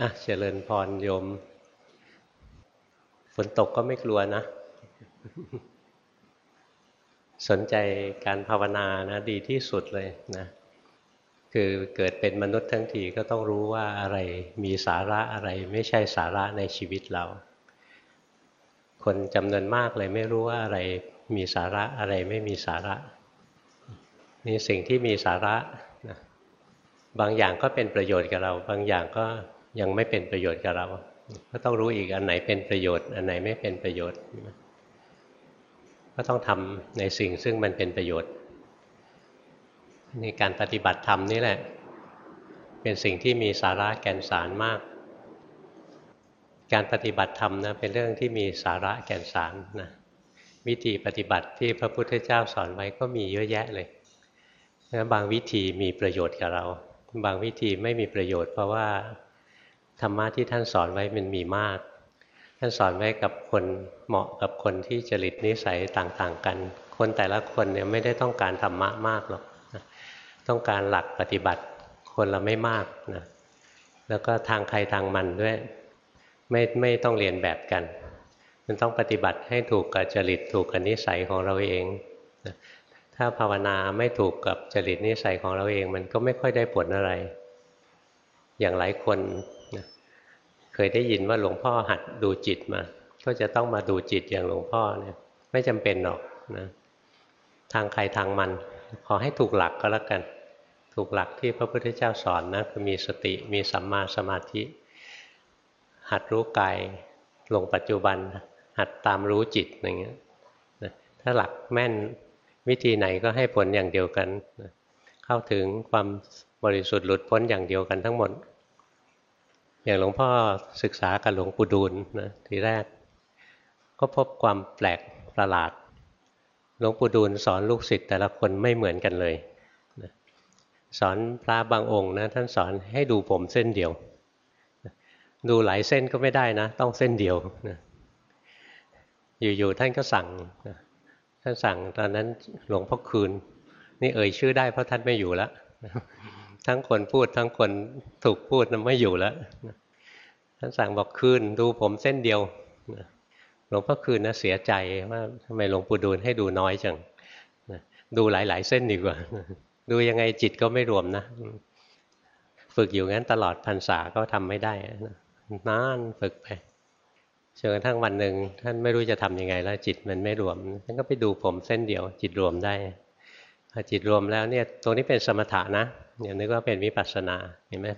อะเจริญพรโยม ฝนตกก็ไม่กลัวนะ สนใจการภาวนานะ ดีที่สุดเลยนะ คือเกิดเป็นมนุษย์ทั้งทีก็ต้องรู้ว่าอะไรมีสาระอะไรไม่ใช่สาระในชีวิตเรา คนจำนวนมากเลยไม่รู้ว่าอะไรมีสาระอะไรไม่มีสาระ นี่สิ่งที่มีสาระนะบางอย่างก็เป็นประโยชน์กับเรา บางอย่างก็ ยังไม่เป็นประโยชน์กับเรา ก็ต้องรู้อีกอันไหนเป็นประโยชน์ อันไหนไม่เป็นประโยชน์ ก็ต้องทำในสิ่งซึ่งมันเป็นประโยชน์ในการปฏิบัติธรรมนี่แหละ เป็นสิ่งที่มีสาระแก่นสารมาก การปฏิบัติธรรมนะเป็นเรื่องที่มีสาระแก่นสารนะวิธีปฏิบัติที่พระพุทธเจ้าสอนไว้ก็มีเยอะแยะเลยนะบางวิธีมีประโยชน์กับเรา บางวิธีไม่มีประโยชน์เพราะว่า ธรรมะที่ท่านสอนไว้มันมีมาก ท่านสอนไว้กับคนเหมาะกับคนที่จริตนิสัยต่างๆ กัน คนแต่ละคนเนี่ยไม่ได้ต้องการธรรมะมากหรอกต้องการหลักปฏิบัติคนละไม่มากนะแล้วก็ทางใครทางมันด้วยไม่ไม่ต้องเรียนแบบกัน มันต้องปฏิบัติให้ถูกกับจริตถูกกับนิสัยของเราเองนะถ้าภาวนาไม่ถูกกับจริตนิสัยของเราเอง มันก็ไม่ค่อยได้ผลอะไร อย่างหลายคน เคยได้ยินว่าหลวงพ่อหัดดูจิตมา ก็จะต้องมาดูจิตอย่างหลวงพ่อเนี่ยไม่จำเป็นหรอกนะทางใครทางมัน ขอให้ถูกหลักก็แล้วกัน ถูกหลักที่พระพุทธเจ้าสอนนะคือมีสติมีสัมมาสมาธิ หัดรู้กายลงปัจจุบัน หัดตามรู้จิตอย่างเงี้ยนะถ้าหลักแม่นวิธีไหนก็ให้ผลอย่างเดียวกันนะเข้าถึงความบริสุทธิ์หลุดพ้นอย่างเดียวกันทั้งหมด อย่างหลวงพ่อศึกษากับหลวงปู่ดูลนะทีแรก ก็พบความแปลกประหลาด หลวงปู่ดูลสอนลูกศิษย์แต่ละคนไม่เหมือนกันเลยสอนพระบางองค์นะท่านสอนให้ดูผมเส้นเดียว ดูหลายเส้นก็ไม่ได้นะ ต้องเส้นเดียวนะอยู่ๆท่านก็สั่งนะท่านสั่งตอนนั้นหลวงพ่อคืน นี่เอ่ยชื่อได้เพราะท่านไม่อยู่แล้ว ทั้งคนพูดทั้งคนถูกพูดนั้นไม่อยู่แล้วท่านสั่งบอกคืนดูผมเส้นเดียวหลวงพ่อคืนนะเสียใจว่าทำไมหลวงปู่ดูลให้ดูน้อยจังดูหลาย ๆ เส้นดีกว่า ดูยังไงจิตก็ไม่รวมนะ ฝึกอยู่งั้นตลอดพรรษาก็ทำไม่ได้นานฝึกไปจนกระทั่งวันหนึ่งท่านไม่รู้จะทํำยังไง แล้วจิตมันไม่รวมท่านก็ไปดูผมเส้นเดียว จิตรวมได้พอจิตรวมแล้วเนี่ยตรงนี้เป็นสมถะนะ อย่านึกว่าเป็นวิปัสสนาเห็นไหม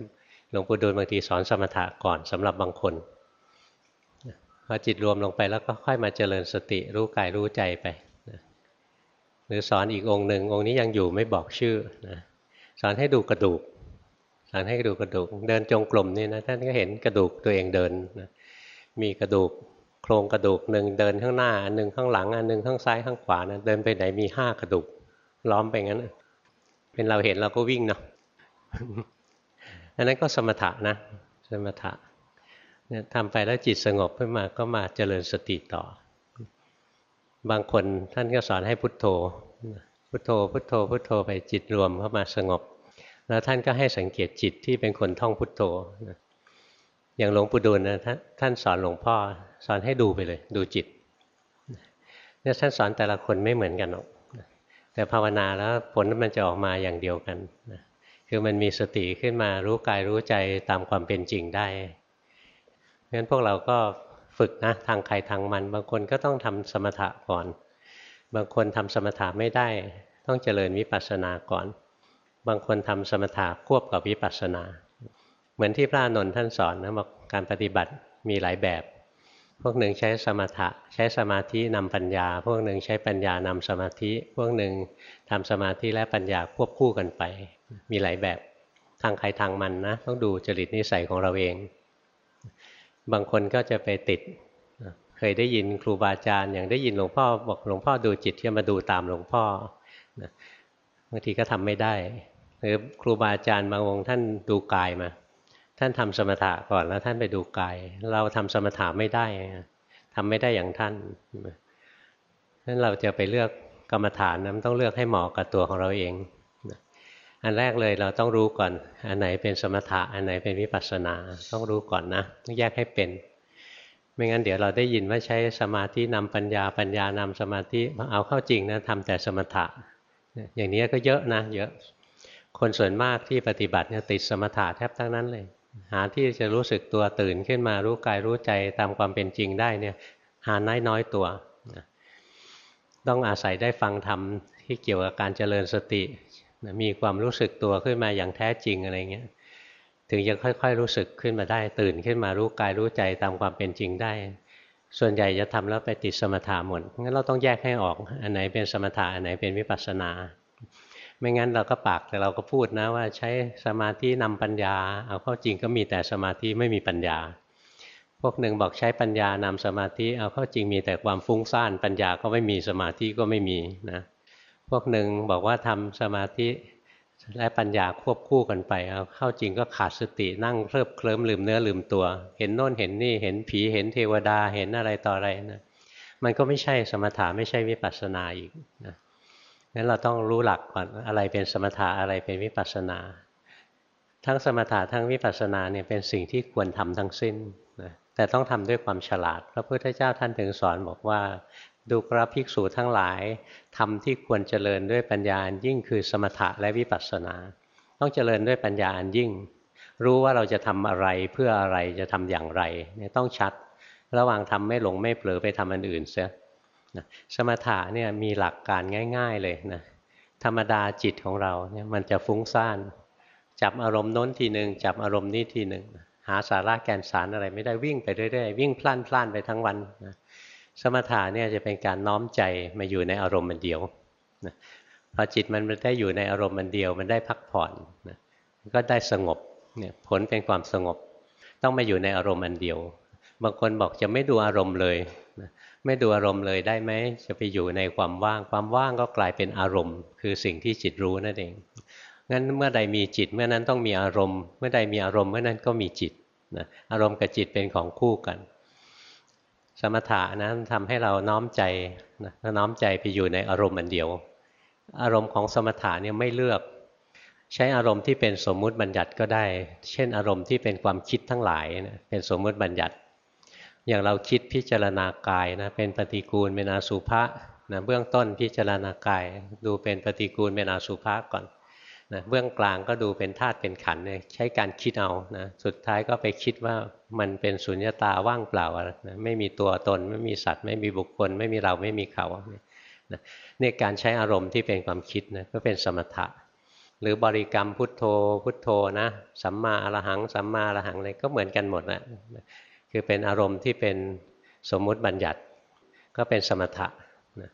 หลวงปู่ดูลบางทีสอนสมถะก่อนสำหรับบางคนพอจิตรวมลงไปแล้วก็ค่อยมาเจริญสติรู้กายรู้ใจไปหรือสอนอีกองค์หนึ่งองค์นี้ยังอยู่ไม่บอกชื่อนะสอนให้ดูกระดูก สอนให้ดูกระดูก เดินจงกรมนี่นะท่านก็เห็นกระดูกตัวเองเดินนะมีกระดูกโครงกระดูกหนึ่งเดินข้างหน้าอันหนึ่งข้างหลังอันหนึ่งข้างซ้ายข้างขวานะเดินไปไหนมีห้ากระดูกล้อมไปงั้น เป็นเราเห็นเราก็วิ่งเนาะอันนั้นก็สมถะนะ สมถะเนี่ยทำไปแล้วจิตสงบขึ้นมาก็มาเจริญสติต่อ บางคนท่านก็สอนให้พุทโธ พุทโธ พุทโธ พุทโธไปจิตรวมเข้ามาสงบ แล้วท่านก็ให้สังเกตจิตที่เป็นคนท่องพุทโธ อย่างหลวงปู่ดูลนะท่านสอนหลวงพ่อสอนให้ดูไปเลย ดูจิตเนี่ยท่านสอนแต่ละคนไม่เหมือนกันหรอก แต่ภาวนาแล้วผลมันจะออกมาอย่างเดียวกันนะคือมันมีสติขึ้นมารู้กายรู้ใจตามความเป็นจริงได้เพราะฉะนั้นพวกเราก็ฝึกนะทางใครทางมัน บางคนก็ต้องทำสมถะก่อน บางคนทำสมถะไม่ได้ ต้องเจริญวิปัสสนาก่อน บางคนทำสมถะควบกับวิปัสสนา เหมือนที่พระนนท์ท่านสอนนะบอกการปฏิบัติมีหลายแบบ พวกหนึ่งใช้สมถะใช้สมาธินำปัญญา พวกหนึ่งใช้ปัญญานำสมาธิ พวกหนึ่งทำสมาธิและปัญญาควบคู่กันไป มีหลายแบบทางใครทางมันนะต้องดูจริตนิสัยของเราเอง บางคนก็จะไปติด เคยได้ยินครูบาอาจารย์อย่างได้ยินหลวงพ่อบอกหลวงพ่อดูจิตที่มาดูตามหลวงพ่อบางทีก็ทำไม่ได้ หรือครูบาอาจารย์บางองค์ท่านดูกายมา ท่านทำสมถะก่อนแล้วท่านไปดูกาย เราทำสมถะไม่ได้ทำไม่ได้อย่างท่านนั้นเราจะไปเลือกกรรมฐานนะมันต้องเลือกให้เหมาะกับตัวของเราเอง อันแรกเลยเราต้องรู้ก่อน อันไหนเป็นสมถะ อันไหนเป็นวิปัสสนา ต้องรู้ก่อนนะต้องแยกให้เป็น ไม่งั้นเดี๋ยวเราได้ยินว่าใช้สมาธินำปัญญา ปัญญานำสมาธิ เอาเข้าจริงนะทำแต่สมถะ อย่างนี้ก็เยอะนะ เยอะ คนส่วนมากที่ปฏิบัติเนี่ยติดสมถะแทบทั้งนั้นเลย หาที่จะรู้สึกตัวตื่นขึ้นมารู้กายรู้ใจตามความเป็นจริงได้เนี่ยหาน้อยน้อยตัว ต้องอาศัยได้ฟังธรรมที่เกี่ยวกับการเจริญสติ มีความรู้สึกตัวขึ้นมาอย่างแท้จริงอะไรเงี้ยถึงจะค่อย ๆ รู้สึกขึ้นมาได้ ตื่นขึ้นมารู้กายรู้ใจตามความเป็นจริงได้ ส่วนใหญ่จะทำแล้วไปติดสมถะหมดงั้นเราต้องแยกให้ออกอันไหนเป็นสมถะอันไหนเป็นวิปัสสนา ไม่งั้นเราก็ปากแต่เราก็พูดนะว่าใช้สมาธินำปัญญา เอาเข้าจริงก็มีแต่สมาธิไม่มีปัญญา พวกหนึ่งบอกใช้ปัญญานำสมาธิเอาเข้าจริงมีแต่ความฟุ้งซ่านปัญญาก็ไม่มีสมาธิก็ไม่มีนะพวกหนึ่งบอกว่าทำสมาธิและปัญญาควบคู่กันไปเอาเข้าจริงก็ขาดสตินั่งเคลิบเคลิ้มลืมเนื้อลืมตัว เห็นโน่นเห็นนี่เห็นผีเห็นเทวดาเห็นอะไรต่ออะไรนะมันก็ไม่ใช่สมถะไม่ใช่วิปัสสนาอีกนะ งั้นเราต้องรู้หลักก่อนอะไรเป็นสมถะอะไรเป็นวิปัสสนา ทั้งสมถะทั้งวิปัสสนาเนี่ยเป็นสิ่งที่ควรทำทั้งสิ้นนะแต่ต้องทำด้วยความฉลาด พระพุทธเจ้าท่านถึงสอนบอกว่า ดูกราภิกษุทั้งหลายทำที่ควรเจริญด้วยปัญญาอันยิ่งคือสมถะและวิปัสสนา ต้องเจริญด้วยปัญญาอันยิ่ง รู้ว่าเราจะทำอะไรเพื่ออะไรจะทำอย่างไรเนี่ยต้องชัด ระหว่างทำไม่หลงไม่เผลอไปทำอันอื่นเสีย นะสมถะเนี่ยมีหลักการง่าย ๆเลยนะธรรมดาจิตของเราเนี่ยมันจะฟุ้งซ่าน จับอารมณ์น้นทีหนึ่งจับอารมณ์นี้ทีหนึ่งหาสาระแกนสารอะไรไม่ได้วิ่งไปเรื่อยๆวิ่งพล่านพล่านไปทั้งวันนะสมถะเนี่ยจะเป็นการน้อมใจมาอยู่ในอารมณ์มันเดียวนะพอจิตมันได้อยู่ในอารมณ์มันเดียว มันได้พักผ่อนนะก็ได้สงบเนี่ยผลเป็นความสงบ ต้องมาอยู่ในอารมณ์อันเดียว บางคนบอกจะไม่ดูอารมณ์เลยนะ ไม่ดูอารมณ์เลยได้ไหมจะไปอยู่ในความว่าง ความว่างก็กลายเป็นอารมณ์ คือสิ่งที่จิตรู้นั่นเองงั้นเมื่อใดมีจิตเมื่อนั้นต้องมีอารมณ์ เมื่อใดมีอารมณ์เมื่อนั้นก็มีจิตนะอารมณ์กับจิตเป็นของคู่กัน สมถะนะทำให้เราน้อมใจนะน้อมใจไปอยู่ในอารมณ์อันเดียว อารมณ์ของสมถะเนี่ยไม่เลือก ใช้อารมณ์ที่เป็นสมมุติบัญญัติก็ได้ เช่น อารมณ์ที่เป็นความคิดทั้งหลายนะเป็นสมมุติบัญญัติ อย่างเราคิดพิจารณากายนะเป็นปฏิกูลเป็นอาสุภะนะเบื้องต้นพิจารณากายดูเป็นปฏิกูลเป็นอาสุภะก่อนนะเบื้องกลางก็ดูเป็นธาตุเป็นขันเนี่ยใช้การคิดเอานะสุดท้ายก็ไปคิดว่ามันเป็นสุญญตาว่างเปล่านะไม่มีตัวตนไม่มีสัตว์ ไม่มีบุคคล ไม่มีเราไม่มีเขานะนี่การใช้อารมณ์ที่เป็นความคิดนะก็เป็นสมถะ หรือบริกรรมพุทโธพุทโธนะสัมมาอรหังสัมมาอรหังอะไรก็เหมือนกันหมดนะ คือเป็นอารมณ์ที่เป็นสมมุติบัญญัติ ก็เป็นสมถะนะ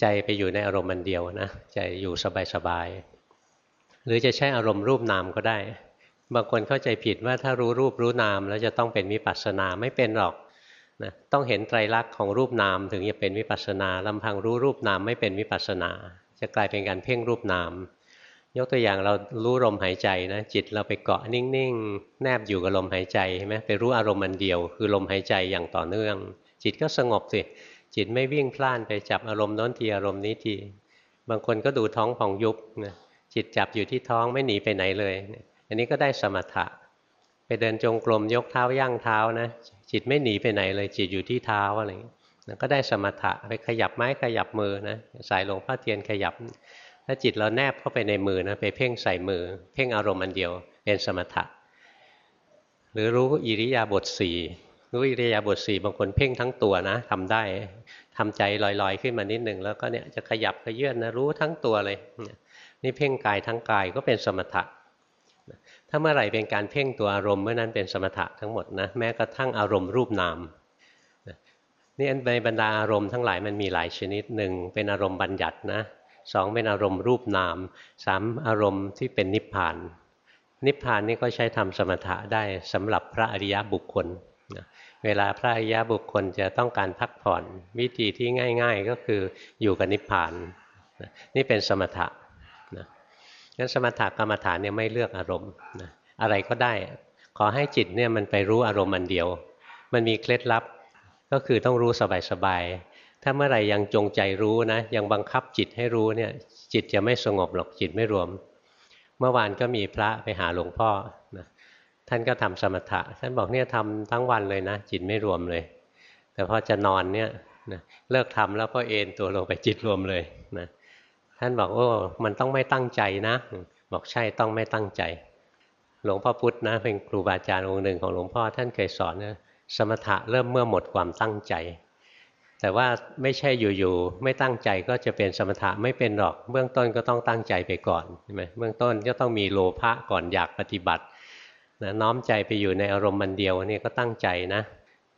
ใจไปอยู่ในอารมณ์มันเดียวนะใจอยู่สบายๆหรือจะใช้อารมณ์รูปนามก็ได้ บางคนเข้าใจผิดว่าถ้ารู้รูปรู้นาม แล้วจะต้องเป็นวิปัสสนาไม่เป็นหรอกนะต้องเห็นไตรลักษณ์ของรูปนามถึงจะเป็นวิปัสสนาลำพังรู้รูปนามไม่เป็นวิปัสสนา จะกลายเป็นการเพ่งรูปนาม ยกตัวอย่างเรารู้ลมหายใจนะจิตเราไปเกาะนิ่งๆ แนบอยู่กับลมหายใจใช่ไหมไปรู้อารมณ์มันเดียว คือลมหายใจอย่างต่อเนื่อง จิตก็สงบสิจิตไม่วิ่งพล่านไปจับอารมณ์โน้นทีอารมณ์นี้ทีบางคนก็ดูท้องผ่องยุบนะจิตจับอยู่ที่ท้องไม่หนีไปไหนเลย อันนี้ก็ได้สมถะ ไปเดินจงกรมยกเท้าย่างเท้านะจิตไม่หนีไปไหนเลย จิตอยู่ที่เท้าอะไรอย่างนี้ก็ได้สมถะไปขยับไม้ขยับมือนะสายหลวงพ่อเทียนขยับ ถ้าจิตเราแนบเข้าไปในมือนะไปเพ่งใส่มือ เพ่งอารมณ์อันเดียวเป็นสมถะ หรือรู้อิริยาบถสี่รู้อิริยาบถสี่บางคนเพ่งทั้งตัวนะทำได้ทำใจลอยๆ ขึ้นมานิดหนึ่งแล้วก็เนี่ยจะขยับขยื่นนะรู้ทั้งตัวเลย นี่เพ่งกายทั้งกายก็เป็นสมถะถ้าเมื่อไหร่เป็นการเพ่งตัวอารมณ์เมื่อนั้นเป็นสมถะทั้งหมดนะแม้กระทั่งอารมณ์รูปนามนี่ในบรรดาอารมณ์ทั้งหลายมันมีหลายชนิดหนึ่งเป็นอารมณ์บัญญัตินะ สองเป็นอารมณ์รูปนามสามอารมณ์ที่เป็นนิพพาน นิพพานนี่ก็ใช้ทำสมถะได้สำหรับพระอริยบุคคลเวลาพระอริยบุคคลจะต้องการพักผ่อน วิธีที่ง่าย ๆก็คืออยู่กับนิพพานนี่เป็นสมถะงั้นสมถะกรรมฐานเนี่ยไม่เลือกอารมณ์นะอะไรก็ได้ ขอให้จิตเนี่ยมันไปรู้อารมณ์อันเดียว มันมีเคล็ดลับก็คือต้องรู้สบายๆ ถ้าเมื่อไหร่ยังจงใจรู้นะยังบังคับจิตให้รู้เนี่ยจิตจะไม่สงบหรอกจิตไม่รวม เมื่อวานก็มีพระไปหาหลวงพ่อนะท่านก็ทำสมถะ ท่านบอกเนี่ยทำทั้งวันเลยนะ จิตไม่รวมเลย แต่พอจะนอนเนี่ยนะเลิกทำแล้วก็เอนตัวลงไปจิตรวมเลยนะท่านบอกโอ้มันต้องไม่ตั้งใจนะ บอกใช่ต้องไม่ตั้งใจ หลวงพ่อพุธนะ เป็นครูบาอาจารย์องค์หนึ่งของหลวงพ่อท่านเคยสอนนะสมถะเริ่มเมื่อหมดความตั้งใจ แต่ว่าไม่ใช่อยู่ๆไม่ตั้งใจก็จะเป็นสมถะไม่เป็นหรอก เบื้องต้นก็ต้องตั้งใจไปก่อนใช่ไหมเบื้องต้นก็ต้องมีโลภะก่อนอยากปฏิบัตินะน้อมใจไปอยู่ในอารมณ์มันเดียวนี่ก็ตั้งใจนะ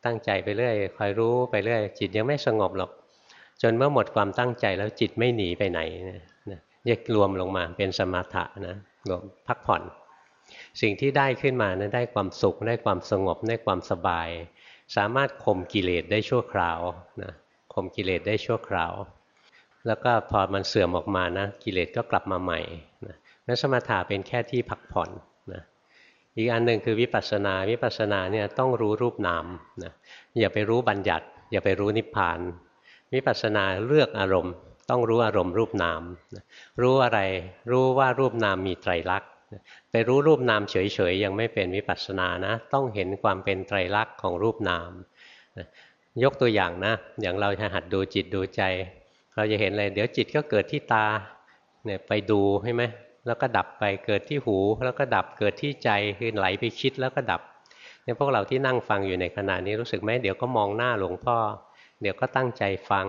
ตั้งใจไปเรื่อยคอยรู้ไปเรื่อยจิตยังไม่สงบหรอก จนเมื่อหมดความตั้งใจแล้วจิตไม่หนีไปไหนนะแยกรวมลงมาเป็นสมถะนะรวมพักผ่อน สิ่งที่ได้ขึ้นมานะได้ความสุขได้ความสงบได้ความสบาย สามารถข่มกิเลสได้ชั่วคราวนะข่มกิเลสได้ชั่วคราว แล้วก็พอมันเสื่อมออกมานะกิเลสก็กลับมาใหม่นะนั้นสมถะเป็นแค่ที่พักผ่อนนะอีกอันหนึ่งคือวิปัสสนาวิปัสสนาเนี่ยต้องรู้รูปนามนะอย่าไปรู้บัญญัติ อย่าไปรู้นิพพานวิปัสสนาเลือกอารมณ์ ต้องรู้อารมณ์รูปนามนะรู้อะไรรู้ว่ารูปนามมีไตรลักษณ์ ไปรู้รูปนามเฉยๆยังไม่เป็นวิปัสสนานะ ต้องเห็นความเป็นไตรลักษณ์ของรูปนามยกตัวอย่างนะ อย่างเราจะหัดดูจิตดูใจ เราจะเห็นอะไรเดี๋ยวจิตก็เกิดที่ตาเนี่ยไปดูใช่ไหมแล้วก็ดับไปเกิดที่หู แล้วก็ดับเกิดที่ใจคือไหลไปคิดแล้วก็ดับเนี่ยพวกเราที่นั่งฟังอยู่ในขณะนี้รู้สึกไหมเดี๋ยวก็มองหน้าหลวงพ่อ เดี๋ยวก็ตั้งใจฟัง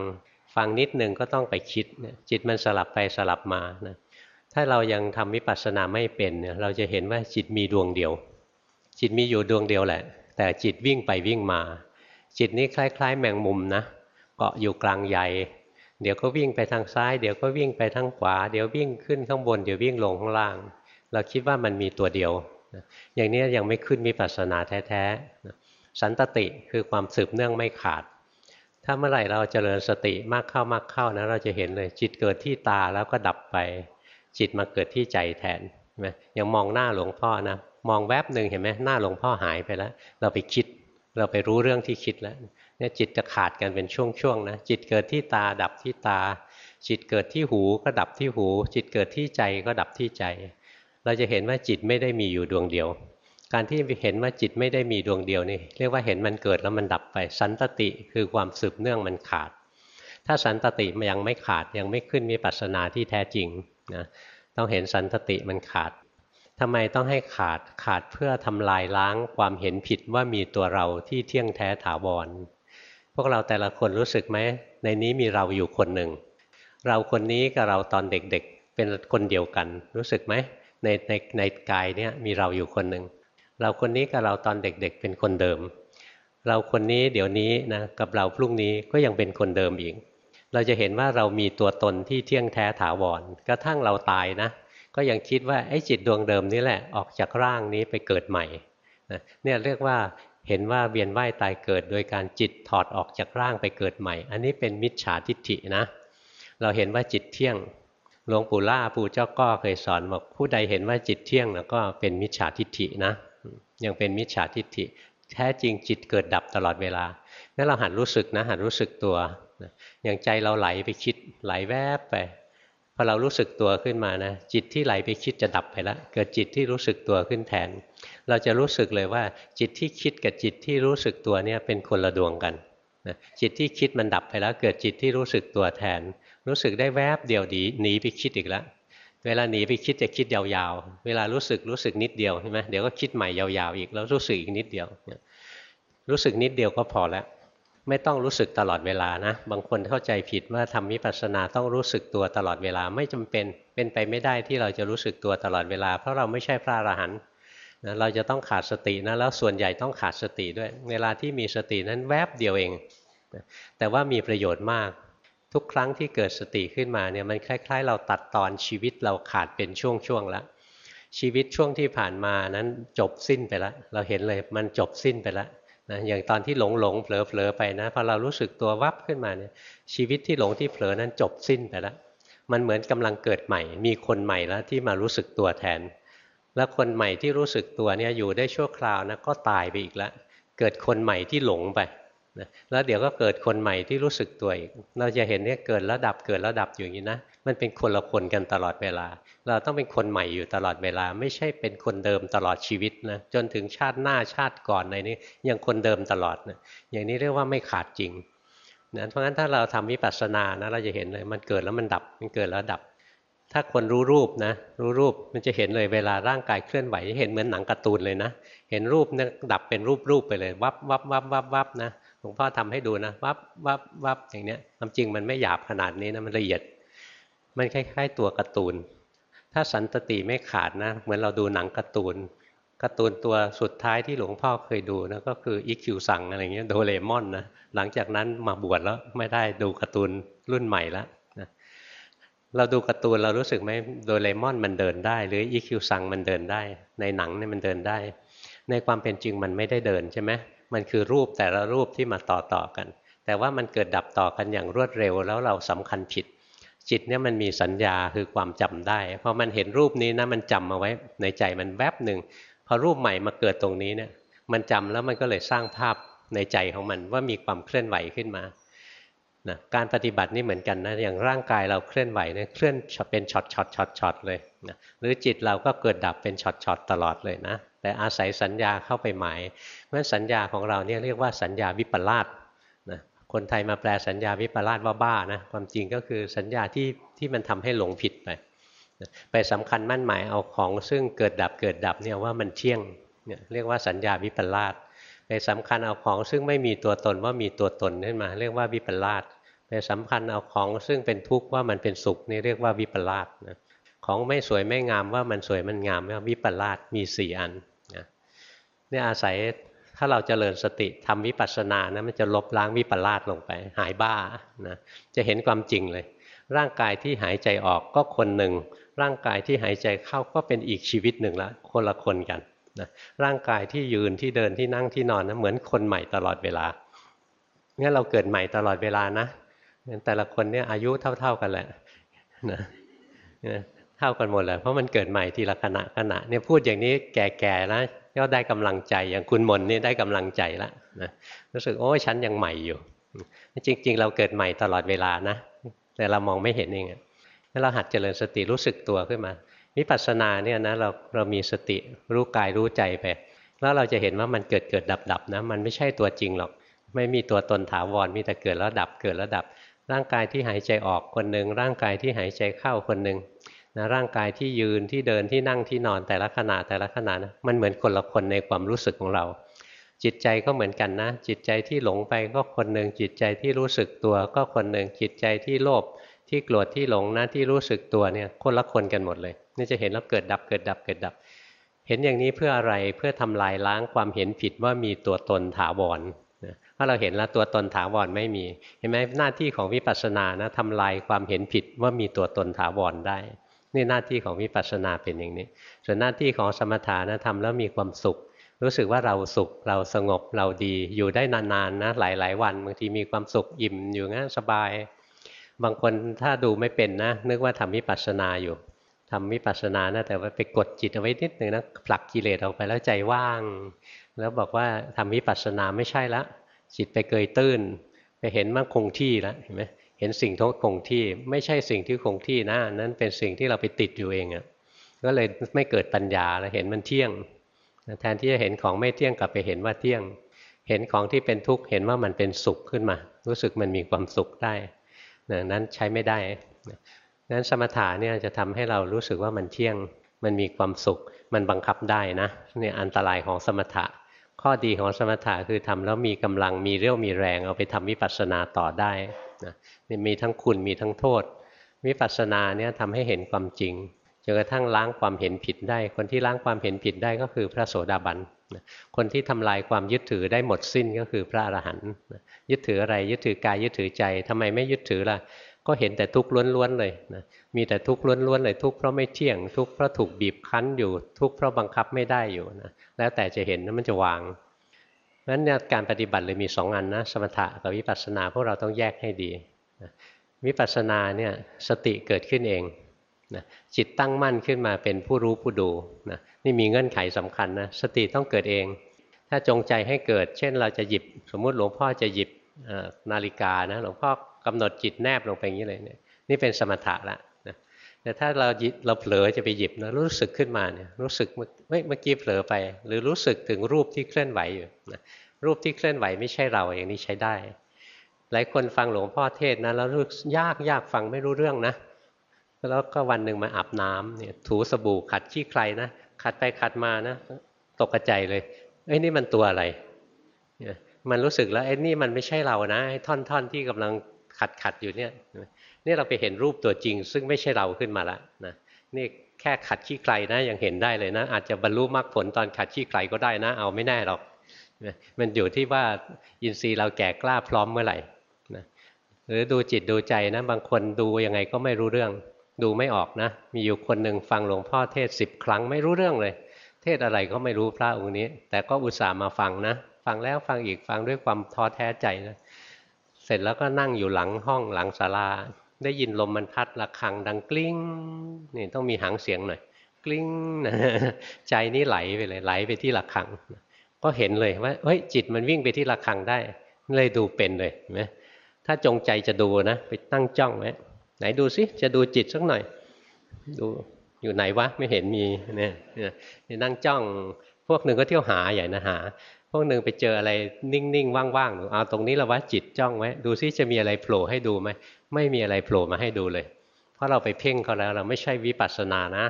ฟังนิดนึงก็ต้องไปคิดจิตมันสลับไปสลับมานะ ถ้าเรายังทำวิปัสสนาไม่เป็นเนี่ยเราจะเห็นว่าจิตมีดวงเดียว จิตมีอยู่ดวงเดียวแหละ แต่จิตวิ่งไปวิ่งมา จิตนี้คล้ายๆ แมงมุมนะเกาะอยู่กลางใหญ่เดี๋ยวก็วิ่งไปทางซ้าย เดี๋ยวก็วิ่งไปทางขวา เดี๋ยววิ่งขึ้นข้างบน เดี๋ยววิ่งลงข้างล่าง เราคิดว่ามันมีตัวเดียว อย่างนี้ยังไม่ขึ้นมีปัสนาแท้ๆสันตติคือความสืบเนื่องไม่ขาด ถ้าเมื่อไหร่เราเจริญสติมากเข้ามากเข้านะเราจะเห็นเลยจิตเกิดที่ตาแล้วก็ดับไป จิตมาเกิดที่ใจแทนไหมยังมองหน้าหลวงพ่อนะมองแวบหนึ่งเห็นไหมหน้าหลวงพ่อหายไปแล้ว เราไปคิด เราไปรู้เรื่องที่คิดแล้วเนี่ยจิตจะขาดกันเป็นช่วงๆนะจิตเกิดที่ตาดับที่ตา จิตเกิดที่หูก็ดับที่หู จิตเกิดที่ใจก็ดับที่ใจ เราจะเห็นว่าจิตไม่ได้มีอยู่ดวงเดียว การที่เห็นว่าจิตไม่ได้มีดวงเดียวนี่เรียกว่าเห็นมันเกิดแล้วมันดับไป สันตติคือความสืบเนื่องมันขาด ถ้าสันตติมันยังไม่ขาดยังไม่ขึ้นมีปัสนาที่แท้จริง นะต้องเห็นสันตติมันขาดทำไมต้องให้ขาดขาดเพื่อทำลายล้างความเห็นผิดว่ามีตัวเราที่เที่ยงแท้ถาวร พวกเราแต่ละคนรู้สึกไหม ในนี้มีเราอยู่คนหนึ่ง เราคนนี้กับเราตอนเด็กๆ เป็นคนเดียวกัน รู้สึกไหมในในในกายเนี้ยมีเราอยู่คนหนึ่ง เราคนนี้กับเราตอนเด็กๆ เป็นคนเดิม เราคนนี้เดี๋ยวนี้นะกับเราพรุ่งนี้ก็ยังเป็นคนเดิมอีก เราจะเห็นว่าเรามีตัวตนที่เที่ยงแท้ถาวรกระทั่งเราตายนะ ก็ยังคิดว่าไอ้จิตดวงเดิมนี่แหละออกจากร่างนี้ไปเกิดใหม่เนี่ยเรียกว่าเห็นว่าเวียนว่ายตายเกิด โดยการจิตถอดออกจากร่างไปเกิดใหม่ อันนี้เป็นมิจฉาทิฏฐินะ เราเห็นว่าจิตเที่ยงหลวงปู่ล่าปู่เจ้าก็เคยสอนบอกผู้ใดเห็นว่าจิตเที่ยงนะก็เป็นมิจฉาทิฏฐินะ ยังเป็นมิจฉาทิฏฐิ แท้จริงจิตเกิดดับตลอดเวลานั่นเราหัดรู้สึกนะหัดรู้สึกตัว อย่างใจเราไหลไปคิดไหลแวบไปพอเรารู้สึกตัวขึ้นมานะจิตที่ไหลไปคิดจะดับไปแล้วเกิดจิตที่รู้สึกตัวขึ้นแทน เราจะรู้สึกเลยว่าจิตที่คิดกับจิตที่รู้สึกตัวเนี่ยเป็นคนละดวงกันนะจิตที่คิดมันดับไปแล้ว เกิดจิตที่รู้สึกตัวแทน รู้สึกได้แวบเดียวดีหนีไปคิดอีกแล้วเวลาหนีไปคิดจะคิดยาวๆ เวลารู้สึกรู้สึกนิดเดียวใช่ไหมเดี๋ยวก็คิดใหม่ยาวๆอีกแล้วรู้สึกอีกนิดเดียว รู้สึกนิดเดียวก็พอแล้ว ไม่ต้องรู้สึกตลอดเวลานะ บางคนเข้าใจผิดว่าทำวิปัสสนาต้องรู้สึกตัวตลอดเวลาไม่จำเป็นเป็นไปไม่ได้ที่เราจะรู้สึกตัวตลอดเวลา เพราะเราไม่ใช่พระอรหันต์นะเราจะต้องขาดสตินะแล้วส่วนใหญ่ต้องขาดสติด้วย เวลาที่มีสตินั้นแวบเดียวเองแต่ว่ามีประโยชน์มาก ทุกครั้งที่เกิดสติขึ้นมาเนี่ยมันคล้าย ๆ เราตัดตอนชีวิตเราขาดเป็นช่วงๆแล้วชีวิตช่วงที่ผ่านมานั้นจบสิ้นไปแล้วเราเห็นเลยมันจบสิ้นไปแล้ว นะอย่างตอนที่หลงหลงเผลอเผลอไปนะพอเรารู้สึกตัววับขึ้นมาเนี่ยชีวิตที่หลงที่เผลอนั้นจบสิ้นไปแล้วมันเหมือนกำลังเกิดใหม่ มีคนใหม่แล้วที่มารู้สึกตัวแทน แล้วคนใหม่ที่รู้สึกตัวเนี่ยอยู่ได้ชั่วคราวนะก็ตายไปอีกแล้วเกิดคนใหม่ที่หลงไป นะแล้วเดี๋ยวก็เกิดคนใหม่ที่รู้สึกตัวอีก เราจะเห็นเนี่ยเกิดแล้วดับเกิดแล้วดับอยู่อย่างนี้นะ มันเป็นคนละคนกันตลอดเวลา เราต้องเป็นคนใหม่อยู่ตลอดเวลา ไม่ใช่เป็นคนเดิมตลอดชีวิตนะ จนถึงชาติหน้าชาติก่อนในนี้ยังคนเดิมตลอดนะ อย่างนี้เรียกว่าไม่ขาดจริงนะเพราะฉะนั้นถ้าเราทำวิปัสสนานะเราจะเห็นเลยมันเกิดแล้วมันดับ มันเกิดแล้วดับ ถ้าคนรู้รูปนะ รู้รูปมันจะเห็นเลยเวลาร่างกายเคลื่อนไหวเห็นเหมือนหนังการ์ตูนเลยนะ เห็นรูปเนี่ยดับเป็นรูปรูปไปเลย วับวับวับวับวับนะ หลวงพ่อทำให้ดูนะวับวับวับอย่างเนี้ยความจริงมันไม่หยาบขนาดนี้นะมันละเอียด มันคล้ายๆตัวการ์ตูน ถ้าสันตติไม่ขาดนะ เหมือนเราดูหนังการ์ตูนการ์ตูนตัวสุดท้ายที่หลวงพ่อเคยดูนะก็คืออีคิวสั่งอะไรเงี้ยโดเรมอนนะหลังจากนั้นมาบวชแล้วไม่ได้ดูการ์ตูนรุ่นใหม่ล้วนะเราดูการ์ตูนเรารู้สึกไหมโดเรมอนมันเดินได้ หรืออีคิวสั่งมันเดินได้ ในหนังเนี่ยมันเดินได้ ในความเป็นจริงมันไม่ได้เดินใช่ไหม มันคือรูปแต่ละรูปที่มาต่อต่อกัน แต่ว่ามันเกิดดับต่อกันอย่างรวดเร็วแล้วเราสำคัญผิด จิตเนี่ยมันมีสัญญาคือความจำได้พอมันเห็นรูปนี้นะมันจำมาไว้ในใจมันแวบหนึ่งพอรูปใหม่มาเกิดตรงนี้เนี่ยมันจำแล้วมันก็เลยสร้างภาพในใจของมันว่ามีความเคลื่อนไหวขึ้นมานะการปฏิบัตินี่เหมือนกันนะอย่างร่างกายเราเคลื่อนไหวเนี่ยเคลื่อนเป็นช็อตช็อตช็อตช็อตเลยนะหรือจิตเราก็เกิดดับเป็นช็อตช็อตตลอดเลยนะแต่อาศัยสัญญาเข้าไปหมาย เพราะสัญญาของเราเนี่ยเรียกว่าสัญญาวิปลาสนะคนไทยมาแปลสัญญาวิปลาสว่าบ้านะความจริงก็คือสัญญาที่ที่มันทำให้หลงผิดไปไปสำคัญมั่นหมายเอาของซึ่งเกิดดับเกิดดับเนี่ยว่ามันเที่ยงเนี่ยเรียกว่าสัญญาวิปลาสไปสำคัญเอาของซึ่งไม่มีตัวตนว่ามีตัวตนขึ้นมา เรียกว่าวิปลาสไปสำคัญเอาของซึ่งเป็นทุกข์ว่ามันเป็นสุขนี่เรียกว่าวิปลาสนะของไม่สวยไม่งามว่ามันสวยมันงามเรียกว่าวิปลาสมีสี่อันนะเนี่ยอาศัย ถ้าเราจเจริญสติทำวิปัสสนานะมันจะลบล้างวิปลาสลงไป หายบ้านะจะเห็นความจริงเลย ร่างกายที่หายใจออกก็คนหนึ่ง ร่างกายที่หายใจเข้าก็เป็นอีกชีวิตหนึ่งละคนละคนกันนะร่างกายที่ยืนที่เดินที่นั่งที่นอนนะเหมือนคนใหม่ตลอดเวลางั้นเราเกิดใหม่ตลอดเวลานะแต่ละคนเนี่ยอายุเท่า ๆกันแหละนะเท่ากันหมดเลยเพราะมันเกิดใหม่ทีละขณะขณะเนี่ยพูดอย่างนี้แก่ๆแล้ว ก็ได้กำลังใจอย่างคุณมนนี่ได้กำลังใจแล้วนะรู้สึกโอ้ฉันยังใหม่อยู่ จริง ๆ เราเกิดใหม่ตลอดเวลานะ แต่เรามองไม่เห็นเองถ้าเราหัดเจริญสติรู้สึกตัวขึ้นมาวิปัสสนาเนี่ยนะเราเรามีสติรู้กายรู้ใจไป แล้วเราจะเห็นว่ามันเกิดเกิดดับดับนะมันไม่ใช่ตัวจริงหรอก ไม่มีตัวตนถาวรมีแต่เกิดแล้วดับเกิดแล้วดับ ร่างกายที่หายใจออกคนหนึ่งร่างกายที่หายใจเข้าคนหนึ่ง นะร่างกายที่ยืนที่เดินที่นั่งที่นอนแต่ละขณะแต่ละขณะนะมันเหมือนคนละคนในความรู้สึกของเรา จิตใจก็เหมือนกันนะ จิตใจที่หลงไปก็คนหนึ่งจิตใจที่รู้สึกตัว ก็คนหนึ่งจิตใจที่โลภที่โกรธที่หลงนะที่รู้สึกตัวเนี่ยคนละคนกันหมดเลยนี่จะเห็นแล้วเกิดดับเกิดดับเกิดดับ เห็นอย่างนี้เพื่ออะไรเพื่อทำลายล้างความเห็นผิดว่ามีตัวตนถาวรถ้าเราเห็นแล้วตัวตนถาวรไม่มีเห็นไหมหน้าที่ของวิปัสสนานะทำลายความเห็นผิดว่ามีตัวตนถาวรได้ นี่หน้าที่ของวิปัสสนาเป็นอย่างนี้ ส่วนหน้าที่ของสมถะนะทำแล้วมีความสุข รู้สึกว่าเราสุขเราสงบเราดีอยู่ได้นานๆนะหลายๆวันบางทีมีความสุขอิ่มอยู่งั้นสบาย บางคนถ้าดูไม่เป็นนะ นึกว่าทำวิปัสสนาอยู่ทำวิปัสสนานะแต่ว่าไปกดจิตเอาไว้นิดหนึ่งนะผลักกิเลสออกไปแล้วใจว่าง แล้วบอกว่าทำวิปัสสนาไม่ใช่ละจิตไปเกยตื้น ไปเห็นมันคงที่แล้วเห็นไหม เห็นสิ่งที่คงที่ ไม่ใช่สิ่งที่คงที่นะนั้นเป็นสิ่งที่เราไปติดอยู่เองอะ่ะก็เลยไม่เกิดปัญญาแล้วเห็นมันเที่ยง แทนที่จะเห็นของไม่เที่ยงกลับไปเห็นว่าเที่ยง เห็นของที่เป็นทุกข์เห็นว่ามันเป็นสุขขึ้นมา รู้สึกมันมีความสุขได้นั้นใช้ไม่ได้นั้นสมถะเนี่ยจะทำให้เรารู้สึกว่ามันเที่ยง มันมีความสุข มันบังคับได้นะเนี่ยอันตรายของสมถะ ข้อดีของสมถะคือทำแล้วมีกำลังมีเรี่ยวมีแรงเอาไปทำวิปัสสนาต่อได้ มีทั้งคุณมีทั้งโทษ วิปัสสนาเนี่ยทำให้เห็นความจริงจนกระทั่งล้างความเห็นผิดได้ คนที่ล้างความเห็นผิดได้ก็คือพระโสดาบันคนที่ทำลายความยึดถือได้หมดสิ้นก็คือพระอรหันต์ยึดถืออะไรยึดถือกายยึดถือใจทำไมไม่ยึดถือล่ะก็เห็นแต่ทุกข์ล้วนๆเลยนะมีแต่ทุกข์ล้วนๆเลยทุกข์เพราะไม่เที่ยงทุกข์เพราะถูกบีบคั้นอยู่ทุกข์เพราะบังคับไม่ได้อยู่นะแล้วแต่จะเห็นนั้นมันจะวางนั้นการปฏิบัติเลยมีสองอันนะสมถะกับวิปัสสนาพวกเราต้องแยกให้ดี วิปัสสนาเนี่ยสติเกิดขึ้นเองนะจิตตั้งมั่นขึ้นมาเป็นผู้รู้ผู้ดูนะนี่มีเงื่อนไขสำคัญนะสติต้องเกิดเอง ถ้าจงใจให้เกิด เช่นเราจะหยิบ สมมุติหลวงพ่อจะหยิบนาฬิกานะหลวงพ่อกำหนดจิตแนบลงไปอย่างนี้เลยเนี่ยนี่เป็นสมถะละนะแต่ถ้าเราเราเผลอจะไปหยิบนะรู้สึกขึ้นมาเนี่ยรู้สึกเมื่อกี้เผลอไป หรือรู้สึกถึงรูปที่เคลื่อนไหวอยู่นะรูปที่เคลื่อนไหวไม่ใช่เราอย่างนี้ใช้ได้ หลายคนฟังหลวงพ่อเทศนะแล้วรู้ยากยากฟังไม่รู้เรื่องนะ แล้วก็วันหนึ่งมาอาบน้ำเนี่ยถูสบู่ขัดขี้ใครนะขัดไปขัดมานะตกกระใจเลยไอ้นี่มันตัวอะไรมันรู้สึกแล้วไอ้นี่มันไม่ใช่เรานะไอ้ท่อนๆที่กำลังขัดขัดอยู่เนี่ยนี่เราไปเห็นรูปตัวจริง ซึ่งไม่ใช่เราขึ้นมาละนะนี่แค่ขัดขี้ไกลนะยังเห็นได้เลยนะ อาจจะบรรลุมรรคผลตอนขัดขี้ไกลก็ได้นะ เอาไม่แน่หรอกมันอยู่ที่ว่าอินทรีย์เราแก่กล้าพร้อมเมื่อไหร่ หรือดูจิตดูใจนะบางคนดูยังไงก็ไม่รู้เรื่อง ดูไม่ออกนะ มีอยู่คนหนึ่งฟังหลวงพ่อเทศสิบครั้งไม่รู้เรื่องเลย เทศอะไรก็ไม่รู้พระองค์นี้ แต่ก็อุตส่าห์มาฟังนะ ฟังแล้วฟังอีกฟังด้วยความท้อแท้ใจนะเสร็จแล้วก็นั่งอยู่หลังห้องหลังศาลา ได้ยินลมมันพัดระฆังดังกลิ้งนี่ต้องมีหางเสียงหน่อยกลิ้งนะใจนี่ไหลไปเลยไหลไปที่ระฆัง ก็เห็นเลยว่าเฮ้ยจิตมันวิ่งไปที่ระฆังได้เลยดูเป็นเลยเห็นไหม ถ้าจงใจจะดูนะไปตั้งจ้องไว้ไหนดูซิจะดูจิตสักหน่อย ดูอยู่ไหนวะไม่เห็นมีเนี่ยนั่งจ้อง พวกหนึ่งก็เที่ยวหาใหญ่นะหา พวกหนึ่งไปเจออะไรนิ่งๆว่างๆหนูเอาตรงนี้ละวะจิตจ้องไว้ดูซิจะมีอะไรโผล่ให้ดูไหมไม่มีอะไรโผล่มาให้ดูเลย เพราะเราไปเพ่งเขาแล้วเราไม่ใช่วิปัสสนานะ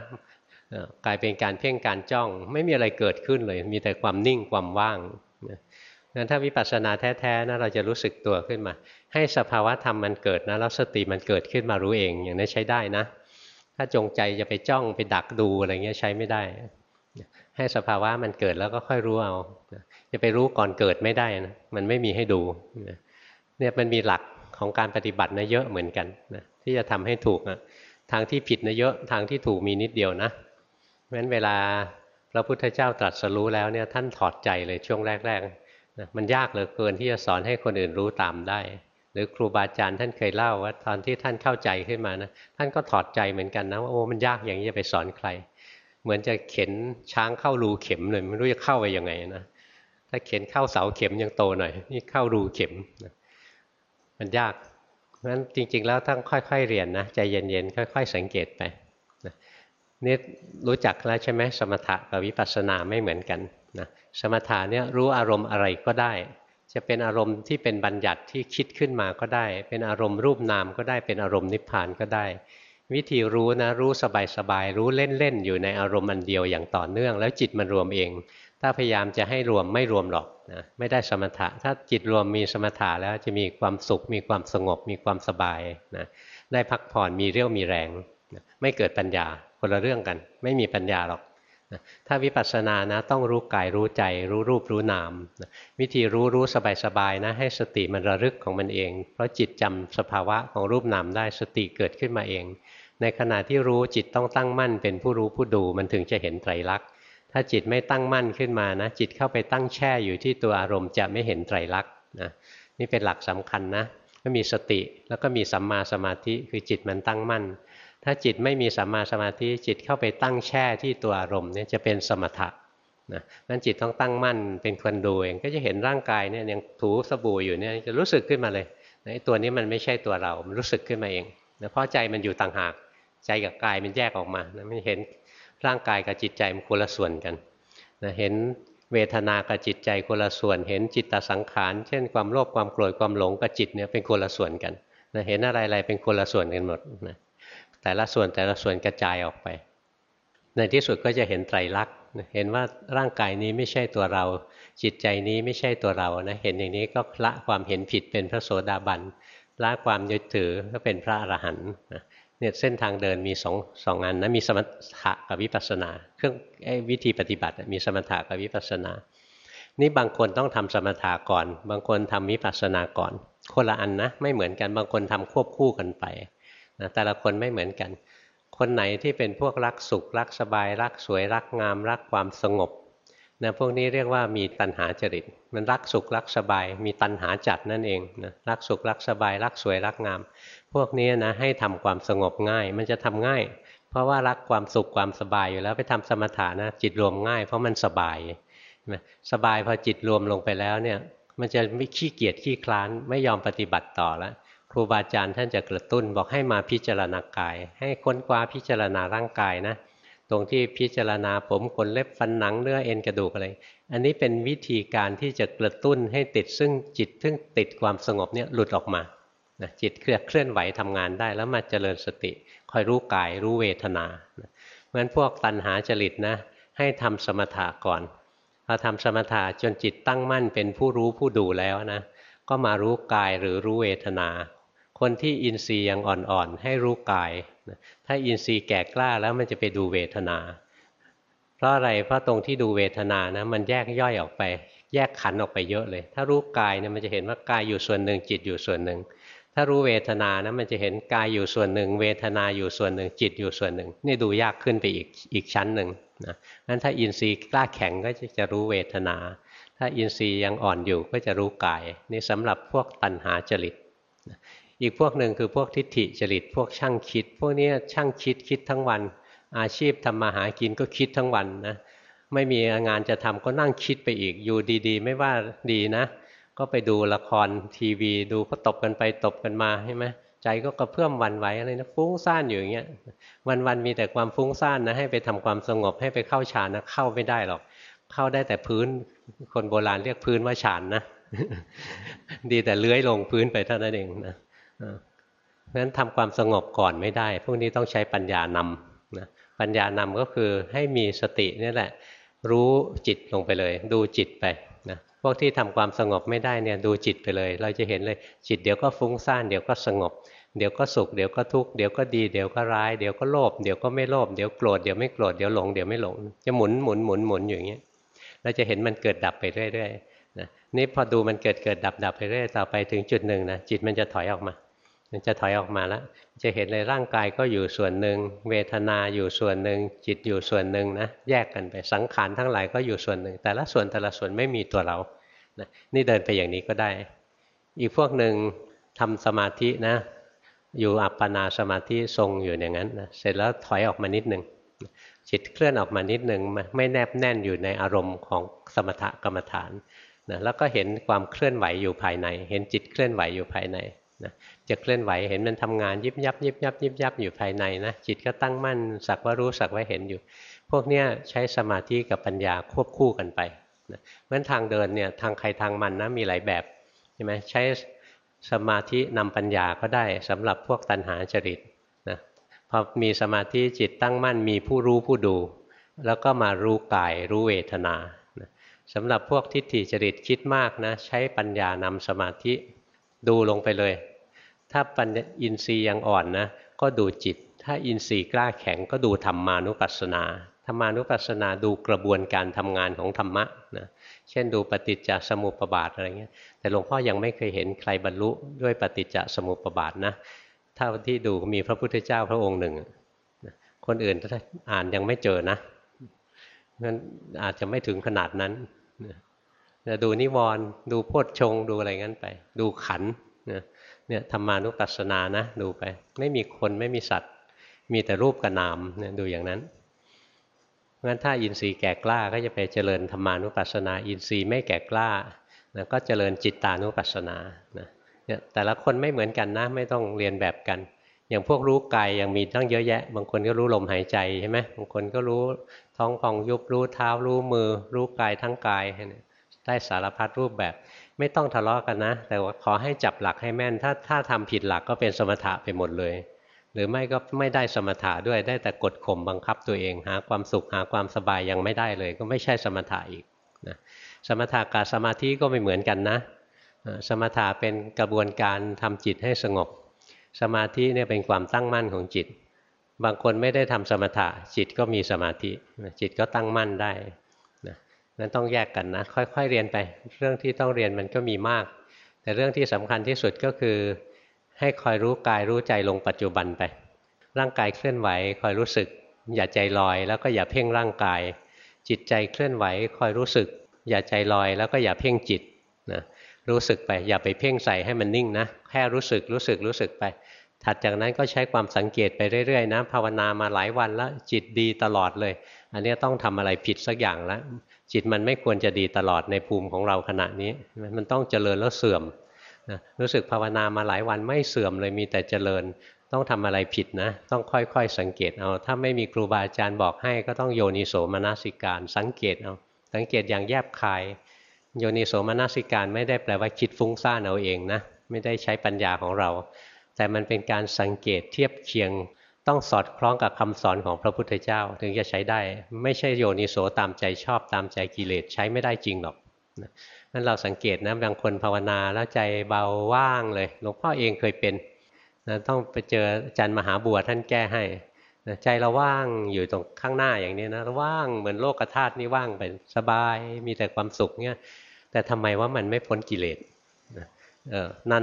กลายเป็นการเพ่งการจ้อง ไม่มีอะไรเกิดขึ้นเลย มีแต่ความนิ่งความว่างนั้นถ้าวิปัสสนาแท้ๆนะเราจะรู้สึกตัวขึ้นมา ให้สภาวะธรรมมันเกิดนะแล้วสติมันเกิดขึ้นมารู้เอง อย่างนี้ใช้ได้นะ ถ้าจงใจจะไปจ้องไปดักดูอะไรเงี้ยใช้ไม่ได้ ให้สภาวะมันเกิดแล้วก็ค่อยรู้เอา จะไปรู้ก่อนเกิดไม่ได้นะมันไม่มีให้ดูเนี่ยมันมีหลักของการปฏิบัตินะเยอะเหมือนกันนะที่จะทำให้ถูกนะทางที่ผิดนะเยอะทางที่ถูกมีนิดเดียวนะเพราะฉะนั้นเวลาพระพุทธเจ้าตรัสรู้แล้วเนี่ยท่านถอดใจเลยช่วงแรกๆนะมันยากเหลือเกินที่จะสอนให้คนอื่นรู้ตามได้ หรือครูบาอาจารย์ท่านเคยเล่าว่าตอนที่ท่านเข้าใจขึ้นมานะท่านก็ถอดใจเหมือนกันนะว่าโอ้มันยากอย่างนี้จะไปสอนใคร เหมือนจะเข็นช้างเข้ารูเข็มเลยไม่รู้จะเข้าไปยังไงนะถ้าเข็นเข้าเสาเข็มยังโตหน่อยนี่เข้ารูเข็มนะมันยากเพราะฉะนั้นจริง ๆ แล้วต้องค่อยๆเรียนนะใจเย็นๆค่อย ๆ สังเกตไปนี่รู้จักแล้วใช่ไหมสมถะกับวิปัสสนาไม่เหมือนกันนะสมถะเนี่ยรู้อารมณ์อะไรก็ได้ จะเป็นอารมณ์ที่เป็นบัญญัติที่คิดขึ้นมาก็ได้ เป็นอารมณ์รูปนามก็ได้เป็นอารมณ์นิพพานก็ได้ วิธีรู้นะรู้สบายๆรู้เล่นๆอยู่ในอารมณ์อันเดียวอย่างต่อเนื่อง แล้วจิตมันรวมเอง ถ้าพยายามจะให้รวมไม่รวมหรอกนะไม่ได้สมถะ ถ้าจิตรวมมีสมถะแล้วจะมีความสุข มีความสงบ มีความสบายนะได้พักผ่อนมีเรี่ยวมีแรงนะไม่เกิดปัญญาคนละเรื่องกัน ไม่มีปัญญาหรอก ถ้าวิปัสสนานะต้องรู้กายรู้ใจ รู้รูปรู้นามวิธีรู้รู้สบายๆนะให้สติมันระลึกของมันเอง เพราะจิตจำสภาวะของรูปนามได้สติเกิดขึ้นมาเอง ในขณะที่รู้จิตต้องตั้งมั่น เป็นผู้รู้ผู้ดูมันถึงจะเห็นไตรลักษณ์ถ้าจิตไม่ตั้งมั่นขึ้นมานะ จิตเข้าไปตั้งแช่อยู่ที่ตัวอารมณ์จะไม่เห็นไตรลักษณ์นะนี่เป็นหลักสำคัญนะก็มีสติแล้วก็มีสัมมาสมาธิคือจิตมันตั้งมั่น ถ้าจิตไม่มีสัมมาสมาธิจิตเข้าไปตั้งแช่ที่ตัวอารมณ์เนี่ยจะเป็นสมถะนะนั้นจิตต้องตั้งมั่นเป็นคนดูเองก็จะเห็นร่างกายเนี่ยยังถูสบู่อยู่เนี่ยจะรู้สึกขึ้นมาเลยไอ้ตัวนี้มันไม่ใช่ตัวเรา มันรู้สึกขึ้นมาเองนะเพราะใจมันอยู่ต่างหากใจกับกายมันแยกออกมานะไม่เห็นร่างกายกับจิตใจมันคนละส่วนกันนะเห็นเวทนากับจิตใจคนละส่วน เห็นจิตตสังขาร เช่นความโลภความโกรธความหลงกับจิตเนี่ยเป็นคนละส่วนกันนะเห็นอะไรๆเป็นคนละส่วนกันหมดนะ แต่ละส่วนแต่ละส่วนกระจายออกไป ในที่สุดก็จะเห็นไตรลักษณ์เห็นว่าร่างกายนี้ไม่ใช่ตัวเรา จิตใจนี้ไม่ใช่ตัวเรานะเห็นอย่างนี้ก็ละความเห็นผิดเป็นพระโสดาบันละความยึดถือก็เป็นพระอรหันต์เนี่ยเส้นทางเดินมีสองสองอันนะมีสมถะกับวิปัสสนา เครื่องวิธีปฏิบัติมีสมถะกับวิปัสสนา นี่บางคนต้องทำสมถะก่อน บางคนทำวิปัสสนาก่อน คนละอันนะไม่เหมือนกันบางคนทำควบคู่กันไป นะแต่ละคนไม่เหมือนกัน คนไหนที่เป็นพวกรักสุข รักสบาย รักสวย รักงาม รักความสงบนะพวกนี้เรียกว่ามีตัณหาจริต มันรักสุขรักสบาย มีตัณหาจัดนั่นเองนะรักสุขรักสบาย รักสวยรักงาม พวกนี้นะให้ทำความสงบง่าย มันจะทำง่าย เพราะว่ารักความสุขความสบายอยู่แล้วไปทำสมถะนะจิตรวมง่าย เพราะมันสบายสบายพอจิตรวมลงไปแล้วเนี่ยมันจะไม่ขี้เกียจขี้คลานไม่ยอมปฏิบัติต่อแล้ว ครูบาอาจารย์ท่านจะกระตุ้นบอกให้มาพิจารณากาย ให้ค้นคว้าพิจารณาร่างกายนะ ตรงที่พิจารณาผมขนเล็บฟันหนังเนื้อเอ็นกระดูกอะไร อันนี้เป็นวิธีการที่จะกระตุ้นให้ติดซึ่งจิตซึ่งติดความสงบเนี่ยหลุดออกมานะจิตเคลื่อนไหวทำงานได้ แล้วมาเจริญสติคอยรู้กายรู้เวทนาเพราะฉะนั้นพวกตัณหาจริตนะให้ทำสมถะก่อนพอทำสมถะจนจิตตั้งมั่นเป็นผู้รู้ผู้ดูแล้วนะก็มารู้กายหรือรู้เวทนา คนที่อินทรีย์ยังอ่อนๆ ให้รู้กาย ถ้าอินทรีย์แก่กล้าแล้วมันจะไปดูเวทนา เพราะอะไร เพราะตรงที่ดูเวทนานะมันแยกย่อยออกไป แยกขันออกไปเยอะเลย ถ้ารู้กายเนี่ยมันจะเห็นว่ากายอยู่ส่วนหนึ่งจิตอยู่ส่วนหนึ่ง ถ้ารู้เวทนานะมันจะเห็นกายอยู่ส่วนหนึ่ง เวทนาอยู่ส่วนหนึ่ง จิตอยู่ส่วนหนึ่ง นี่ดูยากขึ้นไปอีกอีกชั้นหนึ่งนะงั้นถ้าอินทรีย์กล้าแข็งก็จะรู้เวทนา ถ้าอินทรีย์ยังอ่อนอยู่ก็จะรู้กาย นี่สำหรับพวกตัณหาจริต อีกพวกหนึ่งคือพวกทิฏฐิจริตพวกช่างคิด พวกนี้ช่างคิดคิดทั้งวัน อาชีพทำมาหากินก็คิดทั้งวันนะไม่มีงานจะทำก็นั่งคิดไปอีกอยู่ดีๆ ไม่ว่าดีนะ ก็ไปดูละครทีวีดูก็ตบกันไปตบกันมาใช่ไหมใจก็กระเพื่อมวันไหวอะไรนะฟุ้งซ่านอยู่อย่างเงี้ยวันๆมีแต่ความฟุ้งซ่านนะให้ไปทำความสงบให้ไปเข้าฌานนะเข้าไม่ได้หรอก เข้าได้แต่พื้นคนโบราณเรียกพื้นว่าฌานนะ ดีแต่เลื้อยลงพื้นไปเท่านั้นเองนะ เพราะฉะนั้นทำความสงบก่อนไม่ได้ พวกนี้ต้องใช้ปัญญานำนะปัญญานำก็คือให้มีสตินี่แหละ รู้จิตลงไปเลย ดูจิตไปนะพวกที่ทำความสงบไม่ได้เนี่ยดูจิตไปเลย เราจะเห็นเลยจิตเดี๋ยวก็ฟุ้งซ่านเดี๋ยวก็สงบ เดี๋ยวก็สุขเดี๋ยวก็ทุกข์เดี๋ยวก็ดีเดี๋ยวก็ร้ายเดี๋ยวก็โลภเดี๋ยวก็ไม่โลภเดี๋ยวโกรธเดี๋ยวไม่โกรธเดี๋ยวหลงเดี๋ยวไม่หลงจะหมุนหมุนหมุนหมุนอยู่อย่างเงี้ยเราจะเห็นมันเกิดดับไปเรื่อยๆนะนี่พอดูมันเกิดเกิดดับดับไปเรื่อยต่อไปถึงจุดหนึ่งนะจิตมันจะถอยออกมา มันจะถอยออกมาแล้ว จะเห็นเลยร่างกายก็อยู่ส่วนหนึ่ง เวทนาอยู่ส่วนหนึ่ง จิตอยู่ส่วนหนึ่งนะ แยกกันไป สังขารทั้งหลายก็อยู่ส่วนหนึ่ง แต่ละส่วนแต่ละส่วนไม่มีตัวเรานะนี่เดินไปอย่างนี้ก็ได้ อีกพวกหนึ่งทำสมาธินะ อยู่อัปปนาสมาธิทรงอยู่อย่างนั้นนะ เสร็จแล้วถอยออกมานิดหนึ่ง จิตเคลื่อนออกมานิดหนึ่งไม่แนบแน่นอยู่ในอารมณ์ของสมถกรรมฐานนะแล้วก็เห็นความเคลื่อนไหวอยู่ภายใน เห็นจิตเคลื่อนไหวอยู่ภายในนะ จะเคลื่อนไหวเห็นมันทำงานยิบยับยิบยับยิบยับอยู่ภายในนะจิตก็ตั้งมั่นสักว่ารู้สักว่าเห็นอยู่ พวกนี้ใช้สมาธิกับปัญญาควบคู่กันไปเพราะทางเดินเนี่ยทางใครทางมันนะมีหลายแบบใช่ไหมใช้สมาธินำปัญญาก็ได้สำหรับพวกตัณหาจริตนะพอมีสมาธิจิตตั้งมั่นมีผู้รู้ผู้ดู แล้วก็มารู้กายรู้เวทนาสำหรับพวกทิฏฐิจริตคิดมากนะใช้ปัญญานำสมาธิดูลงไปเลย ถ้าปัญญาอินทรีย์ยังอ่อนนะก็ดูจิต ถ้าอินทรีย์กล้าแข็งก็ดูธรรมานุปัสสนาธรรมานุปัสสนาดูกระบวนการทำงานของธรรมะนะเช่นดูปฏิจจสมุปบาทอะไรเงี้ยแต่หลวงพ่อยังไม่เคยเห็นใครบรรลุด้วยปฏิจจสมุปบาทนะเท่าที่ดูมีพระพุทธเจ้าพระองค์หนึ่งคนอื่นอ่านยังไม่เจอนะงั้นอาจจะไม่ถึงขนาดนั้นจะดูนิวรณ์ดูโพชฌงดูอะไรงั้นไป ดูขัน เนี่ยธรรมานุปัสสนานะดูไป ไม่มีคนไม่มีสัตว์ มีแต่รูปกับนามเนี่ยดูอย่างนั้นงั้นถ้าอินทรีย์แก่กล้าก็จะไปเจริญธรรมานุปัสสนา อินทรีย์ไม่แก่กล้านะก็เจริญจิตตานุปัสสนานะเนี่ยแต่ละคนไม่เหมือนกันนะไม่ต้องเรียนแบบกัน อย่างพวกรู้กายยังมีตั้งเยอะแยะ บางคนก็รู้ลมหายใจใช่ไหมบางคนก็รู้ท้องพองยุบรู้เท้ารู้มือ รู้กายทั้งกายได้สารพัดรูปแบบ ไม่ต้องทะเลาะกันนะ แต่ว่าขอให้จับหลักให้แม่น ถ้าถ้าทำผิดหลักก็เป็นสมถะไปหมดเลย หรือไม่ก็ไม่ได้สมถะด้วยได้แต่กดข่มบังคับตัวเอง หาความสุขหาความสบายยังไม่ได้เลย ก็ไม่ใช่สมถะอีกนะสมถะกับสมาธิก็ไม่เหมือนกันนะ สมถะเป็นกระบวนการทำจิตให้สงบ สมาธิเนี่ยเป็นความตั้งมั่นของจิต บางคนไม่ได้ทำสมถะจิตก็มีสมาธิจิตก็ตั้งมั่นได้ นั้นต้องแยกกันนะ ค่อย ๆ เรียนไป เรื่องที่ต้องเรียนมันก็มีมาก แต่เรื่องที่สำคัญที่สุดก็คือ ให้คอยรู้กายรู้ใจลงปัจจุบันไป ร่างกายเคลื่อนไหว คอยรู้สึก อย่าใจลอย แล้วก็อย่าเพ่งร่างกาย จิตใจเคลื่อนไหว คอยรู้สึก อย่าใจลอย แล้วก็อย่าเพ่งจิตนะรู้สึกไปอย่าไปเพ่งใส่ให้มันนิ่งนะแค่รู้สึกรู้สึกรู้สึกไป ถัดจากนั้นก็ใช้ความสังเกตไปเรื่อยๆนะภาวนามาหลายวันแล้วจิตดีตลอดเลย อันนี้ต้องทำอะไรผิดสักอย่างแล้ว จิตมันไม่ควรจะดีตลอดในภูมิของเราขณะนี้ มันต้องเจริญแล้วเสื่อมนะรู้สึกภาวนามาหลายวันไม่เสื่อมเลยมีแต่เจริญต้องทำอะไรผิดนะ ต้องค่อยๆ สังเกตเอา ถ้าไม่มีครูบาอาจารย์บอกให้ ก็ต้องโยนิโสมนสิการ สังเกตเอา สังเกตอย่างแยบคาย โยนิโสมนสิการไม่ได้แปลว่าคิดฟุ้งซ่านเอาเองนะ ไม่ได้ใช้ปัญญาของเรา แต่มันเป็นการสังเกตเทียบเคียง ต้องสอดคล้องกับคำสอนของพระพุทธเจ้า ถึงจะใช้ได้ ไม่ใช่โยนิโสตามใจชอบตามใจกิเลสใช้ไม่ได้จริงหรอกนั่นเราสังเกตนะบางคนภาวนาแล้วใจเบาว่างเลยหลวงพ่อเองเคยเป็นนะต้องไปเจออาจารย์มหาบัวท่านแก้ให้นะใจเราว่างอยู่ตรงข้างหน้าอย่างนี้นะว่างเหมือนโลกธาตุนี่ว่างไปสบายมีแต่ความสุขเนี่ยแต่ทำไมว่ามันไม่พ้นกิเลสนะ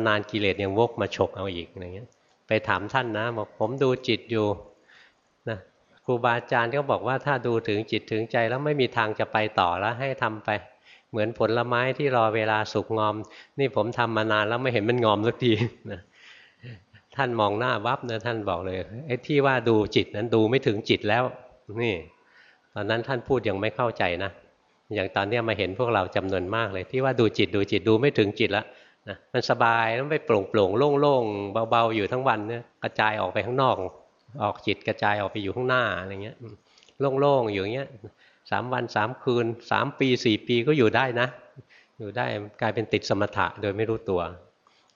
นานๆกิเลสยังวกมาฉกเอาอีกอะไรเงี้ย ไปถามท่านนะบอกผมดูจิตอยู่นะครูบาอาจารย์ก็บอกว่าถ้าดูถึงจิตถึงใจแล้วไม่มีทางจะไปต่อแล้วให้ทำไป เหมือนผลไม้ที่รอเวลาสุกงอม นี่ผมทำมานานแล้วไม่เห็นมันงอมสักทีนะท่านมองหน้าวับนะท่านบอกเลยไอ้ที่ว่าดูจิตนั้นดูไม่ถึงจิตแล้ว นี่ ตอนนั้นท่านพูดยังไม่เข้าใจนะอย่างตอนนี้มาเห็นพวกเราจำนวนมากเลย ที่ว่าดูจิตดูจิตดูไม่ถึงจิตแล้ว นะมันสบายต้องไปโปร่งโปร่งโล่งโล่งเบาๆอยู่ทั้งวันเนี่ยกระจายออกไปข้างนอก ออกจิตกระจายออกไปอยู่ข้างหน้าอะไรเงี้ยโล่งๆอยู่อย่างเงี้ยสามวันสามคืนสามปีสี่ปีก็อยู่ได้นะ อยู่ได้กลายเป็นติดสมถะโดยไม่รู้ตัว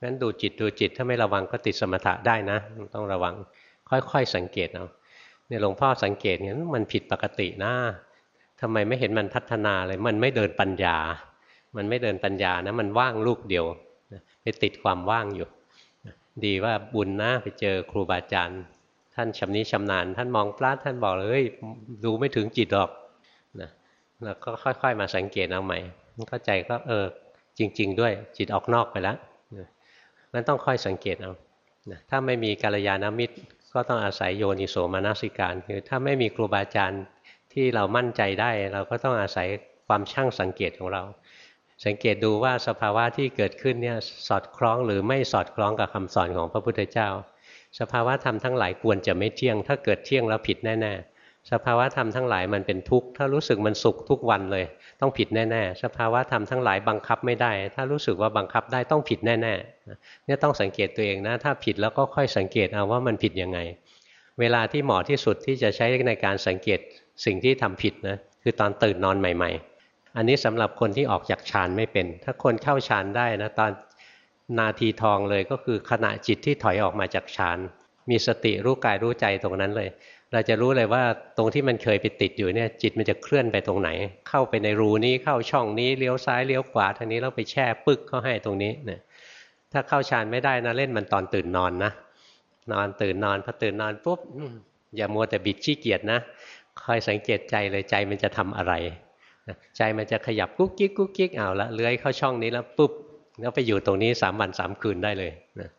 งั้นดูจิตดูจิตถ้าไม่ระวังก็ติดสมถะได้นะ ต้องระวังค่อยๆสังเกตเอาเนี่ยหลวงพ่อสังเกตเนี่ยมันผิดปกตินะทำไมไม่เห็นมันพัฒนาเลย มันไม่เดินปัญญา มันไม่เดินปัญญานะ มันว่างลูกเดียว ไปติดความว่างอยู่ ดีว่าบุญนะไปเจอครูบาอาจารย์ ท่านชำนิชำนาญ ท่านมองปลาท่านบอกเลยดูไม่ถึงจิตหรอกนะแล้วก็ค่อย ๆ มาสังเกตเอาใหม่เข้าใจก็เออจริง ๆ ด้วยจิตออกนอกไปแล้วนั้นต้องค่อยสังเกตเอาถ้าไม่มีกัลยาณมิตรก็ต้องอาศัยโยนิโสมนสิการ คือถ้าไม่มีครูบาอาจารย์ที่เรามั่นใจได้ เราก็ต้องอาศัยความช่างสังเกตของเรา สังเกตดูว่าสภาวะที่เกิดขึ้นเนี่ยสอดคล้องหรือไม่สอดคล้องกับคำสอนของพระพุทธเจ้า สภาวะธรรมทั้งหลายควรจะไม่เที่ยง ถ้าเกิดเที่ยงแล้วผิดแน่ๆสภาวะธรรมทั้งหลายมันเป็นทุกข์ถ้ารู้สึกมันสุขทุกวันเลย ต้องผิดแน่ๆสภาวะธรรมทั้งหลายบังคับไม่ได้ ถ้ารู้สึกว่าบังคับได้ต้องผิดแน่ๆเนี่ยต้องสังเกตตัวเองนะถ้าผิดแล้วก็ค่อยสังเกตเอาว่ามันผิดยังไง เวลาที่เหมาะที่สุดที่จะใช้ในการสังเกตสิ่งที่ทำผิดนะคือตอนตื่นนอนใหม่ ๆ อันนี้สำหรับคนที่ออกจากฌานไม่เป็น ถ้าคนเข้าฌานได้นะตอนนาทีทองเลยก็คือขณะจิตที่ถอยออกมาจากฌานมีสติรู้กายรู้ใจตรงนั้นเลย เราจะรู้เลยว่าตรงที่มันเคยไปติดอยู่เนี่ยจิตมันจะเคลื่อนไปตรงไหน เข้าไปในรูนี้เข้าช่องนี้เลี้ยวซ้ายเลี้ยวขวาทางนี้แล้วไปแช่ปึ๊กเข้าให้ตรงนี้เนี่ยถ้าเข้าฌานไม่ได้นะเล่นมันตอนตื่นนอนนะนอนตื่นนอนพอตื่นนอนปุ๊บอย่ามัวแต่บิดขี้เกียจนะคอยสังเกตใจเลยใจมันจะทำอะไร ใจมันจะขยับกุ๊กกิ๊กกุ๊กกิ๊กเอาละเลื้อยเข้าช่องนี้แล้วปุ๊บแล้วไปอยู่ตรงนี้สามวันสามคืนได้เลยนะ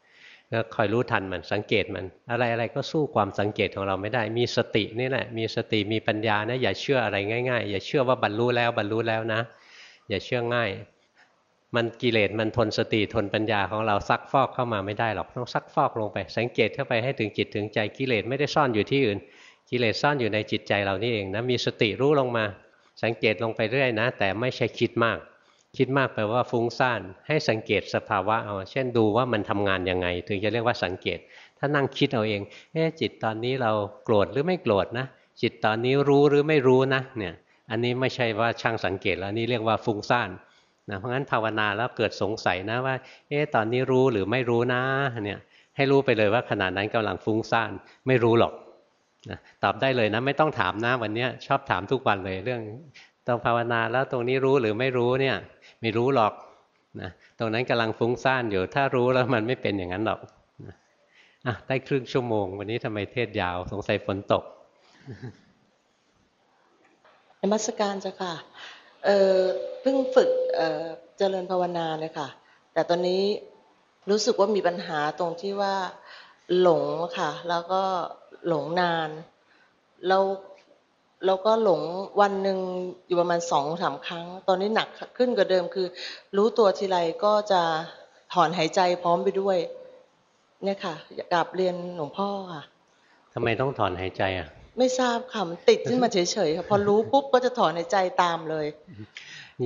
ก็คอยรู้ทันมันสังเกตมัน อะไรอะไรก็สู้ความสังเกตของเราไม่ได้ มีสตินี่แหละมีสติมีปัญญานะอย่าเชื่ออะไรง่ายๆ อย่าเชื่อว่าบรรลุแล้วบรรลุแล้วนะ อย่าเชื่อง่าย มันกิเลสมันทนสติทนปัญญาของเราซักฟอกเข้ามาไม่ได้หรอกต้องซักฟอกลงไป สังเกตเข้าไปให้ถึงจิตถึงใจกิเลสไม่ได้ซ่อนอยู่ที่อื่น กิเลสซ่อนอยู่ในจิตใจเรานี่เองนะมีสติรู้ลงมา สังเกตลงไปเรื่อยนะ แต่ไม่ใช่คิดมาก คิดมากแปลว่าฟุ้งซ่าน ให้สังเกตสภาวะเอา เช่นดูว่ามันทำงานยังไง ถึงจะเรียกว่าสังเกต ถ้านั่งคิดเอาเองเอ๊จิตตอนนี้เราโกรธหรือไม่โกรธนะ จิตตอนนี้รู้หรือไม่รู้นะ เนี่ย อันนี้ไม่ใช่ว่าช่างสังเกตแล้วนี่เรียกว่าฟุ้งซ่านนะเพราะงั้นภาวนาแล้วเกิดสงสัยนะว่า เอ๊ตอนนี้รู้หรือไม่รู้นะ เนี่ยให้รู้ไปเลยว่าขณะนั้นกำลังฟุ้งซ่าน ไม่รู้หรอก นะตอบได้เลยนะไม่ต้องถามนะวันนี้ชอบถามทุกวันเลยเรื่องต้องภาวนาแล้วตรงนี้รู้หรือไม่รู้เนี่ยไม่รู้หรอกนะตรงนั้นกำลังฟุ้งซ่านอยู่ถ้ารู้แล้วมันไม่เป็นอย่างนั้นหรอกนะอะได้ครึ่งชั่วโมง วันนี้ทำไมเทศยาวสงสัยฝนตกนมัสการจ้ะค่ะเออเพิ่งฝึกเออเจริญภาวนาเลยค่ะ แต่ตอนนี้รู้สึกว่ามีปัญหาตรงที่ว่าหลงค่ะ แล้วก็ หลงนานเราแล้วก็หลงวันหนึ่งอยู่ประมาณสองสามครั้ง ตอนนี้หนักขึ้นกว่าเดิมคือ รู้ตัวทีไรก็จะถอนหายใจพร้อมไปด้วย เนี่ยค่ะกราบเรียนหลวงพ่อค่ะทำไมต้องถอนหายใจอะ ไม่ทราบค่ะมันติดขึ้นมาเฉยๆค่ะพอรู้ปุ๊บก็จะถอนในใจตามเลย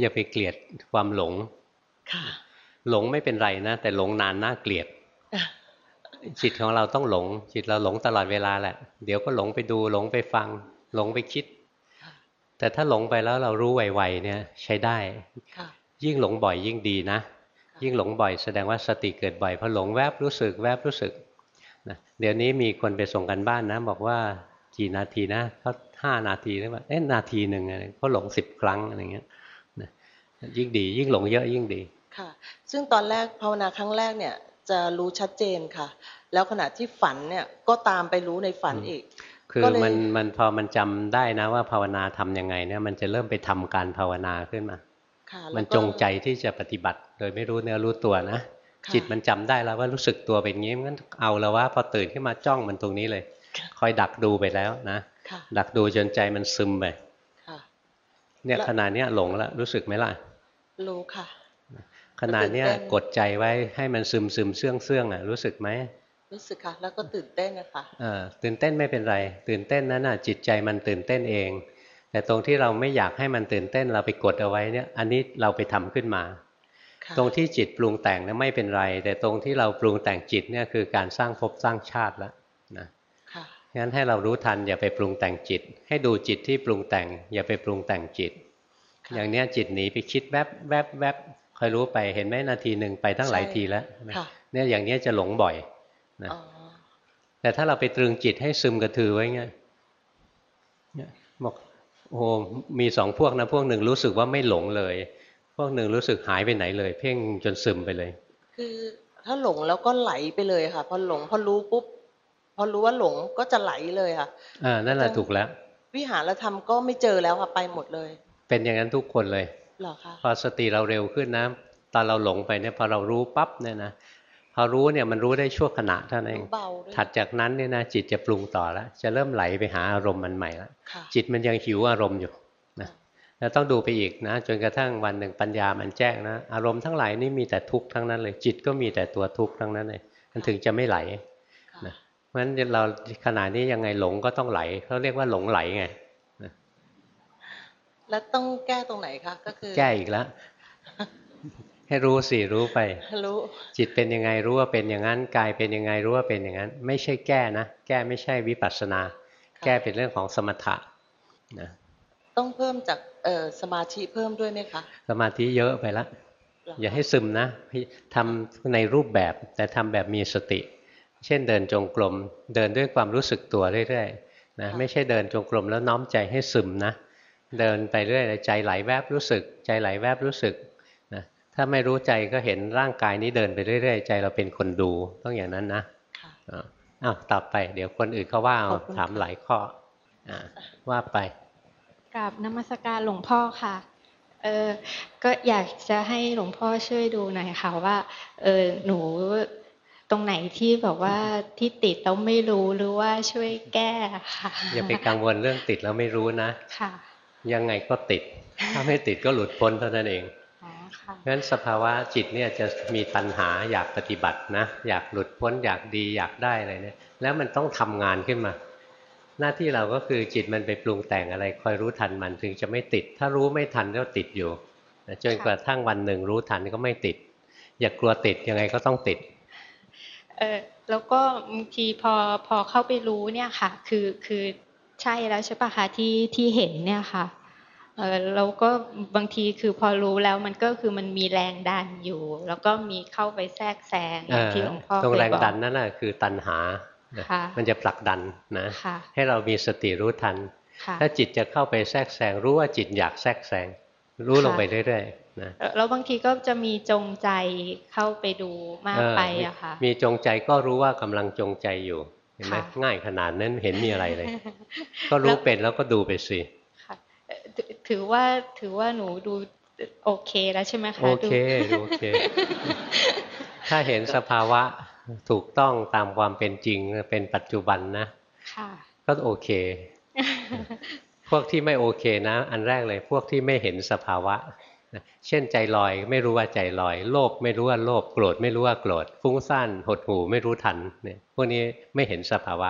อย่าไปเกลียดความหลงค่ะ หลงไม่เป็นไรนะ แต่หลงนานน่าเกลียด จิตของเราต้องหลง จิตเราหลงตลอดเวลาแหละ เดี๋ยวก็หลงไปดูหลงไปฟัง หลงไปคิด แต่ถ้าหลงไปแล้วเรารู้ไวๆเนี่ยใช้ได้ค่ะยิ่งหลงบ่อยยิ่งดีนะ ยิ่งหลงบ่อยแสดงว่าสติเกิดบ่อยพอหลงแวบรู้สึกแวบรู้สึกนะเดี๋ยวนี้มีคนไปส่งกันบ้านนะ บอกว่ากี่นาทีนะเขาห้านาทีหรือว่าเอ๊ะนาทีหนึ่งอะไรเขาหลงสิบครั้งอะไรเงี้ยนะยิ่งดี ยิ่งหลงเยอะยิ่งดีค่ะ ซึ่งตอนแรกภาวนาครั้งแรกเนี่ย จะรู้ชัดเจนค่ะ แล้วขณะที่ฝันเนี่ยก็ตามไปรู้ในฝันอีก คือก็เลยมันมันพอมันจำได้นะว่าภาวนาทำยังไงเนี่ยมันจะเริ่มไปทำการภาวนาขึ้นมาค่ะมันแล้วก็จงใจที่จะปฏิบัติ โดยไม่รู้เนื้อรู้ตัวนะค่ะจิตมันจำได้แล้วว่ารู้สึกตัวเป็นงี้งั้นเอาแล้วว่าพอตื่นขึ้นมาจ้องมันตรงนี้เลย คอยดักดูไปแล้วนะค่ะดักดูจนใจมันซึมไปค่ะเนี่ยแล้วขนาดเนี้ยหลงแล้วรู้สึกไหมล่ะรู้ค่ะ ขนาดเนี้ยตื่นเต้นกดใจไว้ให้มันซึมซึมเสื่องเสื่องอะรู้สึกไหมรู้สึกค่ะ แล้วก็ตื่นเต้นนะคะเออตื่นเต้นไม่เป็นไร ตื่นเต้นนั้นน่ะจิตใจมันตื่นเต้นเอง แต่ตรงที่เราไม่อยากให้มันตื่นเต้นเราไปกดเอาไว้เนี่ย อันนี้เราไปทำขึ้นมาค่ะตรงที่จิตปรุงแต่งเนี่ยไม่เป็นไร แต่ตรงที่เราปรุงแต่งจิตเนี่ยคือการสร้างภพสร้างชาติแล้วนะค่ะงั้นให้เรารู้ทันอย่าไปปรุงแต่งจิต ให้ดูจิตที่ปรุงแต่ง อย่าไปปรุงแต่งจิตค่ะอย่างเนี้ยจิตหนีไปคิดแวบแวบแวบ คอยรู้ไปเห็นไหมนาทีหนึ่งไปตั้งหลายใช่ทีแล้วค่ะเนี่ยอย่างเนี้ยจะหลงบ่อยนะอ๋อแต่ถ้าเราไปตรึงจิตให้ซึมกระถือไว้ไงเนี่ยบอกโอ้โหมีสองพวกนะพวกหนึ่งรู้สึกว่าไม่หลงเลย พวกหนึ่งรู้สึกหายไปไหนเลย เพ่งจนซึมไปเลย คือถ้าหลงแล้วก็ไหลไปเลยค่ะ พอหลงพอรู้ปุ๊บพอรู้ว่าหลงก็จะไหลเลยค่ะอ่านั่นแหละอาจารย์ถูกแล้ว วิหารธรรมก็ไม่เจอแล้วค่ะไปหมดเลย เป็นอย่างนั้นทุกคนเลยเหรอคะพอสติเราเร็วขึ้นนะตอนเราหลงไปเนี่ยพอเรารู้ปั๊บเนี่ยนะพอรู้เนี่ยมันรู้ได้ชั่วขณะเท่านั้นเองรู้เบาด้วยถัดจากนั้นเนี่ยนะจิตจะปรุงต่อแล้วจะเริ่มไหลไปหาอารมณ์มันใหม่แล้วค่ะจิตมันยังหิวอารมณ์อยู่นะแล้วต้องดูไปอีกนะ จนกระทั่งวันหนึ่งปัญญามันแจ้งนะ อารมณ์ทั้งหลายนี่มีแต่ทุกข์ทั้งนั้นเลย จิตก็มีแต่ตัวทุกข์ทั้งนั้นเลยมันถึงจะไม่ไหลค่ะนะเพราะฉะนั้นเราขณะนี้ยังไงหลงก็ต้องไหลเขาเรียกว่าหลงไหลไง แล้วต้องแก้ตรงไหนคะก็คือ แก้อีกแล้วให้รู้สิรู้ไปรู้จิตเป็นยังไงรู้ว่าเป็นอย่างนั้นกายเป็นยังไงรู้ว่าเป็นอย่างนั้น ไม่ใช่แก้นะแก้ไม่ใช่วิปัสสนา แก้เป็นเรื่องของสมถะนะต้องเพิ่มจากเอ่อสมาธิเพิ่มด้วยไหมคะสมาธิเยอะไปละเหรคะอย่าให้ซึมนะทำในรูปแบบแต่ทำแบบมีสติ เช่นเดินจงกรมเดินด้วยความรู้สึกตัวเรื่อยๆนะไม่ใช่เดินจงกรมแล้วน้อมใจให้ซึมนะ เดินไปเรื่อยใจไหลแวบรู้สึก ใจไหลแวบรู้สึกนะถ้าไม่รู้ใจก็เห็นร่างกายนี้เดินไปเรื่อยๆ ใจเราเป็นคนดูต้องอย่างนั้นนะค่ะอ้าวอ้าวต่อไป เดี๋ยวคนอื่นเขาว่าเอาขอบคุณถามค่ะหลายข้ออ่าว่าไปกับนมัสการหลวงพ่อค่ะเออก็อยากจะให้หลวงพ่อช่วยดูหน่อยค่ะว่าเออหนูตรงไหนที่แบบว่าที่ติดแล้วไม่รู้หรือว่าช่วยแก้ค่ะอย่าไปกังวลเรื่องติดแล้วไม่รู้นะค่ะ ยังไงก็ติด ถ้าไม่ติดก็หลุดพ้นเท่านั้นเองอ๋อค่ะเพราะฉะนั้นสภาวะจิตเนี่ยจะมีตัณหาอยากปฏิบัตินะ อยากหลุดพ้นอยากดีอยากได้อะไรเนี่ย แล้วมันต้องทำงานขึ้นมา หน้าที่เราก็คือจิตมันไปปรุงแต่งอะไร คอยรู้ทันมันถึงจะไม่ติด ถ้ารู้ไม่ทันก็ติดอยู่นะจนกระทั่งวันหนึ่งรู้ทันก็ไม่ติด อย่ากลัวติดยังไงก็ต้องติด เออแล้วก็บางทีพอพอเข้าไปรู้เนี่ยค่ะ คือคือใช่แล้วใช่ปะคะที่ที่เห็นเนี่ยค่ะเออ แล้วก็บางทีคือพอรู้แล้วมันก็คือมันมีแรงดันอยู่ แล้วก็มีเข้าไปแทรกแซงเอ่อที่หลวงพ่อตรงเคยแรงบอกดันนั่นแหะคือตัณหานะค่ะมันจะผลักดันนะค่ะให้เรามีสติรู้ทันค่ะถ้าจิตจะเข้าไปแทรกแซงรู้ว่าจิตอยากแทรกแซงรู้ลงไปเรื่อยๆนะแล้วแล้วบางทีก็จะมีจงใจเข้าไปดูมากเออไปมีอะค่ะมีจงใจก็รู้ว่ากำลังจงใจอยู่เห็นไหมค่ะง่ายขนาดนั้นเห็นมีอะไรเลย ก็รู้เป็นแล้วก็ดูไปสิค่ะเอ่อ ถือถือว่าถือว่าหนูดูโอเคแล้วใช่ไหมคะโอเคดูโอเค ถ้าเห็นสภาวะถูกต้องตามความเป็นจริงเป็นปัจจุบันนะค่ะก็โอเค พวกที่ไม่โอเคนะ อันแรกเลยพวกที่ไม่เห็นสภาวะนะเช่นใจลอยไม่รู้ว่าใจลอย โลภไม่รู้ว่าโลภโกรธไม่รู้ว่าโกรธฟุ้งซ่านหดหู่ไม่รู้ทันเนี่ยพวกนี้ไม่เห็นสภาวะ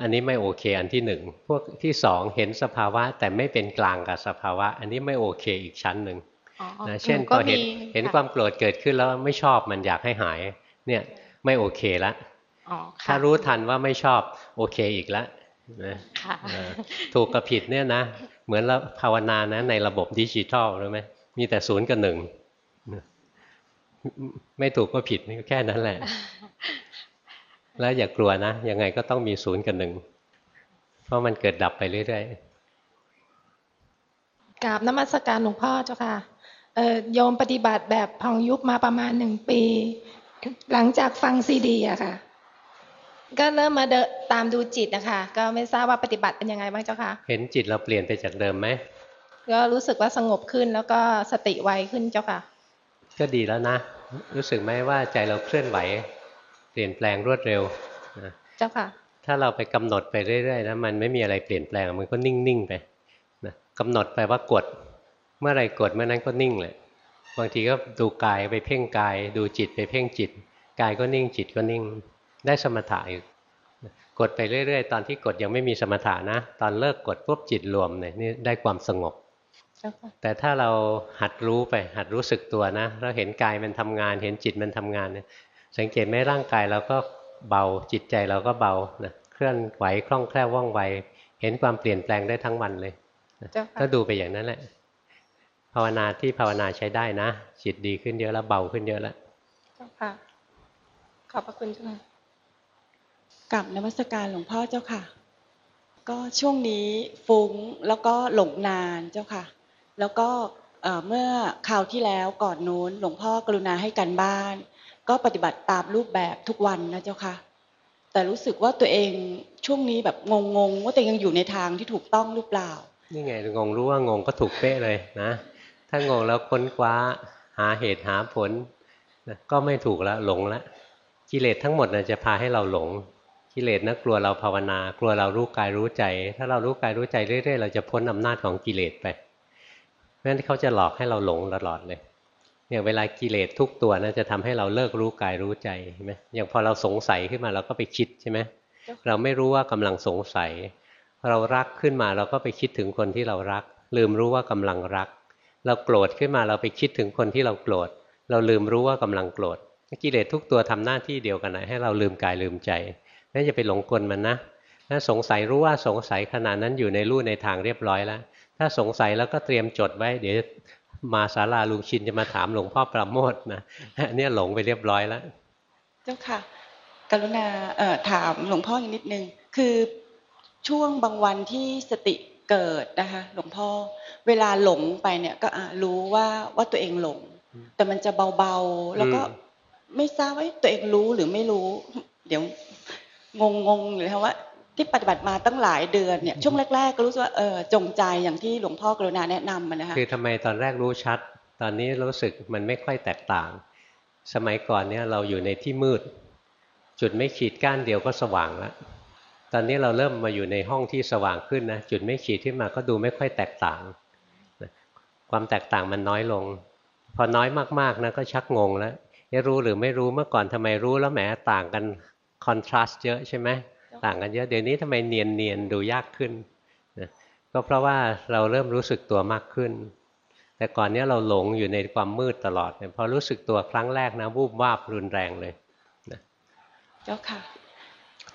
อันนี้ไม่โอเคอันที่หนึ่งพวกที่สองเห็นสภาวะแต่ไม่เป็นกลางกับสภาวะ อันนี้ไม่โอเคอีกชั้นหนึ่งอ๋อนะเช่นหพอเห็นมีเห็นค่ะความโกรธเกิดขึ้นแล้วไม่ชอบมันอยากให้หาย เนี่ยไม่โอเคละอ๋อค่ะถ้ารู้ทันว่าไม่ชอบโอเคอีกแล้วนะค่ะเออถูกกับผิดเนี่ยนะ เหมือนเราภาวนานะ ในระบบดิจิทัลรู้ไหมมีแต่ศูนย์กับหนึ่งไม่ถูกก็ผิดนี่แค่นั้นแหละ แล้วอย่ากลัวนะ ยังไงก็ต้องมีศูนย์กับหนึ่ง เพราะมันเกิดดับไปเรื่อยกราบนมัสการหลวงพ่อเจ้าค่ะเอ่อโยมปฏิบัติแบบพองยุบมาประมาณหนึ่งปี หลังจากฟังซีดีอะค่ะ ก็เริ่มมาเดนตามดูจิตนะคะ ก็ไม่ทราบว่าปฏิบัติเป็นยังไงบ้างเจ้าค่ะๆเห็นจิตเราเปลี่ยนไปจากเดิมไหม ก็รู้สึกว่าสงบขึ้นแล้วก็สติไวขึ้นเจ้าค่ะ ก็ดีแล้วนะ รู้สึกไหมว่าใจเราเคลื่อนไหว เปลี่ยนแปลงรวดเร็วนะเจ้าค่ะ ถ้าเราไปกำหนดไปเรื่อยๆนะมันไม่มีอะไรเปลี่ยนแปลงมันก็นิ่งๆไปนะกำหนดไปว่ากด เมื่อไหรกดเมื่อนั้นก็นิ่งเลยบางทีก็ดูกายไปเพ่งกาย ดูจิตไปเพ่งจิต กายก็นิ่งจิตก็นิ่ง ได้สมถะอีกกดไปเรื่อยๆ ตอนที่กดยังไม่มีสมถะนะ ตอนเลิกกดปุ๊บจิตรวมเนี่ยนี่ได้ความสงบเจ้าค่ะแต่ถ้าเราหัดรู้ไปหัดรู้สึกตัวนะเราเห็นกายมันทำงาน เห็นจิตมันทำงานเนี่ย สังเกตไหมร่างกายเราก็เบาจิตใจเราก็เบานะเคลื่อนไหวคล่องแคล่วว่องไว เห็นความเปลี่ยนแปลงได้ทั้งวันเลยเจ้าค่ะก็ดูไปอย่างนั้นแหละ ภาวนาที่ภาวนาใช้ได้นะ จิตดีขึ้นเยอะแล้วเบาขึ้นเยอะแล้วเจ้าค่ะ ขอบพระคุณเจ้าค่ะกับนมัสการหลวงพ่อเจ้าค่ะ ก็ช่วงนี้ฟุ้งแล้วก็หลงนานเจ้าค่ะ แล้วก็เอ่อเมื่อคราวที่แล้วก่อนนู้นหลวงพ่อกรุณาให้กันบ้าน ก็ปฏิบัติตามรูปแบบทุกวันนะเจ้าค่ะ แต่รู้สึกว่าตัวเองช่วงนี้แบบงงๆว่าตัวเองยังอยู่ในทางที่ถูกต้องหรือเปล่า นี่ไงงงรู้ว่างงก็ถูกเป๊ะเลยนะ ถ้างงแล้วค้นคว้าหาเหตุหาผลนะก็ไม่ถูกแล้วหลงแล้วกิเลสทั้งหมดนะจะพาให้เราหลงกิเลสนะกลัวเราภาวนากลัวเรารู้กายรู้ใจ ถ้าเรารู้กายรู้ใจเรื่อยๆเราจะพ้นอำนาจของกิเลสไปเพราะฉะนั้นเขาจะหลอกให้เราหลงตลอดเลย เนี่ยเวลากิเลสทุกตัวนะจะทำให้เราเลิกรู้กายรู้ใจเห็นไหมอย่างพอเราสงสัยขึ้นมาเราก็ไปคิดใช่ไหมเราไม่รู้ว่ากำลังสงสัย เรารักขึ้นมาเราก็ไปคิดถึงคนที่เรารัก ลืมรู้ว่ากำลังรัก เราโกรธขึ้นมาเราไปคิดถึงคนที่เราโกรธ เราลืมรู้ว่ากำลังโกรธกิเลสทุกตัวทำหน้าที่เดียวกันนะให้เราลืมกายลืมใจนั่นจะไปหลงกลมันนะถ้าสงสัยรู้ว่าสงสัยขนาดนั้นอยู่ในรูในทางเรียบร้อยแล้ว ถ้าสงสัยแล้วก็เตรียมจดไว้ เดี๋ยว มาศาลาลุงชินจะมาถามหลวงพ่อประโมทนะอันเนี่ยหลงไปเรียบร้อยแล้ว เจ้าค่ะ กรุณาเอ่อถามหลวงพ่ออีกนิดนึง คือช่วงบางวันที่สติเกิดนะคะ หลวงพ่อ เวลาหลงไปเนี่ยก็อะรู้ว่าว่าตัวเองหลง แต่มันจะเบาๆ แล้วก็อืมไม่ทราบว่าตัวเองรู้หรือไม่รู้ เดี๋ยวงงๆเลยค่ะว่า ที่ปฏิบัติมาตั้งหลายเดือนเนี่ยช่วงแรกๆก็รู้สึกว่าเออจงใจอย่างที่หลวงพ่อกรุณาแนะนำมานะคะคือทำไมตอนแรกรู้ชัด ตอนนี้รู้สึกมันไม่ค่อยแตกต่าง สมัยก่อนเนี่ยเราอยู่ในที่มืด จุดไม่ขีดก้านเดียวก็สว่างแล้วตอนนี้เราเริ่มมาอยู่ในห้องที่สว่างขึ้นนะจุดไม่ขีดขึ้นมาก็ดูไม่ค่อยแตกต่างนะความแตกต่างมันน้อยลง พอน้อยมากๆนะก็ชักงงแล้วเอ๊ะรู้หรือไม่รู้เมื่อก่อนทำไมรู้แล้วแหมต่างกันคอนทราสต์เยอะใช่ไหม ต่างกันเยอะเดี๋ยวนี้ทำไมเนียนเนียนๆดูยากขึ้นนะก็เพราะว่าเราเริ่มรู้สึกตัวมากขึ้น แต่ก่อนเนี้ยเราหลงอยู่ในความมืดตลอดเนี่ยพอรู้สึกตัวครั้งแรกนะวูบวาบรุนแรงเลยเจ้าค่ะ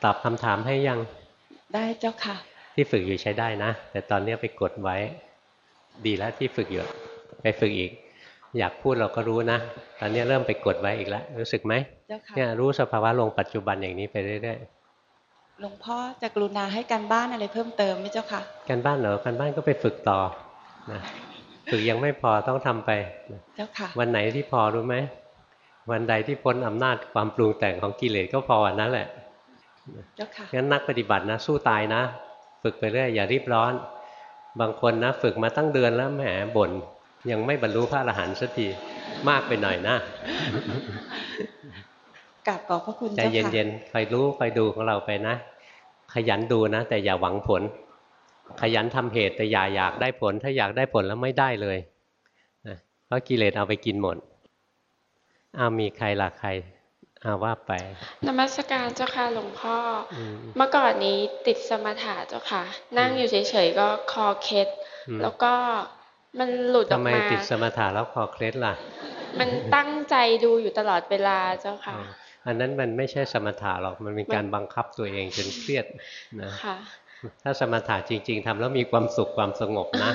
ตอบคำถามให้ยังได้เจ้าค่ะ ที่ฝึกอยู่ใช้ได้นะ แต่ตอนเนี้ยไปกดไว้ ดีแล้วที่ฝึกอยู่ไปฝึกอีก อยากพูดเราก็รู้นะ ตอนเนี้ยเริ่มไปกดไว้อีกแล้วรู้สึกไหมเจ้าค่ะเนี่ยรู้สภาวะลงปัจจุบันอย่างนี้ไปเรื่อย หลวงพ่อจะกรุณาให้การบ้านอะไรเพิ่มเติมไหมเจ้าค่ะๆการบ้านเหรอการบ้านก็ไปฝึกต่อนะฝึกยังไม่พอต้องทำไปนะเจ้าค่ะวันไหนที่พอรู้ไหมวันใดที่พ้นอำนาจความปรุงแต่งของกิเลสก็พอวันนั้นแหละเจ้าค่ะงั้นนักปฏิบัตินะ สู้ตายนะ ฝึกไปเรื่อยอย่ารีบร้อน บางคนนะฝึกมาตั้งเดือนแล้วแหมบ่นยังไม่บรรลุพระอรหันต์สักทีมากไปหน่อยนะ กราบขอบพระคุณใจเจ้าค่ะเย็นๆคอยรู้คอยดูของเราไปนะ ขยันดูนะ แต่อย่าหวังผล ขยันทำเหตุแต่อย่าอยากได้ผล ถ้าอยากได้ผลแล้วไม่ได้เลยนะเพราะกิเลสเอาไปกินหมดอ้าวมีใครล่ะใครอาว่าไปนมัสการเจ้าค่ะหลวงพ่อออืมเมื่อก่อนนี้ติดสมถะเจ้าค่ะ นั่งอยู่เฉยๆก็คอเคล็ดอืมแล้วก็มันหลุดอทำอกไมมาติดสมถะแล้วคอเคล็ดล่ะ มันตั้งใจดูอยู่ตลอดเวลาเจ้าค่ะ อ๋ออันนั้นมันไม่ใช่สมถะหรอกมันเป็นการบังคับตัวเองจนเครียดนะค่ะถ้าสมถะจริง ๆทำแล้วมีความสุขความสงบนะ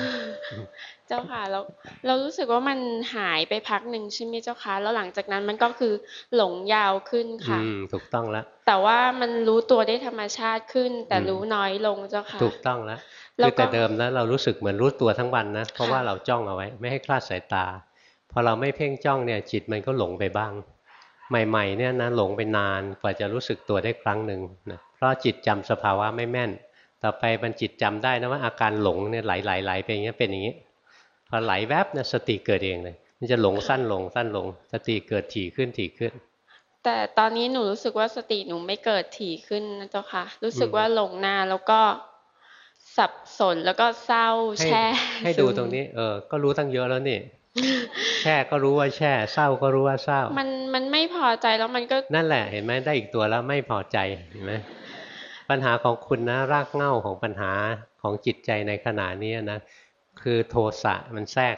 เจ้าค่ะแล้วเรารู้สึกว่ามันหายไปพักหนึ่งใช่ไหมเจ้าค่ะแล้วหลังจากนั้นมันก็คือหลงยาวขึ้นอืค่ะมถูกต้องแล้วแต่ว่ามันรู้ตัวได้ธรรมชาติขึ้น แต่อืมรู้น้อยลงเจ้าค่ะ ถูกต้องแล้วแล้คืวอก็แต่เดิมแล้วเรารู้สึกเหมือนรู้ตัวทั้งวันนะเพราะค่ะว่าเราจ้องเอาไว้ ไม่ให้คลาดสายตาพอเราไม่เพ่งจ้องเนี่ยจิตมันก็หลงไปบ้าง ใหม่ๆเนี่ยนะหลงไปนานกว่าจะรู้สึกตัวได้ครั้งหนึ่งนะเพราะจิตจำสภาวะไม่แม่น ต่อไปมันจิตจำได้นะว่าอาการหลงเนี่ยไหลไหลไหลไปอย่างเงี้ยเป็นอย่างนี้พอไหลแวบเนี่ยสติเกิดเองเลยมันจะหลงสั้นลงสั้นลง สติเกิดถี่ขึ้นถี่ขึ้น แต่ตอนนี้หนูรู้สึกว่าสติหนูไม่เกิดถี่ขึ้นนะเจ้าค่ะ รู้สึกอืมว่าหลงนานแล้วก็สับสนแล้วก็เศร้าให้แช่ให้ซึดูมตรงนี้เออก็รู้ตั้งเยอะแล้วนี่ แช่ก็รู้ว่าแช่ เศร้าก็รู้ว่าเศร้า มันมันไม่พอใจแล้วมันก็ นั่นแหละเห็นไหมได้อีกตัวแล้วไม่พอใจเห็นไหมปัญหาของคุณนะ รากเหง้าของปัญหาของจิตใจในขณะนี้นะคือโทสะมันแทรก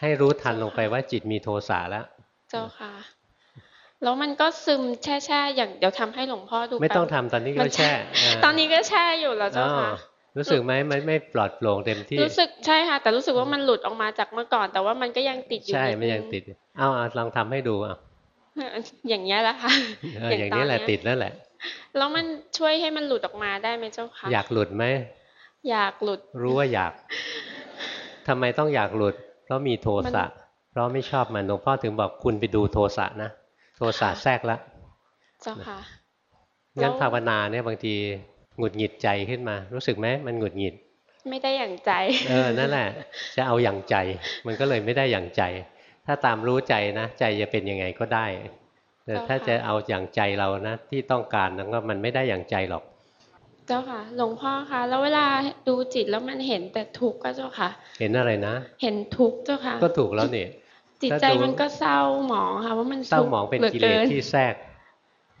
ให้รู้ทันลงไปว่าจิตมีโทสะแล้ว เจ้าค่ะ แล้วมันก็ซึมแช่แช่ๆอย่างเดี๋ยวทำให้หลวงพ่อดูไม่ต้องแป๊บทำตอนนี้มัก็แช่าตอนนี้ก็แช่อยู่แล้วเจ้าค่ะอ๋อ รู้สึกไหมมันไม่ปลอดโปร่งเต็มที่ รู้สึกใช่ค่ะ แต่รู้สึกว่ามันหลุดออกมาจากเมื่อก่อน แต่ว่ามันก็ยังติดอยู่ใช่นิดมันยังนึติดเอาเอาลองทำให้ดูอะอย่างเงี้ยแหละค่ะเอออย่างนี้แหละตเยติดแล้วแหละ แล้วมันช่วยให้มันหลุดออกมาได้ไหมเจ้าค่ะอยากหลุดไหมอยากหลุด รู้ว่าอยากทำไมต้องอยากหลุด เพราะมีโทสะมันเพราะไม่ชอบมันหลวงพ่อถึงบอกคุณไปดูโทสะนะโทสะแทรกแล้วเจ้าค่ะงั้นแล้วภาวนาเนี่ยบางที หงุดหงิดใจขึ้นมา รู้สึกไหมมันหงุดหงิด ไม่ได้อย่างใจ เออนั่นแหละ จะเอาอย่างใจ มันก็เลยไม่ได้อย่างใจ ถ้าตามรู้ใจนะใจจะเป็นยังไงก็ได้แต่เจ้าค่ะถ้าจะเอาอย่างใจเรานะที่ต้องการนั้นก็มันไม่ได้อย่างใจหรอก เจ้าค่ะ หลวงพ่อคะแล้วเวลาดูจิตแล้วมันเห็นแต่ทุกข์ก็เจ้าค่ะ เห็นอะไรนะ เห็นทุกข์เจ้าค่ะ ก็ถูกแล้วนี่จิตถ้าใจดูมันก็เศร้าหมองค่ะว่ามันเศร้าทุกข์หมองเป็นหลืกิเลสนที่แทรก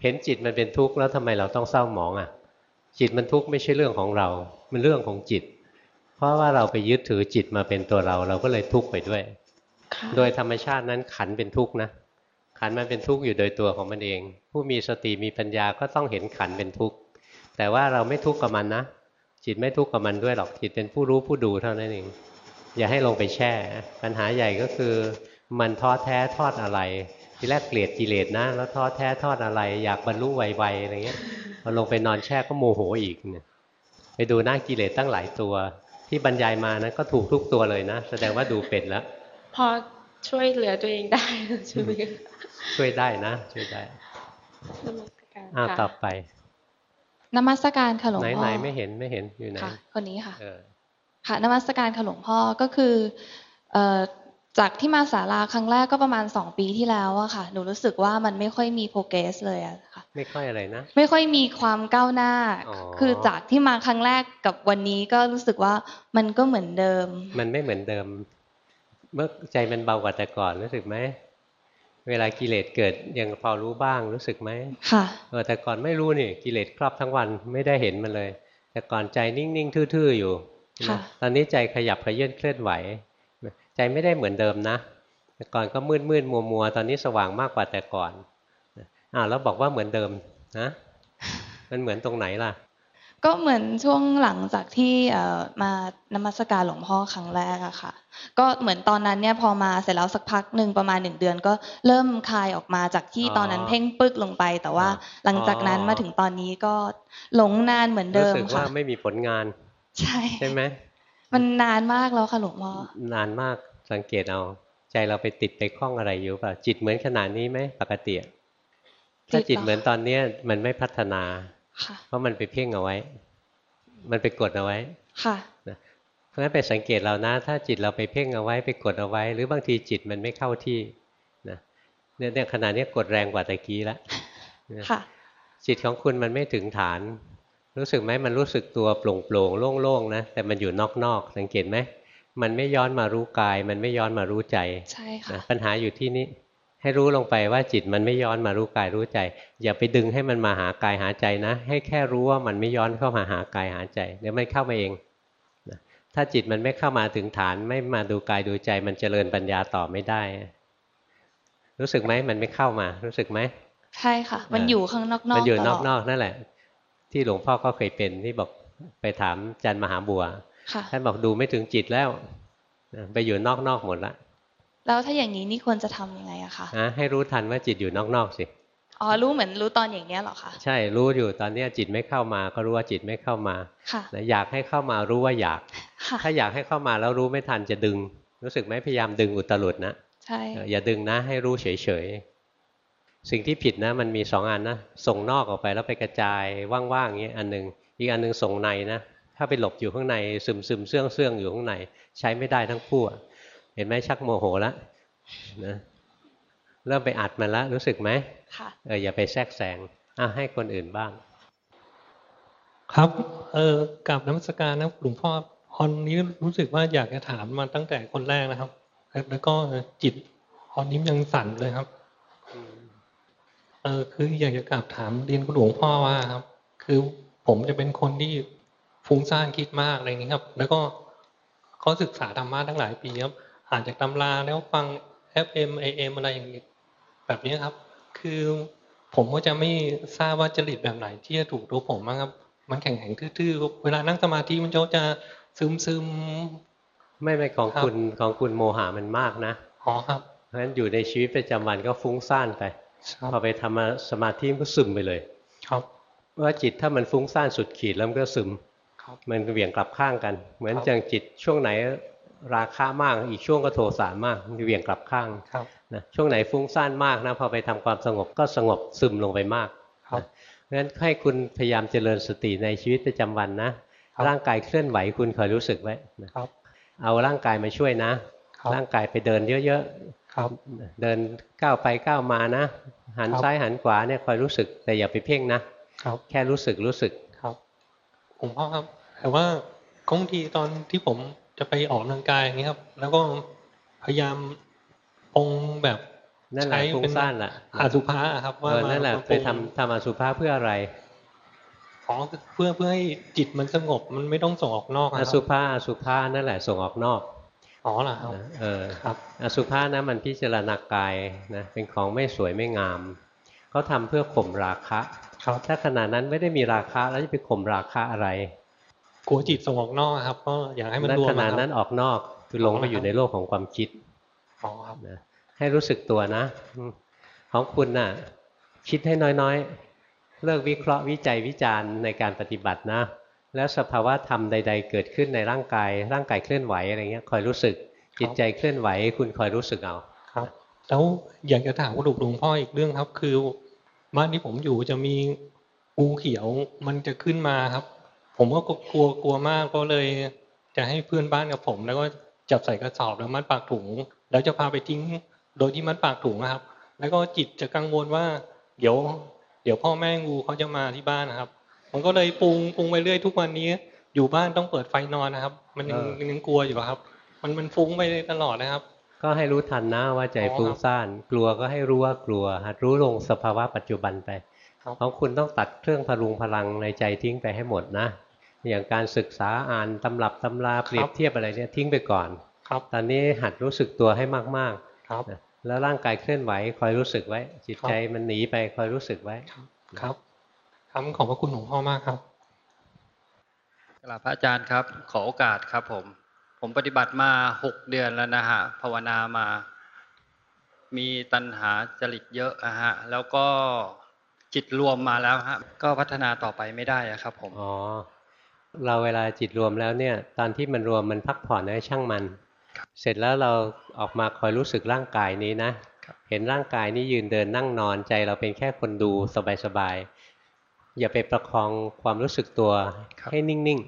เห็นจิตมันเป็นทุกข์แล้วทำไมเราต้องเศร้าหมองอะ จิตมันทุกข์ไม่ใช่เรื่องของเรา มันเรื่องของจิต เพราะว่าเราไปยึดถือจิตมาเป็นตัวเรา เราก็เลยทุกข์ไปด้วยค่ะโดยธรรมชาตินั้นขันเป็นทุกข์นะ ขันมันเป็นทุกข์อยู่โดยตัวของมันเอง ผู้มีสติมีปัญญาก็ต้องเห็นขันเป็นทุกข์ แต่ว่าเราไม่ทุกข์กับมันนะ จิตไม่ทุกข์กับมันด้วยหรอก จิตเป็นผู้รู้ผู้ดูเท่านั้นเอง อย่าให้ลงไปแช่ ปัญหาใหญ่ก็คือ มันท้อแท้ทอดอะไร ทีแรกเกลียดกิเลสนะ แล้วท้อแท้ทอดอะไร อยากบรรลุไวๆอะไรเงี้ยพ อลงไปนอนแช่ก็โมโหอีกเนี่ยไปดูหน้ากิเลสตั้งหลายตัว ที่บรรยายมานะก็ถูกทุกตัวเลยนะ แสดงว่าดูเป็นแล้ว พอช่วยเหลือตัวเองได้ใช่ไหมคะช่วยได้นะ ช่วยได้นมัสการอ้าวค่ะต่อไปนมัสการค่ะหลวงไหนพ่อไหนไม่เห็นไม่เห็นอยู่ไหนค่ะคนนี้ค่ะเออค่ะนมัสการค่ะหลวงพ่อก็คือเอ่อ จากที่มาศาลาครั้งแรกก็ประมาณสองปีที่แล้วอะค่ะ หนูรู้สึกว่ามันไม่ค่อยมีโปรเกรสเลยอะค่ะ ไม่ค่อยอะไรนะ ไม่ค่อยมีความก้าวหน้าอ๋อคือจากที่มาครั้งแรกกับวันนี้ก็รู้สึกว่ามันก็เหมือนเดิม มันไม่เหมือนเดิม เมื่อใจมันเบากว่าแต่ก่อนรู้สึกไหม เวลากิเลสเกิดยังพอรู้บ้างรู้สึกไหมค่ะ เออแต่ก่อนไม่รู้นี่กิเลสครอบทั้งวันไม่ได้เห็นมันเลย แต่ก่อนใจนิ่งๆทื่อๆอยู่ค่ะนะตอนนี้ใจขยับขยื่นเคลื่อนไหว ใจไม่ได้เหมือนเดิมนะ แต่ก่อนก็มืดมืดมัวมัวๆตอนนี้สว่างมากกว่าแต่ก่อนอ่าแล้วบอกว่าเหมือนเดิมนะมันเหมือนตรงไหนล่ะ ก็เหมือนช่วงหลังจากที่เอ่อมานมัสการหลวงพ่อครั้งแรกอะค่ะ ก็เหมือนตอนนั้นเนี่ยพอมาเสร็จแล้วสักพักหนึ่งประมาณหนึ่งเดือน ก็เริ่มคลายออกมาจากที่อ๋อตอนนั้นเพ่งปึกลงไป แต่ว่าอ๋อหลังจากนั้นอ๋อมาถึงตอนนี้ก็หลงนานเหมือนเดิรู้มสึกว่าค่ะไม่มีผลงาน ใช่ใช่ไหม มันนานมากแล้วค่ะหลวงพ่อนานมากสังเกตเอา ใจเราไปติดไปคล้องอะไรอยู่เปล่าจิตเหมือนขนาดนี้ไหมปกติอะถ้าติดจิตเหรอเหมือนตอนเนี้ยมันไม่พัฒนาค่ะเพราะมันไปเพ่งเอาไว้ มันไปกดเอาไว้ ค่ะเพราะฉะนั้นไปสังเกตเรานะ ถ้าจิตเราไปเพ่งเอาไว้ไปกดเอาไว้ หรือบางทีจิตมันไม่เข้าที่นะเนี่ยเนี่ยขณะเนี้ยกดแรงกว่าตะกี้แล้วนะค่ะจิตของคุณมันไม่ถึงฐาน รู้สึกไหมมันรู้สึกตัวโปร่งโปร่งๆโล่งๆนะแต่มันอยู่นอกๆสังเกตไหมมันไม่ย้อนมารู้กาย มันไม่ย้อนมารู้ใจใช่นะค่ะปัญหาอยู่ที่นี้ให้รู้ลงไปว่าจิตมันไม่ย้อนมารู้กายรู้ใจ อย่าไปดึงให้มันมาหากายหาใจนะ ให้แค่รู้ว่ามันไม่ย้อนเข้ามาหากายหาใจเดี๋ยวมันเข้ามาเองนะถ้าจิตมันไม่เข้ามาถึงฐานไม่มาดูกายดูใจ มันเจริญปัญญาต่อไม่ได้ รู้สึกไหมมันไม่เข้ามา รู้สึกไหมใช่ค่ะ มันอยู่ข้างนอกๆมันอยู่ตนลอกๆนั่นแหละ ที่หลวงพ่อก็เคยเป็นที่บอกไปถามจันมหาบัวค่ะท่านบอกดูไม่ถึงจิตแล้วไปอยู่นอกๆหมดละแล้วถ้าอย่างนี้นี่ควรจะทำยังไงอะคะนะให้รู้ทันว่าจิตอยู่นอกๆสิอ๋อรู้เหมือนรู้ตอนอย่างเนี้ยเหรอคะใช่รู้อยู่ตอนเนี้ยจิตไม่เข้ามา ก็รู้ว่าจิตไม่เข้ามาค่ะนะอยากให้เข้ามารู้ว่าอยากค่ะถ้าอยากให้เข้ามาแล้วรู้ไม่ทันจะดึง รู้สึกไหมพยายามดึงอุตรุดนะใช่เอออย่าดึงนะให้รู้เฉยๆ สิ่งที่ผิดนะ มันมีสองอันนะ ส่งนอกออกไปแล้วไปกระจายว่างๆอย่างนี้อันหนึ่งอีกอันหนึ่งส่งในนะ ถ้าไปหลบอยู่ข้างในซึมซึมๆเสื่องเสื่องๆอยู่ข้างใน ใช้ไม่ได้ทั้งคู่อะเห็นไหมชักโมโหแล้วนะเริ่มไปอัดมันแล้วรู้สึกไหมค่ะเอออย่าไปแทรกแซงอะให้คนอื่นบ้าง ครับเออกับน้ำสการนะหลวงพ่อตอนนี้รู้สึกว่าอยากจะถามมาตั้งแต่คนแรกนะครับ แล้วก็จิตตอนนี้ยังสั่นเลยครับ เออคืออยากจะกลับถามเรียนคุณหลวงพ่อว่าครับ คือผมจะเป็นคนที่ฟุ้งซ่านคิดมากอะไรอย่างนี้ครับ แล้วก็ก็ศึกษาธรรมะตั้งหลายปีครับอ่านจากตำราแล้วฟัง FM AM อะไรอย่างนี้แบบนี้ครับ คือผมก็จะไม่ทราบว่าจริตแบบไหนที่จะถูกตัวผมบ้างครับ มันแข็งแข็งทื่อๆ เวลานั่งสมาธิมันจะซึมซึมไม่ไม่ของครับคุณของคุณโมหะมันมากนะๆอ๋อครับเพราะฉะนั้นอยู่ในชีวิตประจำวันก็ฟุ้งซ่านไปครับ พอไปทำสมาธิมันก็ซึมไปเลย ครับว่าจิตถ้ามันฟุ้งซ่านสุดขีดแล้วมันก็ซึมครับมันเหวี่ยงกลับข้างกัน เหมือนครับจังจิตช่วงไหนราคามาก อีกช่วงก็โทสะมากมันเหวี่ยงกลับข้างครับนะช่วงไหนฟุ้งซ่านมากนะพอไปทำความสงบก็สงบซึมลงไปมากครับเพราะฉะนั้นให้คุณพยายามเจริญสติในชีวิตประจำวันนะครับร่างกายเคลื่อนไหวคุณคอยรู้สึกไว้นะครับ เอาร่างกายมาช่วยนะครับร่างกายไปเดินเยอะ ครับๆเดินก้าวไปก้าวมานะ หันครับซ้ายหันขวาเนี่ยคอยรู้สึก แต่อย่าไปเพ่งนะครับแค่รู้สึกรู้สึกครับผมพ่อครับ แต่ว่าบางทีตอนที่ผมจะไปออกกำลังกายอย่างนี้ครับ แล้วก็พยายามปรงแบบนั่นแหละใช้ฟุ้งเป็นซ่านล่ะอาสุภะอะครับเอว่าอนั่นแหละมาไปทำทำอสุภะเพื่ออะไรอ๋อเพื่อเพื่อให้จิตมันสงบมันไม่ต้องส่งออกนอกอะอครับสุภะอสุภะนั่นแหละส่งออกนอก อ๋อเหรอครับนะเออครับอสุภะนะมันพิจารณากายนะเป็นของไม่สวยไม่งามเขาทำเพื่อข่มราคะครับ ถ้าขณะนั้นไม่ได้มีราคะแล้วจะไปข่มราคะอะไรกลัวจิตส่งออกนอกอะครับก็อยากให้มันนั้นรวมขอะณะครับนั้นออกนอกคือลงไปอยู่ในโลกของความคิดอ๋อครับนะให้รู้สึกตัวนะอืมของคุณน่ะ คิดให้น้อยๆ เลิกวิเคราะห์วิจัยวิจารณ์ในการปฏิบัตินะ แล้วสภาวะธรรมใด ๆ เกิดขึ้นในร่างกาย ร่างกายเคลื่อนไหวอะไรเงี้ยคอยรู้สึกจิตใจเคลื่อนไหว คุณคอยรู้สึกเอาครับ แล้วอยากจะถามคุณหลวงพ่ออีกเรื่องครับ คือบ้านที่ผมอยู่จะมีงูเขียวมันจะขึ้นมาครับ ผมก็กลัวกลัวมากก็เลย จะให้เพื่อนบ้านกับผม แล้วก็จับใส่กระสอบแล้วมัดปากถุง แล้วจะพาไปทิ้งโดยที่มัดปากถุงนะครับ แล้วก็จิตจะกังวลว่า เดี๋ยว เดี๋ยวพ่อแม่งูเขาจะมาที่บ้านนะครับ มันก็เลยปรุงปรุงไปเรื่อยทุกวันนี้ อยู่บ้านต้องเปิดไฟนอนนะครับ มันยังเออยังกลัวอยู่ครับ มันมันฟุ้งไปตลอดนะครับ ก็ให้รู้ทันนะว่าใจอ๋อครับฟุ้งซ่าน กลัวก็ให้รู้ว่ากลัวหัดรู้ลงสภาวะปัจจุบันไปครับของคุณต้องตัดเครื่องพลุงพลังในใจทิ้งไปให้หมดนะ อย่างการศึกษาอ่านตำรับตำราเปรียบเทียบอะไรเนี่ยทิ้งไปก่อนครับตอนนี้หัดรู้สึกตัวให้มากครับๆนะแล้วร่างกายเคลื่อนไหวคอยรู้สึกไว้ จิตใจมันหนีไปคอยรู้สึกไว้ครับ ครับขอบพระคุณหลวงพ่อมากครับกราบพระอาจารย์ครับ ขอโอกาสครับ ผม ผมปฏิบัติมาหกเดือนแล้วนะฮะภาวนามา มีตัณหาจริตเยอะอะฮะ แล้วก็จิตรวมมาแล้วฮะ ก็พัฒนาต่อไปไม่ได้อะครับ ผมอ๋อเราเวลาจิตรวมแล้วเนี่ย ตอนที่มันรวมมันพักผ่อนให้ช่างมัน เสร็จแล้วเราออกมาคอยรู้สึกร่างกายนี้นะครับเห็นร่างกายนี้ยืนเดินนั่งนอนใจเราเป็นแค่คนดูสบายๆ อย่าไปประคองความรู้สึกตัวให้นิ่ง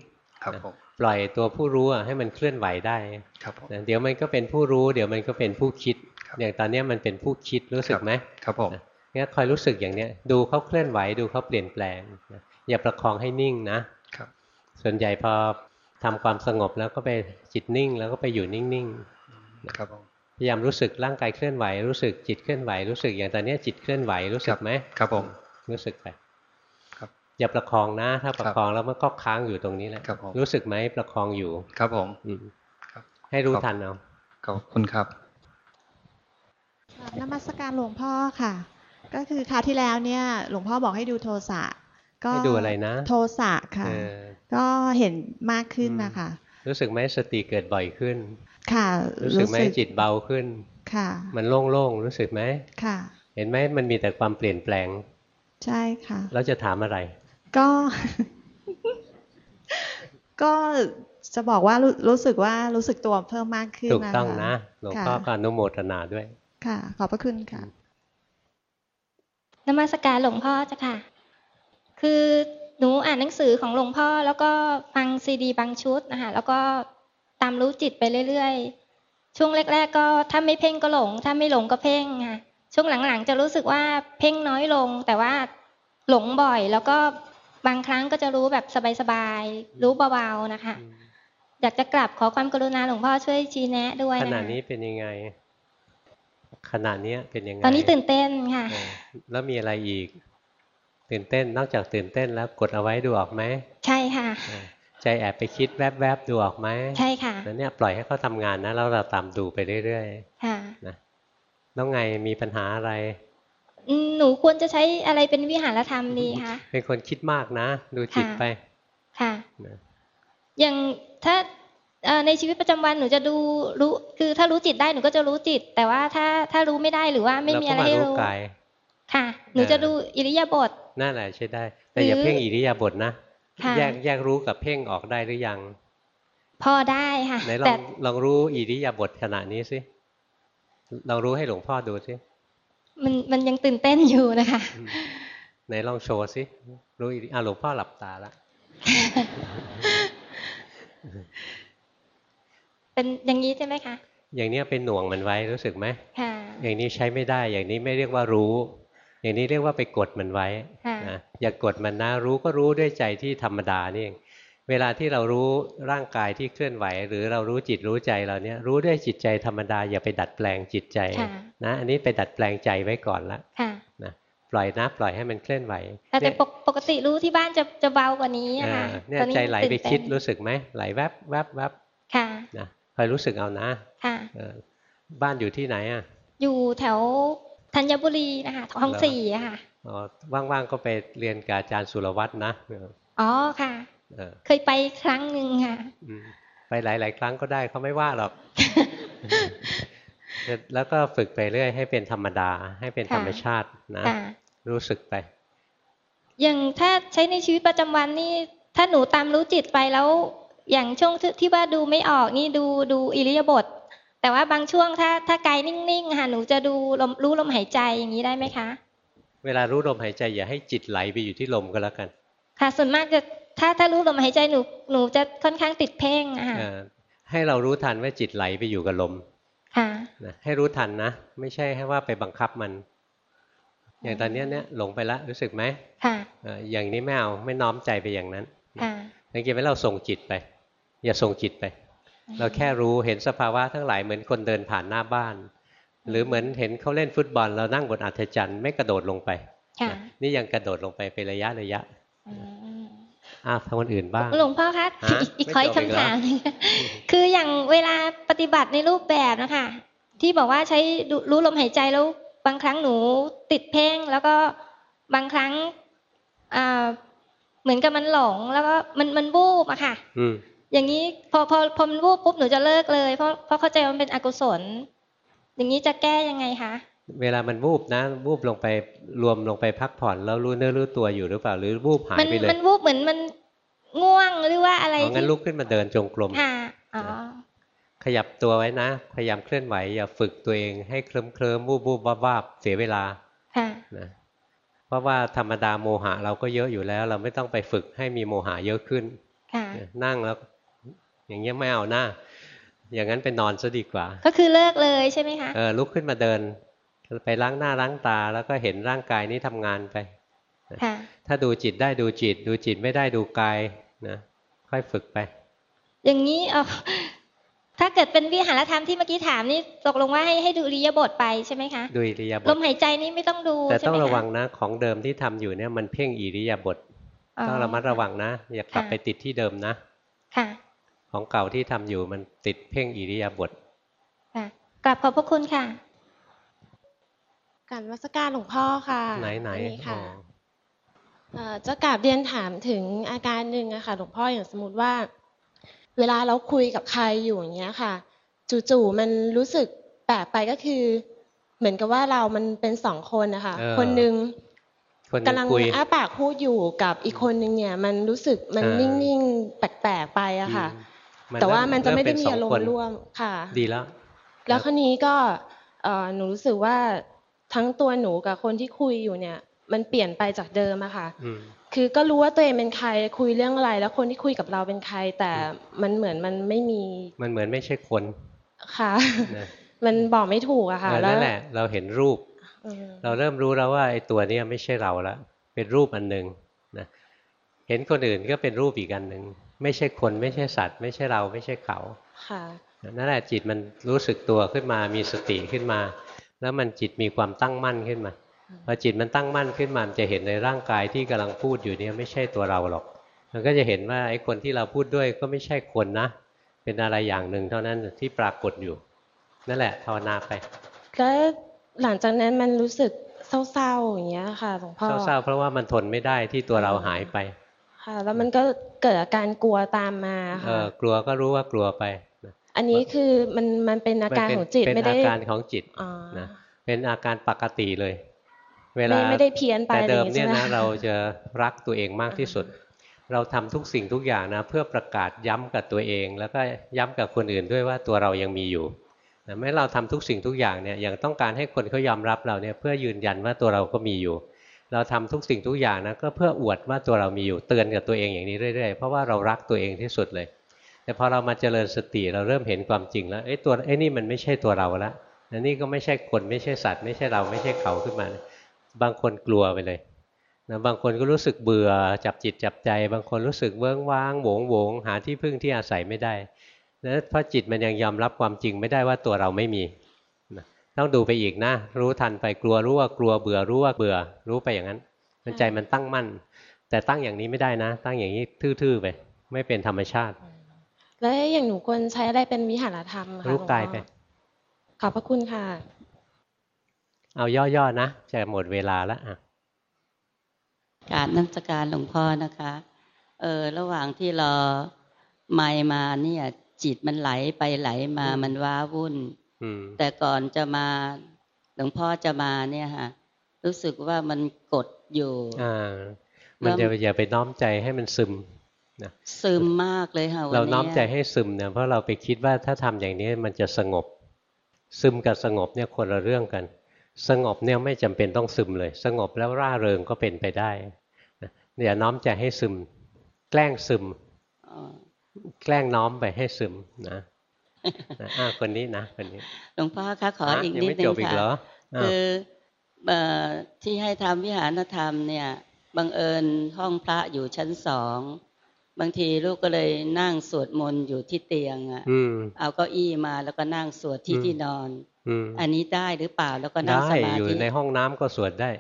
ครับผมๆปล่อยตัวผู้รู้อะให้มันเคลื่อนไหวได้ครับผมนะเดี๋ยวมันก็เป็นผู้รู้ เดี๋ยวมันก็เป็นผู้คิดครับอย่างตอนเนี้ยมันเป็นผู้คิดรู้สึกไหมครับผมงั้นคอยรู้สึกอย่างเนี้ยดูเขาเคลื่อนไหวดูเขาเปลี่ยนแปลงนะอย่าประคองให้นิ่งนะครับส่วนใหญ่พอทำความสงบแล้วก็ไปจิตนิ่ง แล้วก็ไปอยู่นิ่งครับผมๆพยายามรู้สึกร่างกายเคลื่อนไหว รู้สึกจิตเคลื่อนไหวรู้สึกอย่างตอนเนี้ยจิตเคลื่อนไหวรู้สึกไหมครับผมรู้สึกไปครับ อย่าประคองนะ ถ้าประคองแล้วมันก็ค้างอยู่ตรงนี้แหละครับผมรู้สึกไหมประคองอยู่ ครับผมอืมครับให้รู้ครับทันเอาขอบคุณครับนมัสการหลวงพ่อค่ะ ก็คือคราวที่แล้วเนี่ย หลวงพ่อบอกให้ดูโทสะก็ให้ดูอะไรนะ โทสะค่ะเออก็เห็นมากขึ้นนะคะ รู้สึกไหมสติเกิดบ่อยขึ้น ค่ะ รู้สึกไหมจิตเบาขึ้น ค่ะ มันโล่งๆรู้สึกไหมค่ะ เห็นไหมมันมีแต่ความเปลี่ยนแปลง ใช่ค่ะ แล้วจะถามอะไร ก็ ก็จะบอกว่ารู้รู้สึกว่ารู้สึกตัวเพิ่มมากขึ้นถูกต้องคนะหลวงพ่อค่ะก็อนุโมทนาด้วย ค่ะ ขอบพระคุณค่ะนมัสการหลวงพ่อเจ้าค่ะ คือหนูอ่านหนังสือของหลวงพ่อ แล้วก็ฟังซีดีบางชุดนะคะแล้วก็ตามรู้จิตไปเรื่อยๆ ช่วงแรก ๆ ก็ถ้าไม่เพ่งก็หลง ถ้าไม่หลงก็เพ่งค่ะช่วงหลังๆ จะรู้สึกว่าเพ่งน้อยลง แต่ว่าหลงบ่อย แล้วก็ บางครั้งก็จะรู้แบบสบายๆ รู้เบาๆ นะคะ อยากจะกลับขอความกรุณาหลวงพ่อช่วยชี้แนะด้วยขนะณะคะนี้เป็นยังไง ขณะเนี้ยเป็นยังไง ตอนนี้ตื่นเต้นค่ะเออแล้วมีอะไรอีก ตื่นเต้น นอกจากตื่นเต้นแล้วกดเอาไว้ดูออกไหม ใช่ค่ะเออใจแอบไปคิดแวบๆ ดูออกไหม ใช่ค่ะ แล้วเนี่ยปล่อยให้เขาทำงานนะแล้วเราตามดูไปเรื่อยค่ะๆนะน้องไงมีปัญหาอะไรอืม หนูควรจะใช้อะไรเป็นวิหารธรรมดีคะเป็นคนคิดมากนะ ดูจิตค่ะไป ค่ะนะอย่างถ้าเอ่อในชีวิตประจำวันหนูจะดูรู้ คือถ้ารู้จิตได้หนูก็จะรู้จิต แต่ว่าถ้าถ้ารู้ไม่ได้หรือว่าไม่มีอะไรเราก็ให้มารู้กายค่ะ หนูจะดูอิริยาบถนั่นแหละใช่ได้ แต่อย่าหรือเพ่งอิริยาบถนะค่ะแยกแยกรู้กับเพ่งออกได้หรือยัง พอได้ค่ะไหนลอแต่งลองรู้อิริยาบถขณะนี้สิลองรู้ให้หลวงพ่อดูสิ มันมันยังตื่นเต้นอยู่นะคะอืมไหนลองโชว์สิรู้อิริอะหลวงพ่อหลับตาละเป็นอย่างนี้ใช่ไหมคะ อย่างเนี้ยเป็นหน่วงมันไว้รู้สึกไหมค่ะ อย่างนี้ใช้ไม่ได้ อย่างนี้ไม่เรียกว่ารู้ อย่างนี้เรียกว่าไปกดมันไว้ค่ะนะอย่ากกดมันนะรู้ก็รู้ด้วยใจที่ธรรมดานี่เอง เวลาที่เรารู้ร่างกายที่เคลื่อนไหว หรือเรารู้จิตรู้ใจเราเนี้ยรู้ด้วยจิตใจธรรมดาอย่าไปดัดแปลงจิตใจค่ะนะอันนี้ไปดัดแปลงใจไว้ก่อนละค่ะนะปล่อยนะปล่อยให้มันเคลื่อนไหวแต่แต่เนี่ยปกปกติรู้ที่บ้านจะจะเบากว่านี้อะเอค่ะอเนี่ยตอนนี้ใจไหลไปตื่นเต้นคิดรู้สึกไหมไหลแวบแวบแวบค่ะนะคอยรู้สึกเอานะค่ะเออบ้านอยู่ที่ไหนอะอยู่แถวธัญบุรีนะคะท้องเหรอสี่อะค่ะอ๋อว่างๆก็ไปเรียนกับอาจารย์สุรวัตรนะเอออ๋อค่ะ เออเคยไปครั้งหนึ่งค่ะอืมไปหลาย ๆ ครั้งก็ได้เขาไม่ว่าหรอก แล้วก็ฝึกไปเรื่อยให้เป็นธรรมดา ให้เป็นค่ะธรรมชาตินะค่ะรู้สึกไป อย่างถ้าใช้ในชีวิตประจำวันนี่ ถ้าหนูตามรู้จิตไปแล้ว อย่างช่วงที่ที่ว่าดูไม่ออกนี่ดูดูอิริยาบถแต่ว่าบางช่วงถ้าถ้ากายนิ่งๆค่ะหนูจะดูลมรู้ลมหายใจอย่างนี้ได้ไหมคะ เวลารู้ลมหายใจอย่าให้จิตไหลไปอยู่ที่ลมก็แล้วกัน ค่ะส่วนมากจะ ถ้าถ้ารู้ลมหายใจหนูหนูจะค่อนข้างติดเพ่งอะค่ะเออให้เรารู้ทันว่าจิตไหลไปอยู่กับลมค่ะนะให้รู้ทันนะ ไม่ใช่ให้ว่าไปบังคับมัน อย่างตอนเนี้ยเนี่ยหลงไปแล้วรู้สึกไหมค่ะเอออย่างนี้ไม่เอาไม่น้อมใจไปอย่างนั้นค่ะสังเกตไหมเราส่งจิตไป อย่าส่งจิตไป เราแค่รู้เห็นสภาวะทั้งหลายเหมือนคนเดินผ่านหน้าบ้าน หรือเหมือนเห็นเขาเล่นฟุตบอล เรานั่งบนอัฐจันทร์ไม่กระโดดลงไปค่ะนะนี่ยังกระโดดลงไปเป็นระยะระยะ อืมอ้าวทางคนอื่นบ้าง หลวงพ่อคะฮะอีกอีกไม่ขออีกจบอีกเหรอคำถามหนึงคืออย่างเวลาปฏิบัติในรูปแบบนะคะที่บอกว่าใช้ดูรู้ลมหายใจแล้ว บางครั้งหนูติดเพ่งแล้วก็บางครั้งอ่าเหมือนกับมันหลงแล้วก็มันมันวูบอะค่ะอืมอย่างนี้พอพอพอมันวูบปุ๊บหนูจะเลิกเลย เพราะเพราะเข้าใจว่ามันเป็นอกุศล อย่างนี้จะแก้ยังไงคะ เวลามันวูบนะ วูบลงไปรวมลงไปพักผ่อน แล้วรู้เนื้อรู้ตัวอยู่หรือเปล่า หรือวูบหายมันไปเลยมันวูบเหมือนมันง่วงหรือว่าอะไรเอางั้นที่ลุกขึ้นมาเดินจงกรมค่ะอ๋อขยับตัวไว้นะ พยายามเคลื่อนไหว อย่าฝึกตัวเองให้เคลิ้มเคลิ้มวูบวูบวาบวาบเสียเวลาค่ะนะเพราะว่าธรรมดาโมหะเราก็เยอะอยู่แล้ว เราไม่ต้องไปฝึกให้มีโมหะเยอะขึ้นค่ะนั่งแล้ว อย่างเงี้ยไม่เอาหน้า อย่างนั้นไปนอนซะดีกว่า ก็คือเลิกเลยใช่ไหมคะเออลุกขึ้นมาเดิน ไปล้างหน้าล้างตา แล้วก็เห็นร่างกายนี้ทำงานไปค่ะถ้าดูจิตได้ดูจิต ดูจิตไม่ได้ดูกายนะค่อยฝึกไป อย่างนี้เอาถ้าเกิดเป็นวิหารธรรมที่เมื่อกี้ถามนี่ตกลงว่าให้ให้ดูอิริยาบถไปใช่ไหมคะดูอิริยาบลถมหายใจนี่ไม่ต้องดูแต่ใช่ต้องไหมระวังคะนะของเดิมที่ทำอยู่เนี่ยมันเพ่งอิริยาบถอ๋อต้องระมัดระวังนะ อย่ากลับค่ะไปติดที่เดิมนะ ค่ะ ของเก่าที่ทำอยู่มันติดเพ่งอิริยาบถค่ะกลับขอบพระคุณค่ะ การวัสการหลวงพ่อค่ะไหนไหนอันี้ค่ะอ๋อเอ่อจะกราบเรียนถามถึงอาการหนึ่งอะค่ะหลวงพ่ออย่างสมมติว่า เวลาเราคุยกับใครอยู่อย่างเงี้ยค่ะ จู่ๆมันรู้สึกแปลกไปก็คือ เหมือนกับว่าเรามันเป็นสองคนนะคะเออคนหนึ่งคนหนึ่กำลังคุยอ้าปากพูดอยู่กับอีกคนหนึ่งเนี่ย มันรู้สึกมันเออนิ่งๆแปลกๆไปอะค่ะอืมแต่ว่าเริ่มันจะไม่ได้เริ่มีเป็นสงอารมคนณ์ร่วมค่ะ ดีแล้ว แล้วคราวนี้ก็เอ่อหนูรู้สึกว่า ทั้งตัวหนูกับคนที่คุยอยู่เนี่ย มันเปลี่ยนไปจากเดิมอะค่ะอืมคือก็รู้ว่าตัวเองเป็นใครคุยเรื่องอะไร แล้วคนที่คุยกับเราเป็นใคร แต่มันเหมือนมันไม่มี มันเหมือนไม่ใช่คนค่ะนะมันบอกไม่ถูกอะค่ะเออแล้วนั่นแหละ เราเห็นรูปเออเราเริ่มรู้แล้วว่าไอ้ตัวเนี้ยไม่ใช่เราละเป็นรูปอันหนึ่งนะเห็นคนอื่นก็เป็นรูปอีกอันหนึ่งไม่ใช่คนไม่ใช่สัตว์ ไม่ใช่เราไม่ใช่เขาค่ะนั่นแหละจิตมันรู้สึกตัวขึ้นมามีสติขึ้นมา แล้วมันจิตมีความตั้งมั่นขึ้นมาพอจิตมันตั้งมั่นขึ้นมามันจะเห็นในร่างกายที่กำลังพูดอยู่เนี่ยไม่ใช่ตัวเราหรอก มันก็จะเห็นว่าไอ้คนที่เราพูดด้วยก็ไม่ใช่คนนะ เป็นอะไรอย่างหนึ่งเท่านั้นที่ปรากฏอยู่ นั่นแหละภาวนาไปแล้วหลังจากนั้นมันรู้สึกเศร้าๆอย่างเงี้ยค่ะหลวงพ่อเศร้าๆเพราะว่ามันทนไม่ได้ที่ตัวเราหายไป ค่ะ แล้วมันก็เกิดอาการกลัวตามมาเอค่ะอกลัวก็รู้ว่ากลัวไปนะ อันนี้คือมันมันเป็นอาการมันเป็นของจิตเป็นไม่ได้อาการของจิตอ๋อนะเป็นอาการปกติเลย เวลาไม่ไม่ได้เพี้ยนไปแต่เดิมอะไรอย่างงี้เนี่ยใช่ไหมนะเราจะรักตัวเองมากที่สุด เราทำทุกสิ่งทุกอย่างนะเพื่อประกาศย้ำกับตัวเอง แล้วก็ย้ำกับคนอื่นด้วยว่าตัวเรายังมีอยู่นะเมื่อเราทำทุกสิ่งทุกอย่างเนี่ยยังต้องการให้คนเขายอมรับเราเนี่ยเพื่อยืนยันว่าตัวเราก็มีอยู่ เราทำทุกสิ่งทุกอย่างนะก็เพื่ออวดว่าตัวเรามีอยู่เตือนกับตัวเองอย่างนี้เรื่อยๆเพราะว่าเรารักตัวเองที่สุดเลย แต่พอเรามาเจริญสติเราเริ่มเห็นความจริงแล้วไอ้ตัวไอ้นี่มันไม่ใช่ตัวเราละอันนี้ก็ไม่ใช่คนไม่ใช่สัตว์ ไม่ใช่เราไม่ใช่เขาขึ้นมา บางคนกลัวไปเลยนะบางคนก็รู้สึกเบื่อจับจิตจับใจ บางคนรู้สึกเวิ้งว้างโหวงโหวงหาที่พึ่งที่อาศัยไม่ได้นะเพราะจิตมันยังยอมรับความจริงไม่ได้ว่าตัวเราไม่มีนะต้องดูไปอีกนะ รู้ทันไปกลัวรู้ว่ากลัวเบื่อรู้ว่าเบื่อ รู้ไปอย่างนั้น มันใจมันตั้งมั่น แต่ตั้งอย่างนี้ไม่ได้นะ ตั้งอย่างนี้ทื่อๆไปไม่เป็นธรรมชาติ แล้วอย่างหนูควรใช้อะไรเป็นวิหารธรรมคะรู้กายหลวงไปพ่อขอบพระคุณค่ะ เอาย่อๆนะจะหมดเวลาแล้วอะกรารนักการหลวงพ่อนะคะเออระหว่างที่รอไม่มาเนี่ย จิตมันไหลไปไหลมามันว้าวุ่นอืมแต่ก่อนจะมาหลวงพ่อจะมาเนี่ยฮะรู้สึกว่ามันกดอยู่อ่ามันจะอย่าไปน้อมใจให้มันซึม นะซึมมากเลยค่ะวันเรานี้น้อมใจให้ซึมเนี่ยเพราะเราไปคิดว่าถ้าทำอย่างนี้มันจะสงบ ซึมกับสงบเนี่ยคนละเรื่องกัน สงบเนี่ยไม่จำเป็นต้องซึมเลย สงบแล้วร่าเริงก็เป็นไปได้นะอย่าน้อมใจให้ซึม แกล้งซึมอ๋อแกล้งน้อมไปให้ซึมนะนะอ่าคนนี้นะคนนี้หลวงพ่อคะขอฮะอีกยังนิดไม่นึจงบอีกค่ะเหรออ้าวคือเอ่อที่ให้ทำวิหารธรรมเนี่ยบังเอิญห้องพระอยู่ชั้นสอง บางทีลูกก็เลยนั่งสวดมนต์อยู่ที่เตียงอะอืมเอาเก้าอี้มาแล้วก็นั่งสวดที่อืมที่นอนอืมอันนี้ได้หรือเปล่าแล้วก็นั่งได้สมาอยู่ธิในห้องน้ำก็สวดได้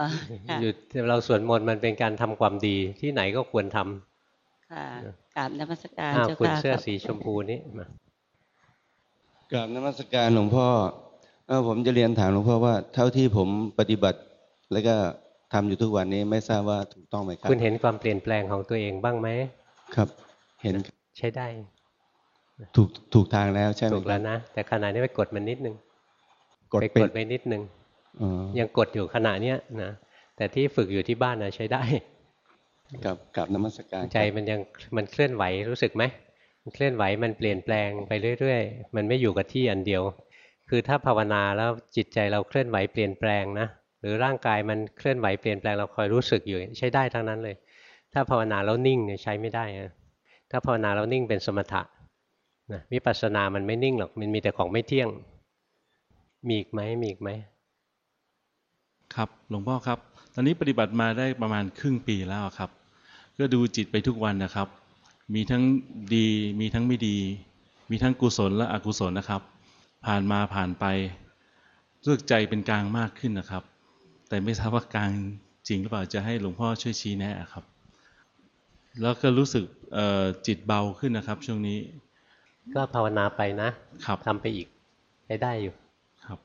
อ๋อค่ะอยู่เราสวดมนต์มันเป็นการทำความดีที่ไหนก็ควรทำค่ะกราบนมัสการอ้าวเจ้าคุณค่ะเสื้อขบสีชมพูนี้มากราบนมัสการหลวงพ่อเออผมจะเรียนถามหลวงพ่อว่า เท่าที่ผมปฏิบัติแล้วก็ ทำอยู่ทุกวันนี้ไม่ทราบว่าถูกต้องไหมครับ คุณเห็นความเปลี่ยนแปลงของตัวเองบ้างไหมครับ เห็นใช้ได้ ถูกถูกทางแล้วใช่ไหมถูกแล้วนะแต่ขณะนี้ไปกดมันนิดนึงกดไปเป็กนดไปนิดนึงอ๋อยังกดอยู่ขณะเนี้ยนะแต่ที่ฝึกอยู่ที่บ้านนะใช้ได้กับกับนมัสการใจมันยังมันเคลื่อนไหวรู้สึกไหมมันเคลื่อนไหวมันเปลี่ยนแปลงไปเรื่อยๆ มันไม่อยู่กับที่อันเดียว คือถ้าภาวนาแล้วจิตใจเราเคลื่อนไหวเปลี่ยนแปลงนะ หรือร่างกายมันเคลื่อนไหวเปลี่ยนแปลงเราคอยรู้สึกอยู่ใช้ได้ทั้งนั้นเลย ถ้าภาวนาแล้วนิ่งเนี่ยใช้ไม่ได้นะถ้าภาวนาแล้วนิ่งเป็นสมถะนะวิปัสสนามันไม่นิ่งหรอกมันมีแต่ของไม่เที่ยง มีอีกไหมมีอีกไหมครับหลวงพ่อครับ ตอนนี้ปฏิบัติมาได้ประมาณครึ่งปีแล้วครับ ก็ดูจิตไปทุกวันนะครับ มีทั้งดีมีทั้งไม่ดี มีทั้งกุศลและอกุศลนะครับ ผ่านมาผ่านไปรู้สึกใจเป็นกลางมากขึ้นนะครับ แต่ไม่ทราบว่ากลางจริงหรือเปล่าจะให้หลวงพ่อช่วยชี้แนะครับ แล้วก็รู้สึกจิตเบาขึ้นนะครับ ช่วงนี้ ก็ภาวนาไปนะครับทำไปอีกให้ได้อยู่ครับ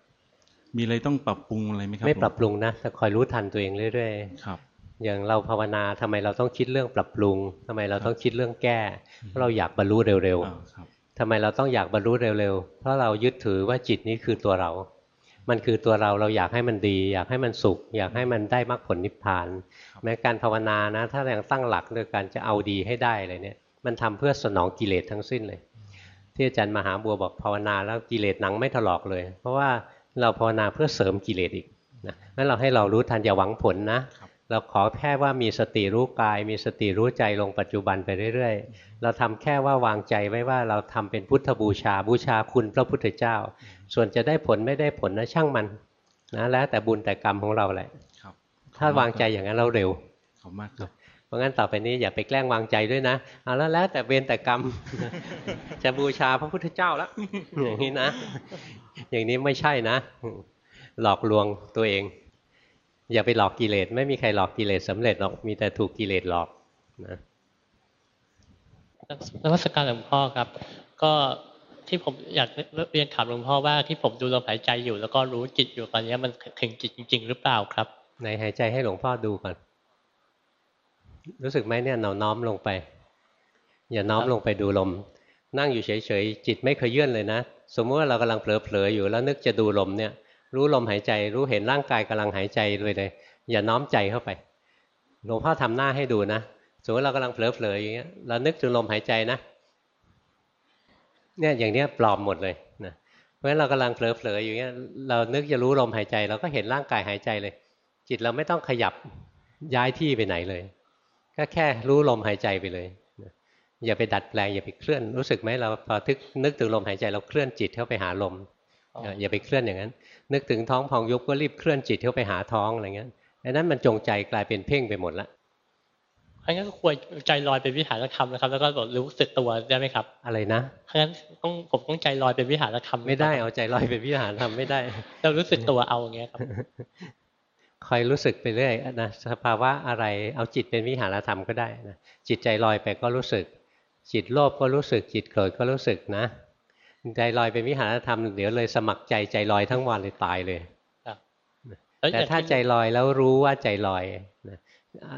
มีอะไรต้องปรับปรุงอะไรไหมครับ ไม่ปรับปรุงนะแต่คอยรู้ทันตัวเองเรื่อยๆครับอย่างเราภาวนาทำไมเราต้องคิดเรื่องปรับปรุงทำไมเราต้องคิดเรื่องแก้เพราะเราอยากบรรลุเร็วๆทำไมเราต้องอยากบรรลุเร็วๆเพราะเรายึดถือว่าจิตนี้คือตัวเรา มันคือตัวเราเราอยากให้มันดี อยากให้มันสุข อยากให้มันได้มรรคผลนิพพาน แม้การภาวนานะ ถ้ายังตั้งหลักโดยการจะเอาดีให้ได้อะไรเนี่ย มันทำเพื่อสนองกิเลสทั้งสิ้นเลย ที่อาจารย์มหาบัวบอกภาวนาแล้วกิเลสหนังไม่ถลอกเลย เพราะว่าเราภาวนาเพื่อเสริมกิเลสอีกนะงั้นเราให้เรารู้ทันอย่าหวังผลนะ เราขอแค่ว่ามีสติรู้กาย มีสติรู้ใจลงปัจจุบันไปเรื่อยๆ เราทำแค่ว่าวางใจไว้ว่าเราทำเป็นพุทธบูชาบูชาคุณพระพุทธเจ้า ส่วนจะได้ผลไม่ได้ผลนะช่างมันนะแล้วแต่บุญแต่กรรมของเราแหละถ้าวางใจอย่างนั้นเราเร็วขอบมากครับเพราะงั้นต่อไปนี้อย่าไปแกล้งวางใจด้วยนะเอาแล้วแล้วแต่เวรแต่กรรม จะบูชาพระพุทธเจ้าแล้วอย่างนี้นะ อย่างนี้ไม่ใช่นะ หลอกลวงตัวเอง อย่าไปหลอกกิเลสไม่มีใครหลอกกิเลสสำเร็จหรอกมีแต่ถูกกิเลสหลอกนะนวัตการหลวงพ่อครับ ก็ที่ผมอยากเรียนถามหลวงพ่อว่าที่ผมดูลมหายใจอยู่ แล้วก็รู้จิตอยู่ตอนนี้มันถึงจิตจริง ๆ หรือเปล่าครับในหายใจให้หลวงพ่อดูก่อน รู้สึกไหมเนี่ยเราน้อมลงไป อย่าน้อมลงไปดูลม นั่งอยู่เฉยๆจิตไม่เคยเยื่อนเลยนะ สมมติว่าเรากำลังเผลอๆอยู่แล้วนึกจะดูลมเนี่ย รู้ลมหายใจ รู้เห็นร่างกายกำลังหายใจเลยเลย อย่าน้อมใจเข้าไป หลวงพ่อทำหน้าให้ดูนะสมมติเรากำลังเผลอๆอย่างเงี้ยเรานึกถึงลมหายใจนะเนี่ยอย่างเนี้ยปลอมหมดเลยนะเพราะฉะนั้นเรากำลังเผลอๆอยู่เงี้ยเรานึกจะรู้ลมหายใจ เราก็เห็นร่างกายหายใจเลย จิตเราไม่ต้องขยับย้ายที่ไปไหนเลย ก็แค่รู้ลมหายใจไปเลยอย่าไปดัดแปลงอย่าไปเคลื่อนรู้สึกไหมเราพอทึกนึกถึงลมหายใจเราเคลื่อนจิตเข้าไปหาลมอย่าไปเคลื่อนอย่างนั้น นึกถึงท้องพองยุบก็รีบเคลื่อนจิตเข้าไปหาท้องอะไรเงี้ยอันนั้นมันจงใจกลายเป็นเพ่งไปหมดละอันนั้นก็ควรใจลอยเป็นวิหารธรรมนะครับ แล้วก็รู้สึกตัวได้ไหมครับ อะไรนะเพราะฉะนั้นต้องผมต้องใจลอยเป็นวิหารธรรมไม่ได้เอาใจลอยเป็นวิหารธรรมไม่ได้ เรารู้สึกตัวเอาอย่างเงี้ยครับคอยรู้สึกไปเรื่อยนะสภาวะอะไรเอาจิตเป็นวิหารธรรมก็ได้นะจิตใจลอยไปก็รู้สึก จิตโลภก็รู้สึก จิตโกรธก็รู้สึกนะ ใจลอยเป็นวิหารธรรมเดี๋ยวเลยสมัครใจใจลอยทั้งวันเลยตายเลยแต่ถ้าใจลอยแล้วรู้ว่าใจลอย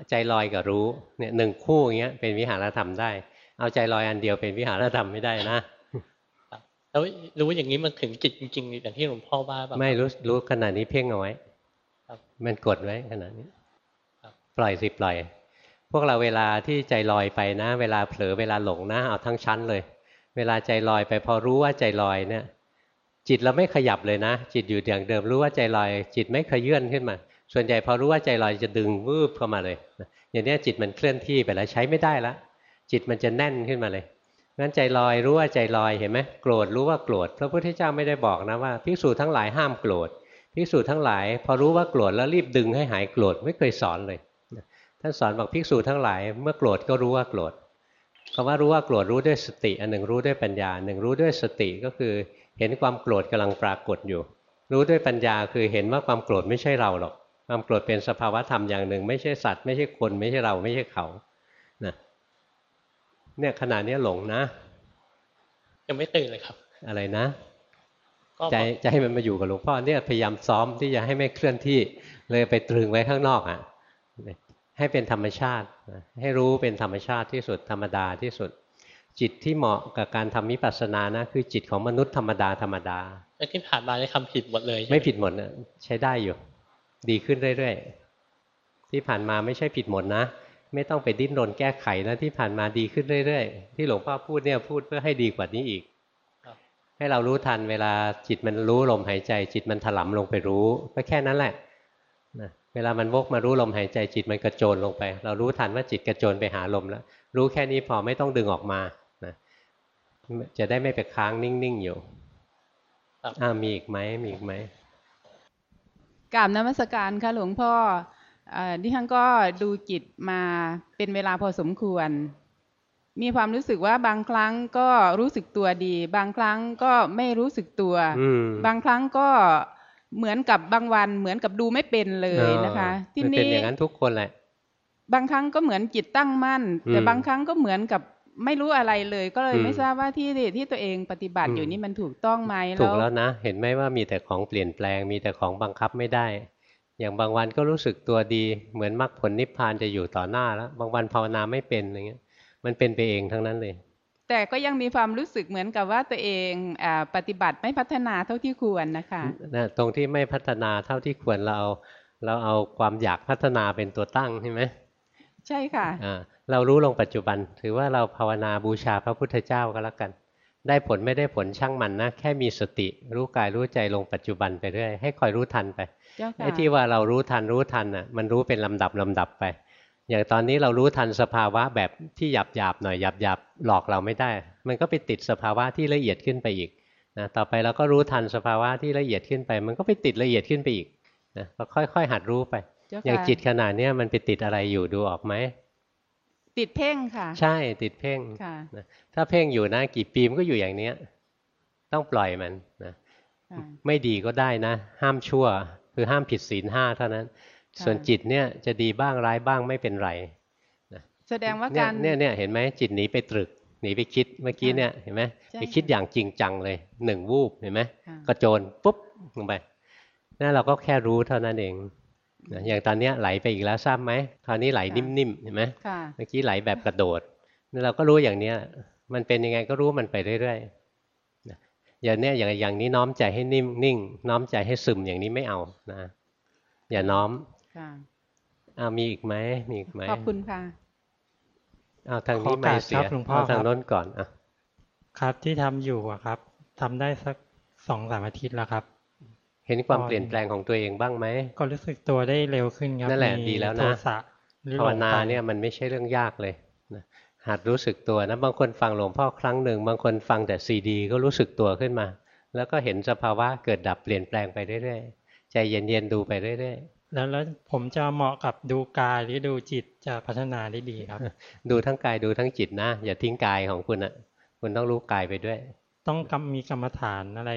ใจลอยกับรู้เนี่ยหนึ่งคู่อย่างเงี้ยเป็นวิหารธรรมได้ เอาใจลอยอันเดียวเป็นวิหารธรรมไม่ได้นะแล้วรู้อย่างนี้มันถึงจิตจริงๆอย่างที่หลวงพ่อว่าไม่รู้รู้ขนาดนี้เพ่งเอาไว้มันกดไว้ขนาดนี้ปล่อยสิปล่อย พวกเราเวลาที่ใจลอยไปนะ เวลาเผลอเวลาหลงนะเอาทั้งชั้นเลย เวลาใจลอยไปพอรู้ว่าใจลอยเนี่ย จิตเราไม่ขยับเลยนะ จิตอยู่อย่างเดิมรู้ว่าใจลอย จิตไม่ขยื่นขึ้นมา ส่วนใหญ่พอรู้ว่าใจลอยจะดึงวืบเข้ามาเลย อย่างนี้จิตมันเคลื่อนที่ไปแล้วใช้ไม่ได้ละจิตมันจะแน่นขึ้นมาเลยงั้นใจลอยรู้ว่าใจลอยเห็นไหมโกรธรู้ว่าโกรธพระพุทธเจ้าไม่ได้บอกนะว่าภิกษุทั้งหลายห้ามโกรธภิกษุทั้งหลาย พอรู้ว่าโกรธแล้วรีบดึงให้หายโกรธไม่เคยสอนเลยท่านสอนบอกภิกษุทั้งหลาย เมื่อโกรธก็รู้ว่าโกรธ คำว่ารู้ว่าโกรธรู้ด้วยสติอันหนึ่งรู้ด้วยปัญญาหนึ่งรู้ด้วยสติก็คือเห็นความโกรธกำลังปรากฏอยู่ รู้ด้วยปัญญาคือเห็นว่าความโกรธไม่ใช่เราหรอกความโกรธเป็นสภาวะธรรมอย่างหนึ่ง ไม่ใช่สัตว์ไม่ใช่คนไม่ใช่เราไม่ใช่เขานะเนี่ยขนาดนี้หลงนะยังไม่ตื่นเลยครับ อะไรนะใจใจให้มันมาอยู่กับหลวงพ่อเนี่ยพยายามซ้อมที่จะให้ไม่เคลื่อนที่เลยไปตรึงไว้ข้างนอกอะ ให้เป็นธรรมชาติ ให้รู้เป็นธรรมชาติที่สุดธรรมดาที่สุด จิตที่เหมาะกับการทำมิปัสสนานะคือจิตของมนุษย์ธรรมดาธรรมดาแต่ที่ผ่านมาได้คำผิดหมดเลย ไม่ผิดหมดนะใช้ได้อยู่ ดีขึ้นเรื่อยๆที่ผ่านมาไม่ใช่ผิดหมดนะไม่ต้องไปดิ้นรนแก้ไขนะที่ผ่านมาดีขึ้นเรื่อยๆ ที่หลวงพ่อพูดเนี่ยพูดเพื่อให้ดีกว่านี้อีก ให้เรารู้ทันเวลาจิตมันรู้ลมหายใจ จิตมันถลำลงไปรู้ ก็แค่นั้นแหละนะ เวลามันวกมารู้ลมหายใจจิตมันกระโจนลงไป เรารู้ทันว่าจิตกระโจนไปหาลมแล้ว รู้แค่นี้พอไม่ต้องดึงออกมานะจะได้ไม่ไปค้างนิ่งๆอยู่อ่ามีอีกไหมมีอีกไหมกราบนมัสการค่ะหลวงพ่อดิฉันก็ดูจิตมาเป็นเวลาพอสมควร มีความรู้สึกว่าบางครั้งก็รู้สึกตัวดี บางครั้งก็ไม่รู้สึกตัวอืมบางครั้งก็ เหมือนกับบางวันเหมือนกับดูไม่เป็นเลยนะคะที่ที่มันเป็นนี้อย่างนั้นทุกคนแหละ บางครั้งก็เหมือนจิตตั้งมั่น แต่อืมบางครั้งก็เหมือนกับไม่รู้อะไรเลยก็เลยอืมไม่ทราบว่าที่ที่ตัวเองปฏิบัติอยู่นี่มันถูกต้องไหมถูกแล้วนะ เห็นไหมว่ามีแต่ของเปลี่ยนแปลง มีแต่ของบังคับไม่ได้ อย่างบางวันก็รู้สึกตัวดีเหมือนมรรคผลนิพพานจะอยู่ต่อหน้าแล้ว บางวันภาวนาไม่เป็นอะไรเงี้ยมันเป็นไปเองทั้งนั้นเลย แต่ก็ยังมีความรู้สึกเหมือนกับว่าตัวเองอ่าปฏิบัติไม่พัฒนาเท่าที่ควรนะคะนะตรงที่ไม่พัฒนาเท่าที่ควรเราเอาเราเอาความอยากพัฒนาเป็นตัวตั้งใช่ไหมใช่ค่ะอ่าเรารู้ลงปัจจุบัน ถือว่าเราภาวนาบูชาพระพุทธเจ้าก็แล้วกัน ได้ผลไม่ได้ผลช่างมันนะแค่มีสติ รู้กายรู้ใจลงปัจจุบันไปเรื่อยให้คอยรู้ทันไปเจ้าค่ะไอ้ที่ว่าเรารู้ทันรู้ทันน่ะ มันรู้เป็นลำดับลำดับไป อย่างตอนนี้เรารู้ทันสภาวะแบบที่หยาบหยาบๆหน่อยหยาบหยาบๆหลอกเราไม่ได้ มันก็ไปติดสภาวะที่ละเอียดขึ้นไปอีกนะต่อไปเราก็รู้ทันสภาวะที่ละเอียดขึ้นไป มันก็ไปติดละเอียดขึ้นไปอีกนะเราค่อย ๆ หัดรู้ไปเจ้าค่ะอย่างจิตขนาดเนี้ยมันไปติดอะไรอยู่ดูออกไหมติดเพ่งค่ะ ใช่ติดเพ่งค่ะนะถ้าเพ่งอยู่นะกี่ปีมันก็อยู่อย่างเนี้ย ต้องปล่อยมันนะค่ะไม่ดีก็ได้นะ ห้ามชั่ว คือห้ามผิดศีลห้าเท่านั้นค่ะ ส่วนจิตเนี่ยจะดีบ้างร้ายบ้างไม่เป็นไรแสดงว่าเนี่ยการเนี่ยเนี่ยเห็นไหมจิตหนีไปตรึกหนีไปคิดเมื่อกี้เนี่ยเห็นไหมใช่ไปคิดอย่างจริงจังเลยหนึ่งวูบเห็นไหมค่ะกระโจนปุ๊บลงไปนั่นเราก็แค่รู้เท่านั้นเองนะอย่างตอนเนี้ยไหลไปอีกแล้วทราบไหมคราวนี้ไหลนิ่มๆเห็นไหมค่ะเมื่อกี้ไหลแบบกระโดดนี่เราก็รู้อย่างเนี้ย มันเป็นยังไงก็รู้มันไปเรื่อยๆนะอย่างเนี้ยอย่างอย่างนี้น้อมใจให้นิ่มนิ่ง น้อมใจให้ซึมอย่างนี้ไม่เอานะ อย่าน้อม ค่ะอ้าวมีอีกไหมมีอีกไหมขอบคุณค่ะอ้าวทางนี้ขอโอไม่กาสเสีครัยบหลวงพ่อเอาทางครับโน้นก่อนอะครับที่ทำอยู่อะครับทำได้สักสองสามอาทิตย์แล้วครับ เห็นความตอนเปลี่ยนแปลงของตัวเองบ้างไหมก็รู้สึกตัวได้เร็วขึ้นครับนั่นแหละมีดีแล้วโทนะสะหรือภาวหลงนาไปเนี่ยมันไม่ใช่เรื่องยากเลยนะหัดรู้สึกตัวนะบางคนฟังหลวงพ่อครั้งหนึ่งบางคนฟังแต่ซีดี ก็รู้สึกตัวขึ้นมา แล้วก็เห็นสภาวะเกิดดับเปลี่ยนแปลงไปเรื่อยๆใจเย็นๆดูไปเรื่อย แล้วแล้วผมจะเหมาะกับดูกายหรือดูจิตจะพัฒนาได้ดีครับๆดูทั้งกายดูทั้งจิตนะ อย่าทิ้งกายของคุณอะ คุณต้องรู้กายไปด้วย ต้องกำมีกรรมฐานอะไร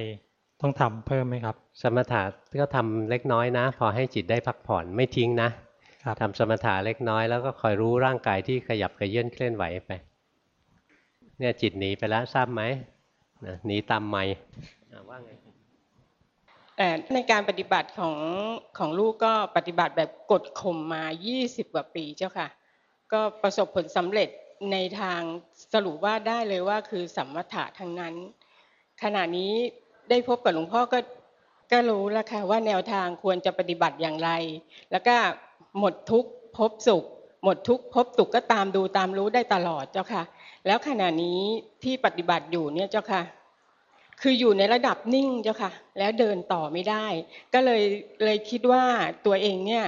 ต้องทำเพิ่มไหมครับ สมถะก็ทำเล็กน้อยนะ พอให้จิตได้พักผ่อนไม่ทิ้งนะครับทำสมถะเล็กน้อยแล้วก็คอยรู้ร่างกายที่ขยับกระเยื่อนเคลื่อนไหวไป เนี่ยจิตหนีไปแล้วทราบไหมนะหนีตามไม่อะว่าไงเอ่อ ในการปฏิบัติของของลูกก็ปฏิบัติแบบกดข่มมา 20 กว่าปีเจ้าค่ะ ก็ประสบผลสำเร็จในทางสรุปว่าได้เลยว่าคือสัมมถะทั้งนั้น ขณะนี้ได้พบกับหลวงพ่อก็ก็รู้แล้วค่ะว่าแนวทางควรจะปฏิบัติอย่างไร แล้วก็หมดทุกพบสุข หมดทุกพบสุขก็ตามดูตามรู้ได้ตลอดเจ้าค่ะ แล้วขณะนี้ที่ปฏิบัติอยู่เนี่ยเจ้าค่ะ คืออยู่ในระดับนิ่งเจ้าค่ะ แล้วเดินต่อไม่ได้ ก็เลยเลยคิดว่าตัวเองเนี่ย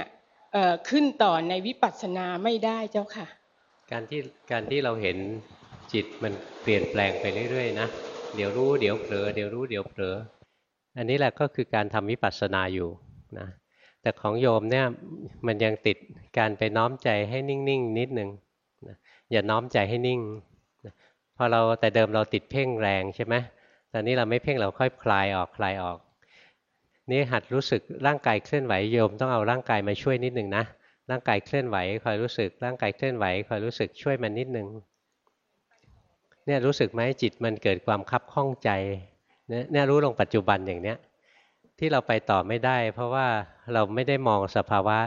ขึ้นต่อในวิปัสสนาไม่ได้เจ้าค่ะ การที่การที่เราเห็นจิตมันเปลี่ยนแปลงไปเรื่อยๆนะเดี๋ยวรู้เดี๋ยวเผลอเดี๋ยวรู้เดี๋ยวเผลออันนี้แหละก็คือการทำวิปัสสนาอยู่นะแต่ของโยมเนี่ยมันยังติดการไปน้อมใจให้นิ่งๆนิดนึงนะอย่าน้อมใจให้นิ่งนะพอเราแต่เดิมเราติดเพ่งแรงใช่ไหม ตอนนี้เราไม่เพ่งเราค่อยคลายออกคลายออก นี่หัดรู้สึกร่างกายเคลื่อนไหวโยมต้องเอาร่างกายมาช่วยนิดนึงนะร่างกายเคลื่อนไหวคอยรู้สึกร่างกายเคลื่อนไหวคอยรู้สึกช่วยมันนิดนึงเนี่ยรู้สึกไหมจิตมันเกิดความคับข้องใจเนี่ยเนี่ยรู้ลงปัจจุบันอย่างเนี้ยที่เราไปต่อไม่ได้ เพราะว่าเราไม่ได้มองสภาวะ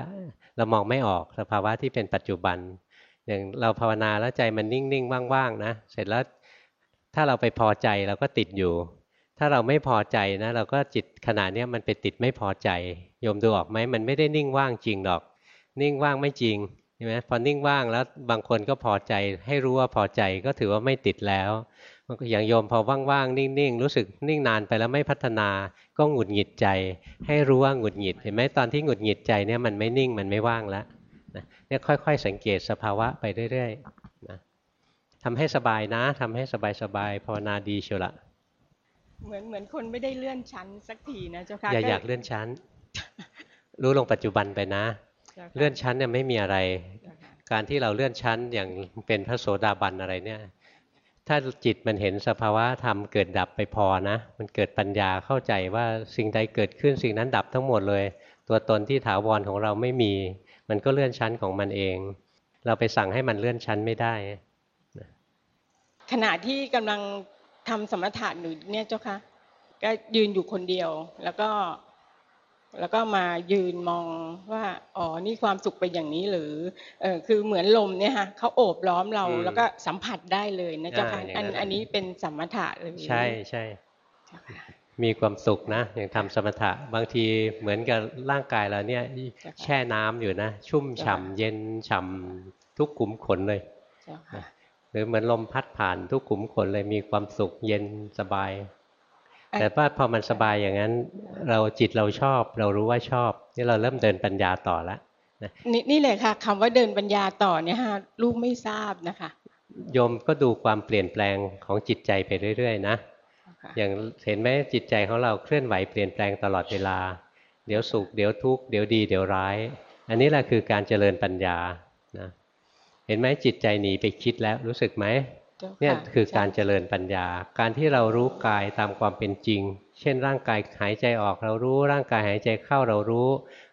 เรามองไม่ออกสภาวะที่เป็นปัจจุบัน อย่างเราภาวนาแล้วใจมันนิ่งๆว่างๆนะเสร็จแล้ว ถ้าเราไปพอใจเราก็ติดอยู่ ถ้าเราไม่พอใจนะ เราก็จิตขณะนี้มันไปติดไม่พอใจโยมดูออกไหมมันไม่ได้นิ่งว่างจริงหรอก นิ่งว่างไม่จริงใช่ไหมพอนิ่งว่างแล้วบางคนก็พอใจ ให้รู้ว่าพอใจก็ถือว่าไม่ติดแล้วอย่างโยมพอว่างๆนิ่งๆรู้สึกนิ่งนานไปแล้วไม่พัฒนาก็หงุดหงิดใจ ให้รู้ว่าหงุดหงิดเห็นไหมตอนที่หงุดหงิดใจเนี่ยมันไม่นิ่งมันไม่ว่างแล้วเนี่ยค่อย ๆ สังเกตสภาวะไปเรื่อยๆ ทำให้สบายนะทำให้สบายๆภาวนาดีเชียวละเหมือนเหมือนคนไม่ได้เลื่อนชั้นสักทีนะเจ้าค่ะอย่าอยากเลื่อนชั้น รู้ลงปัจจุบันไปนะเจ้าค่ะเลื่อนชั้นเนี่ยไม่มีอะไร การที่เราเลื่อนชั้นอย่างเป็นพระโสดาบันอะไรเนี่ย ถ้าจิตมันเห็นสภาวะธรรมเกิดดับไปพอนะ มันเกิดปัญญาเข้าใจว่าสิ่งใดเกิดขึ้นสิ่งนั้นดับทั้งหมดเลย ตัวตนที่ถาวรของเราไม่มี มันก็เลื่อนชั้นของมันเอง เราไปสั่งให้มันเลื่อนชั้นไม่ได้ ขณะที่กำลังทำสมถะหนูเนี่ยเจ้าค่ะก็ยืนอยู่คนเดียว แล้วก็ แล้วก็มายืนมองว่าอ๋อนี่ความสุขเป็นอย่างนี้หรือเออคือเหมือนลมเนี่ยฮะเขาโอบล้อมเรา แล้วก็สัมผัสได้เลยนะเจ้าค่ะอันอันนี้เป็นสมถะเลยใช่ใช่มีความสุขนะอย่างทำสมถะบางทีเหมือนกับร่างกายเราเนี่ยแช่น้ำอยู่นะ ชุ่มฉ่ำเย็นฉ่ำทุกขุมขนเลย หรือเหมือนลมพัดผ่านทุกขุมขนเลยมีความสุขเย็นสบาย แต่ว่าพอมันสบายอย่างนั้น เราจิตเราชอบ เรารู้ว่าชอบ นี่เราเริ่มเดินปัญญาต่อแล้วนี่นี่เลยค่ะคำว่าเดินปัญญาต่อเนี่ยฮะลูกไม่ทราบนะคะโยมก็ดูความเปลี่ยนแปลงของจิตใจไปเรื่อยๆนะอย่างเห็นไหมจิตใจของเราเคลื่อนไหวเปลี่ยนแปลงตลอดเวลา เดี๋ยวสุขเดี๋ยวทุกข์เดี๋ยวดีเดี๋ยวร้าย อันนี้แหละคือการเจริญปัญญานะ เห็นไหมจิตใจหนีไปคิดแล้วรู้สึกไหมเนี่ยคือการเจริญปัญญา การที่เรารู้กายตามความเป็นจริง เช่น ร่างกายหายใจออกเรารู้ ร่างกายหายใจเข้าเรารู้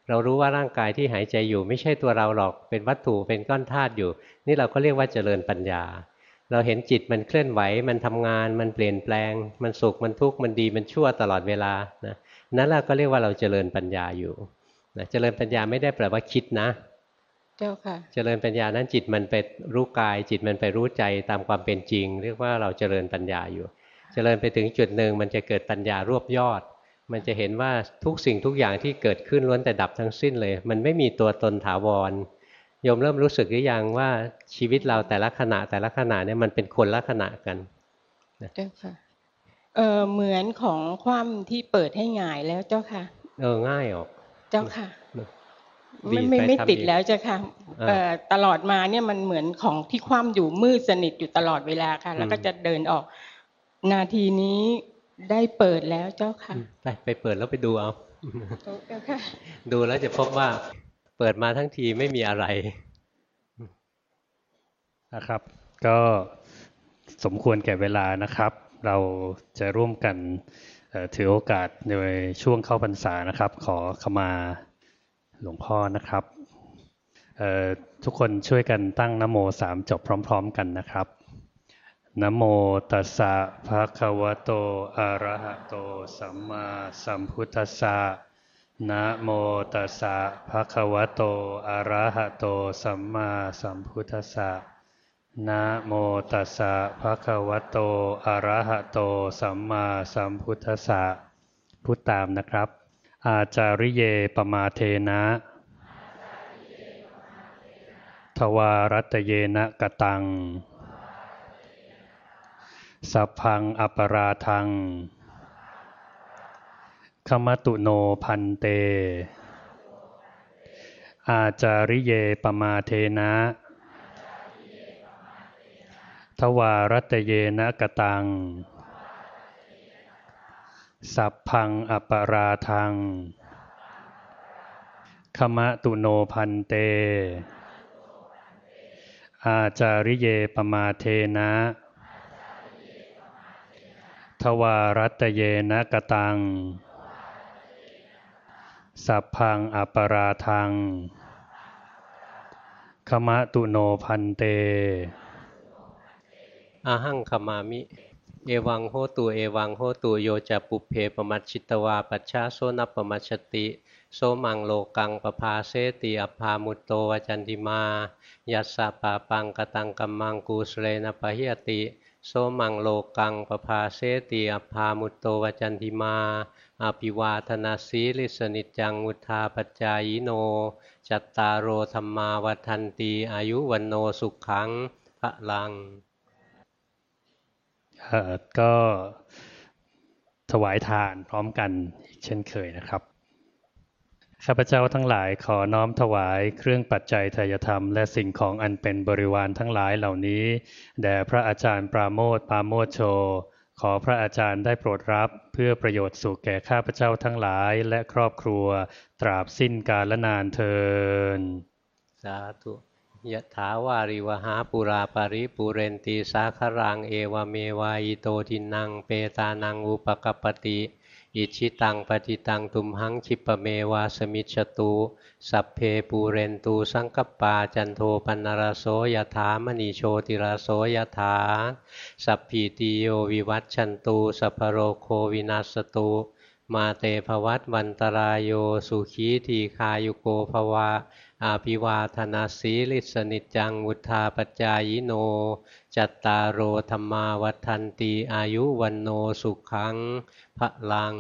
เรารู้ว่าร่างกายที่หายใจอยู่ ไม่ใช่ตัวเราหรอกเป็นวัตถุเป็นก้อนธาตุอยู่ นี่เราก็เรียกว่าเจริญปัญญา เราเห็นจิตมันเคลื่อนไหว มันทำงาน มันเปลี่ยนแปลง มันสุขมันทุกข์มันดีมันชั่วตลอดเวลานะนั่นเราก็เรียกว่าเราเจริญปัญญาอยู่นะเจริญปัญญาไม่ได้แปลว่าคิดนะ เจ้าค่ะ เจริญปัญญานั้นจิตมันไปรู้กาย จิตมันไปรู้ใจตามความเป็นจริง เรียกว่าเราเจริญปัญญาอยู่ เจริญไปถึงจุดหนึ่งมันจะเกิดปัญญารวบยอด มันจะเห็นว่าทุกสิ่งทุกอย่างที่เกิดขึ้นล้วนแต่ดับทั้งสิ้นเลย มันไม่มีตัวตนถาวรโยมเริ่มรู้สึกหรือยังว่าชีวิตเราแต่ละขณะแต่ละขณะเนี่ยมันเป็นคนละขณะกันเจ้าค่ะเออเหมือนของความที่เปิดให้ง่ายแล้วเจ้าค่ะ เออง่ายออก เจ้าค่ะ ไม่ไม่ไม่ติดแล้วจ้ะค่ะตลอดมาเนี่ยมันเหมือนของที่คว่ำอยู่มืดสนิทอยู่ตลอดเวลาค่ะ แล้วก็จะเดินออก นาทีนี้ได้เปิดแล้วเจ้าค่ะ ไปไปเปิดแล้วไปดูเอาดูแล้วจะพบว่าเปิดมาทั้งทีไม่มีอะไรนะครับ ก็สมควรแก่เวลานะครับ เราจะร่วมกันถือโอกาสในช่วงเข้าพรรษานะครับ ขอขมา หลวงพ่อนะครับ ทุกคนช่วยกันตั้งนโมสามจบพร้อม ๆ กันนะครับนโมตัสสะภะคะวะโต อะระหะโต สัมมาสัมพุทธัสสะนะโมตัสสะภะคะวะโต อะระหะโต สัมมาสัมพุทธัสสะนะโมตัสสะภะคะวะโต อะระหะโต สัมมาสัมพุทธัสสะพูดตามนะครับ อาจาริเยปมาเทนะทวารัตเยนะกตัง สัพพังอปราทังขมตุโนพันเต อาจาริเยปมาเทนะ ทวารัตเยนะกตัง สัพพังอปราทังขมะตุโนพันเต อาจาริเยปมาเทนะ ทวารัตเยนะกตัง สัพพังอปราทังขมะตุโนพันเต อาหังขมามิ เอวังโหตู เอวังโหตูโยจะปุเพปมัชชิตวา ปัชชาโซนัปมัชติ โสมังโลกังปภาเสติอภามุตโตวจันติมา ยัสสะปาปังกตังกัมมังกูสเลนะปะหิยติ โสมังโลกังปภาเสติอภามุตโตวจันติมาอภิวาธนาสีลิสนิจังุทาปจายโน จัตตารโอธรรมาวันตีอายุวันโนสุขังพระลัง ก็ถวายทานพร้อมกันอีกเช่นเคยนะครับ ข้าพเจ้าทั้งหลายขอน้อมถวายเครื่องปัจจัยทายธรรม และสิ่งของอันเป็นบริวารทั้งหลายเหล่านี้แด่พระอาจารย์ปราโมทปาโมทโช ขอพระอาจารย์ได้โปรดรับ เพื่อประโยชน์สุขแก่ข้าพเจ้าทั้งหลายและครอบครัว ตราบสิ้นกาลนานเทินสาธุ ยะถาวาริวหาปุราปาริปุเรนตีสาครังเอวเมวายโตทินังเปตานังอุปกปปติ อิชิตังปฏิตังตุมหังคิปะเมวาสมิจฉตุสัพเพปูเรนตูสังกปาจันโทปนรโสยถามณีโชติราโสยถาสัพพีติโยวิวัตชันตูสัพโรโควินาสตุมาเตภวัตวันตรายโยสุขีทีคายุโกภวา อาภิวาธนาสีลิสนิจังวุธาปจายโน จัตตารโรธรรมาวัฏันตีอายุวันโนสุขังพระลัง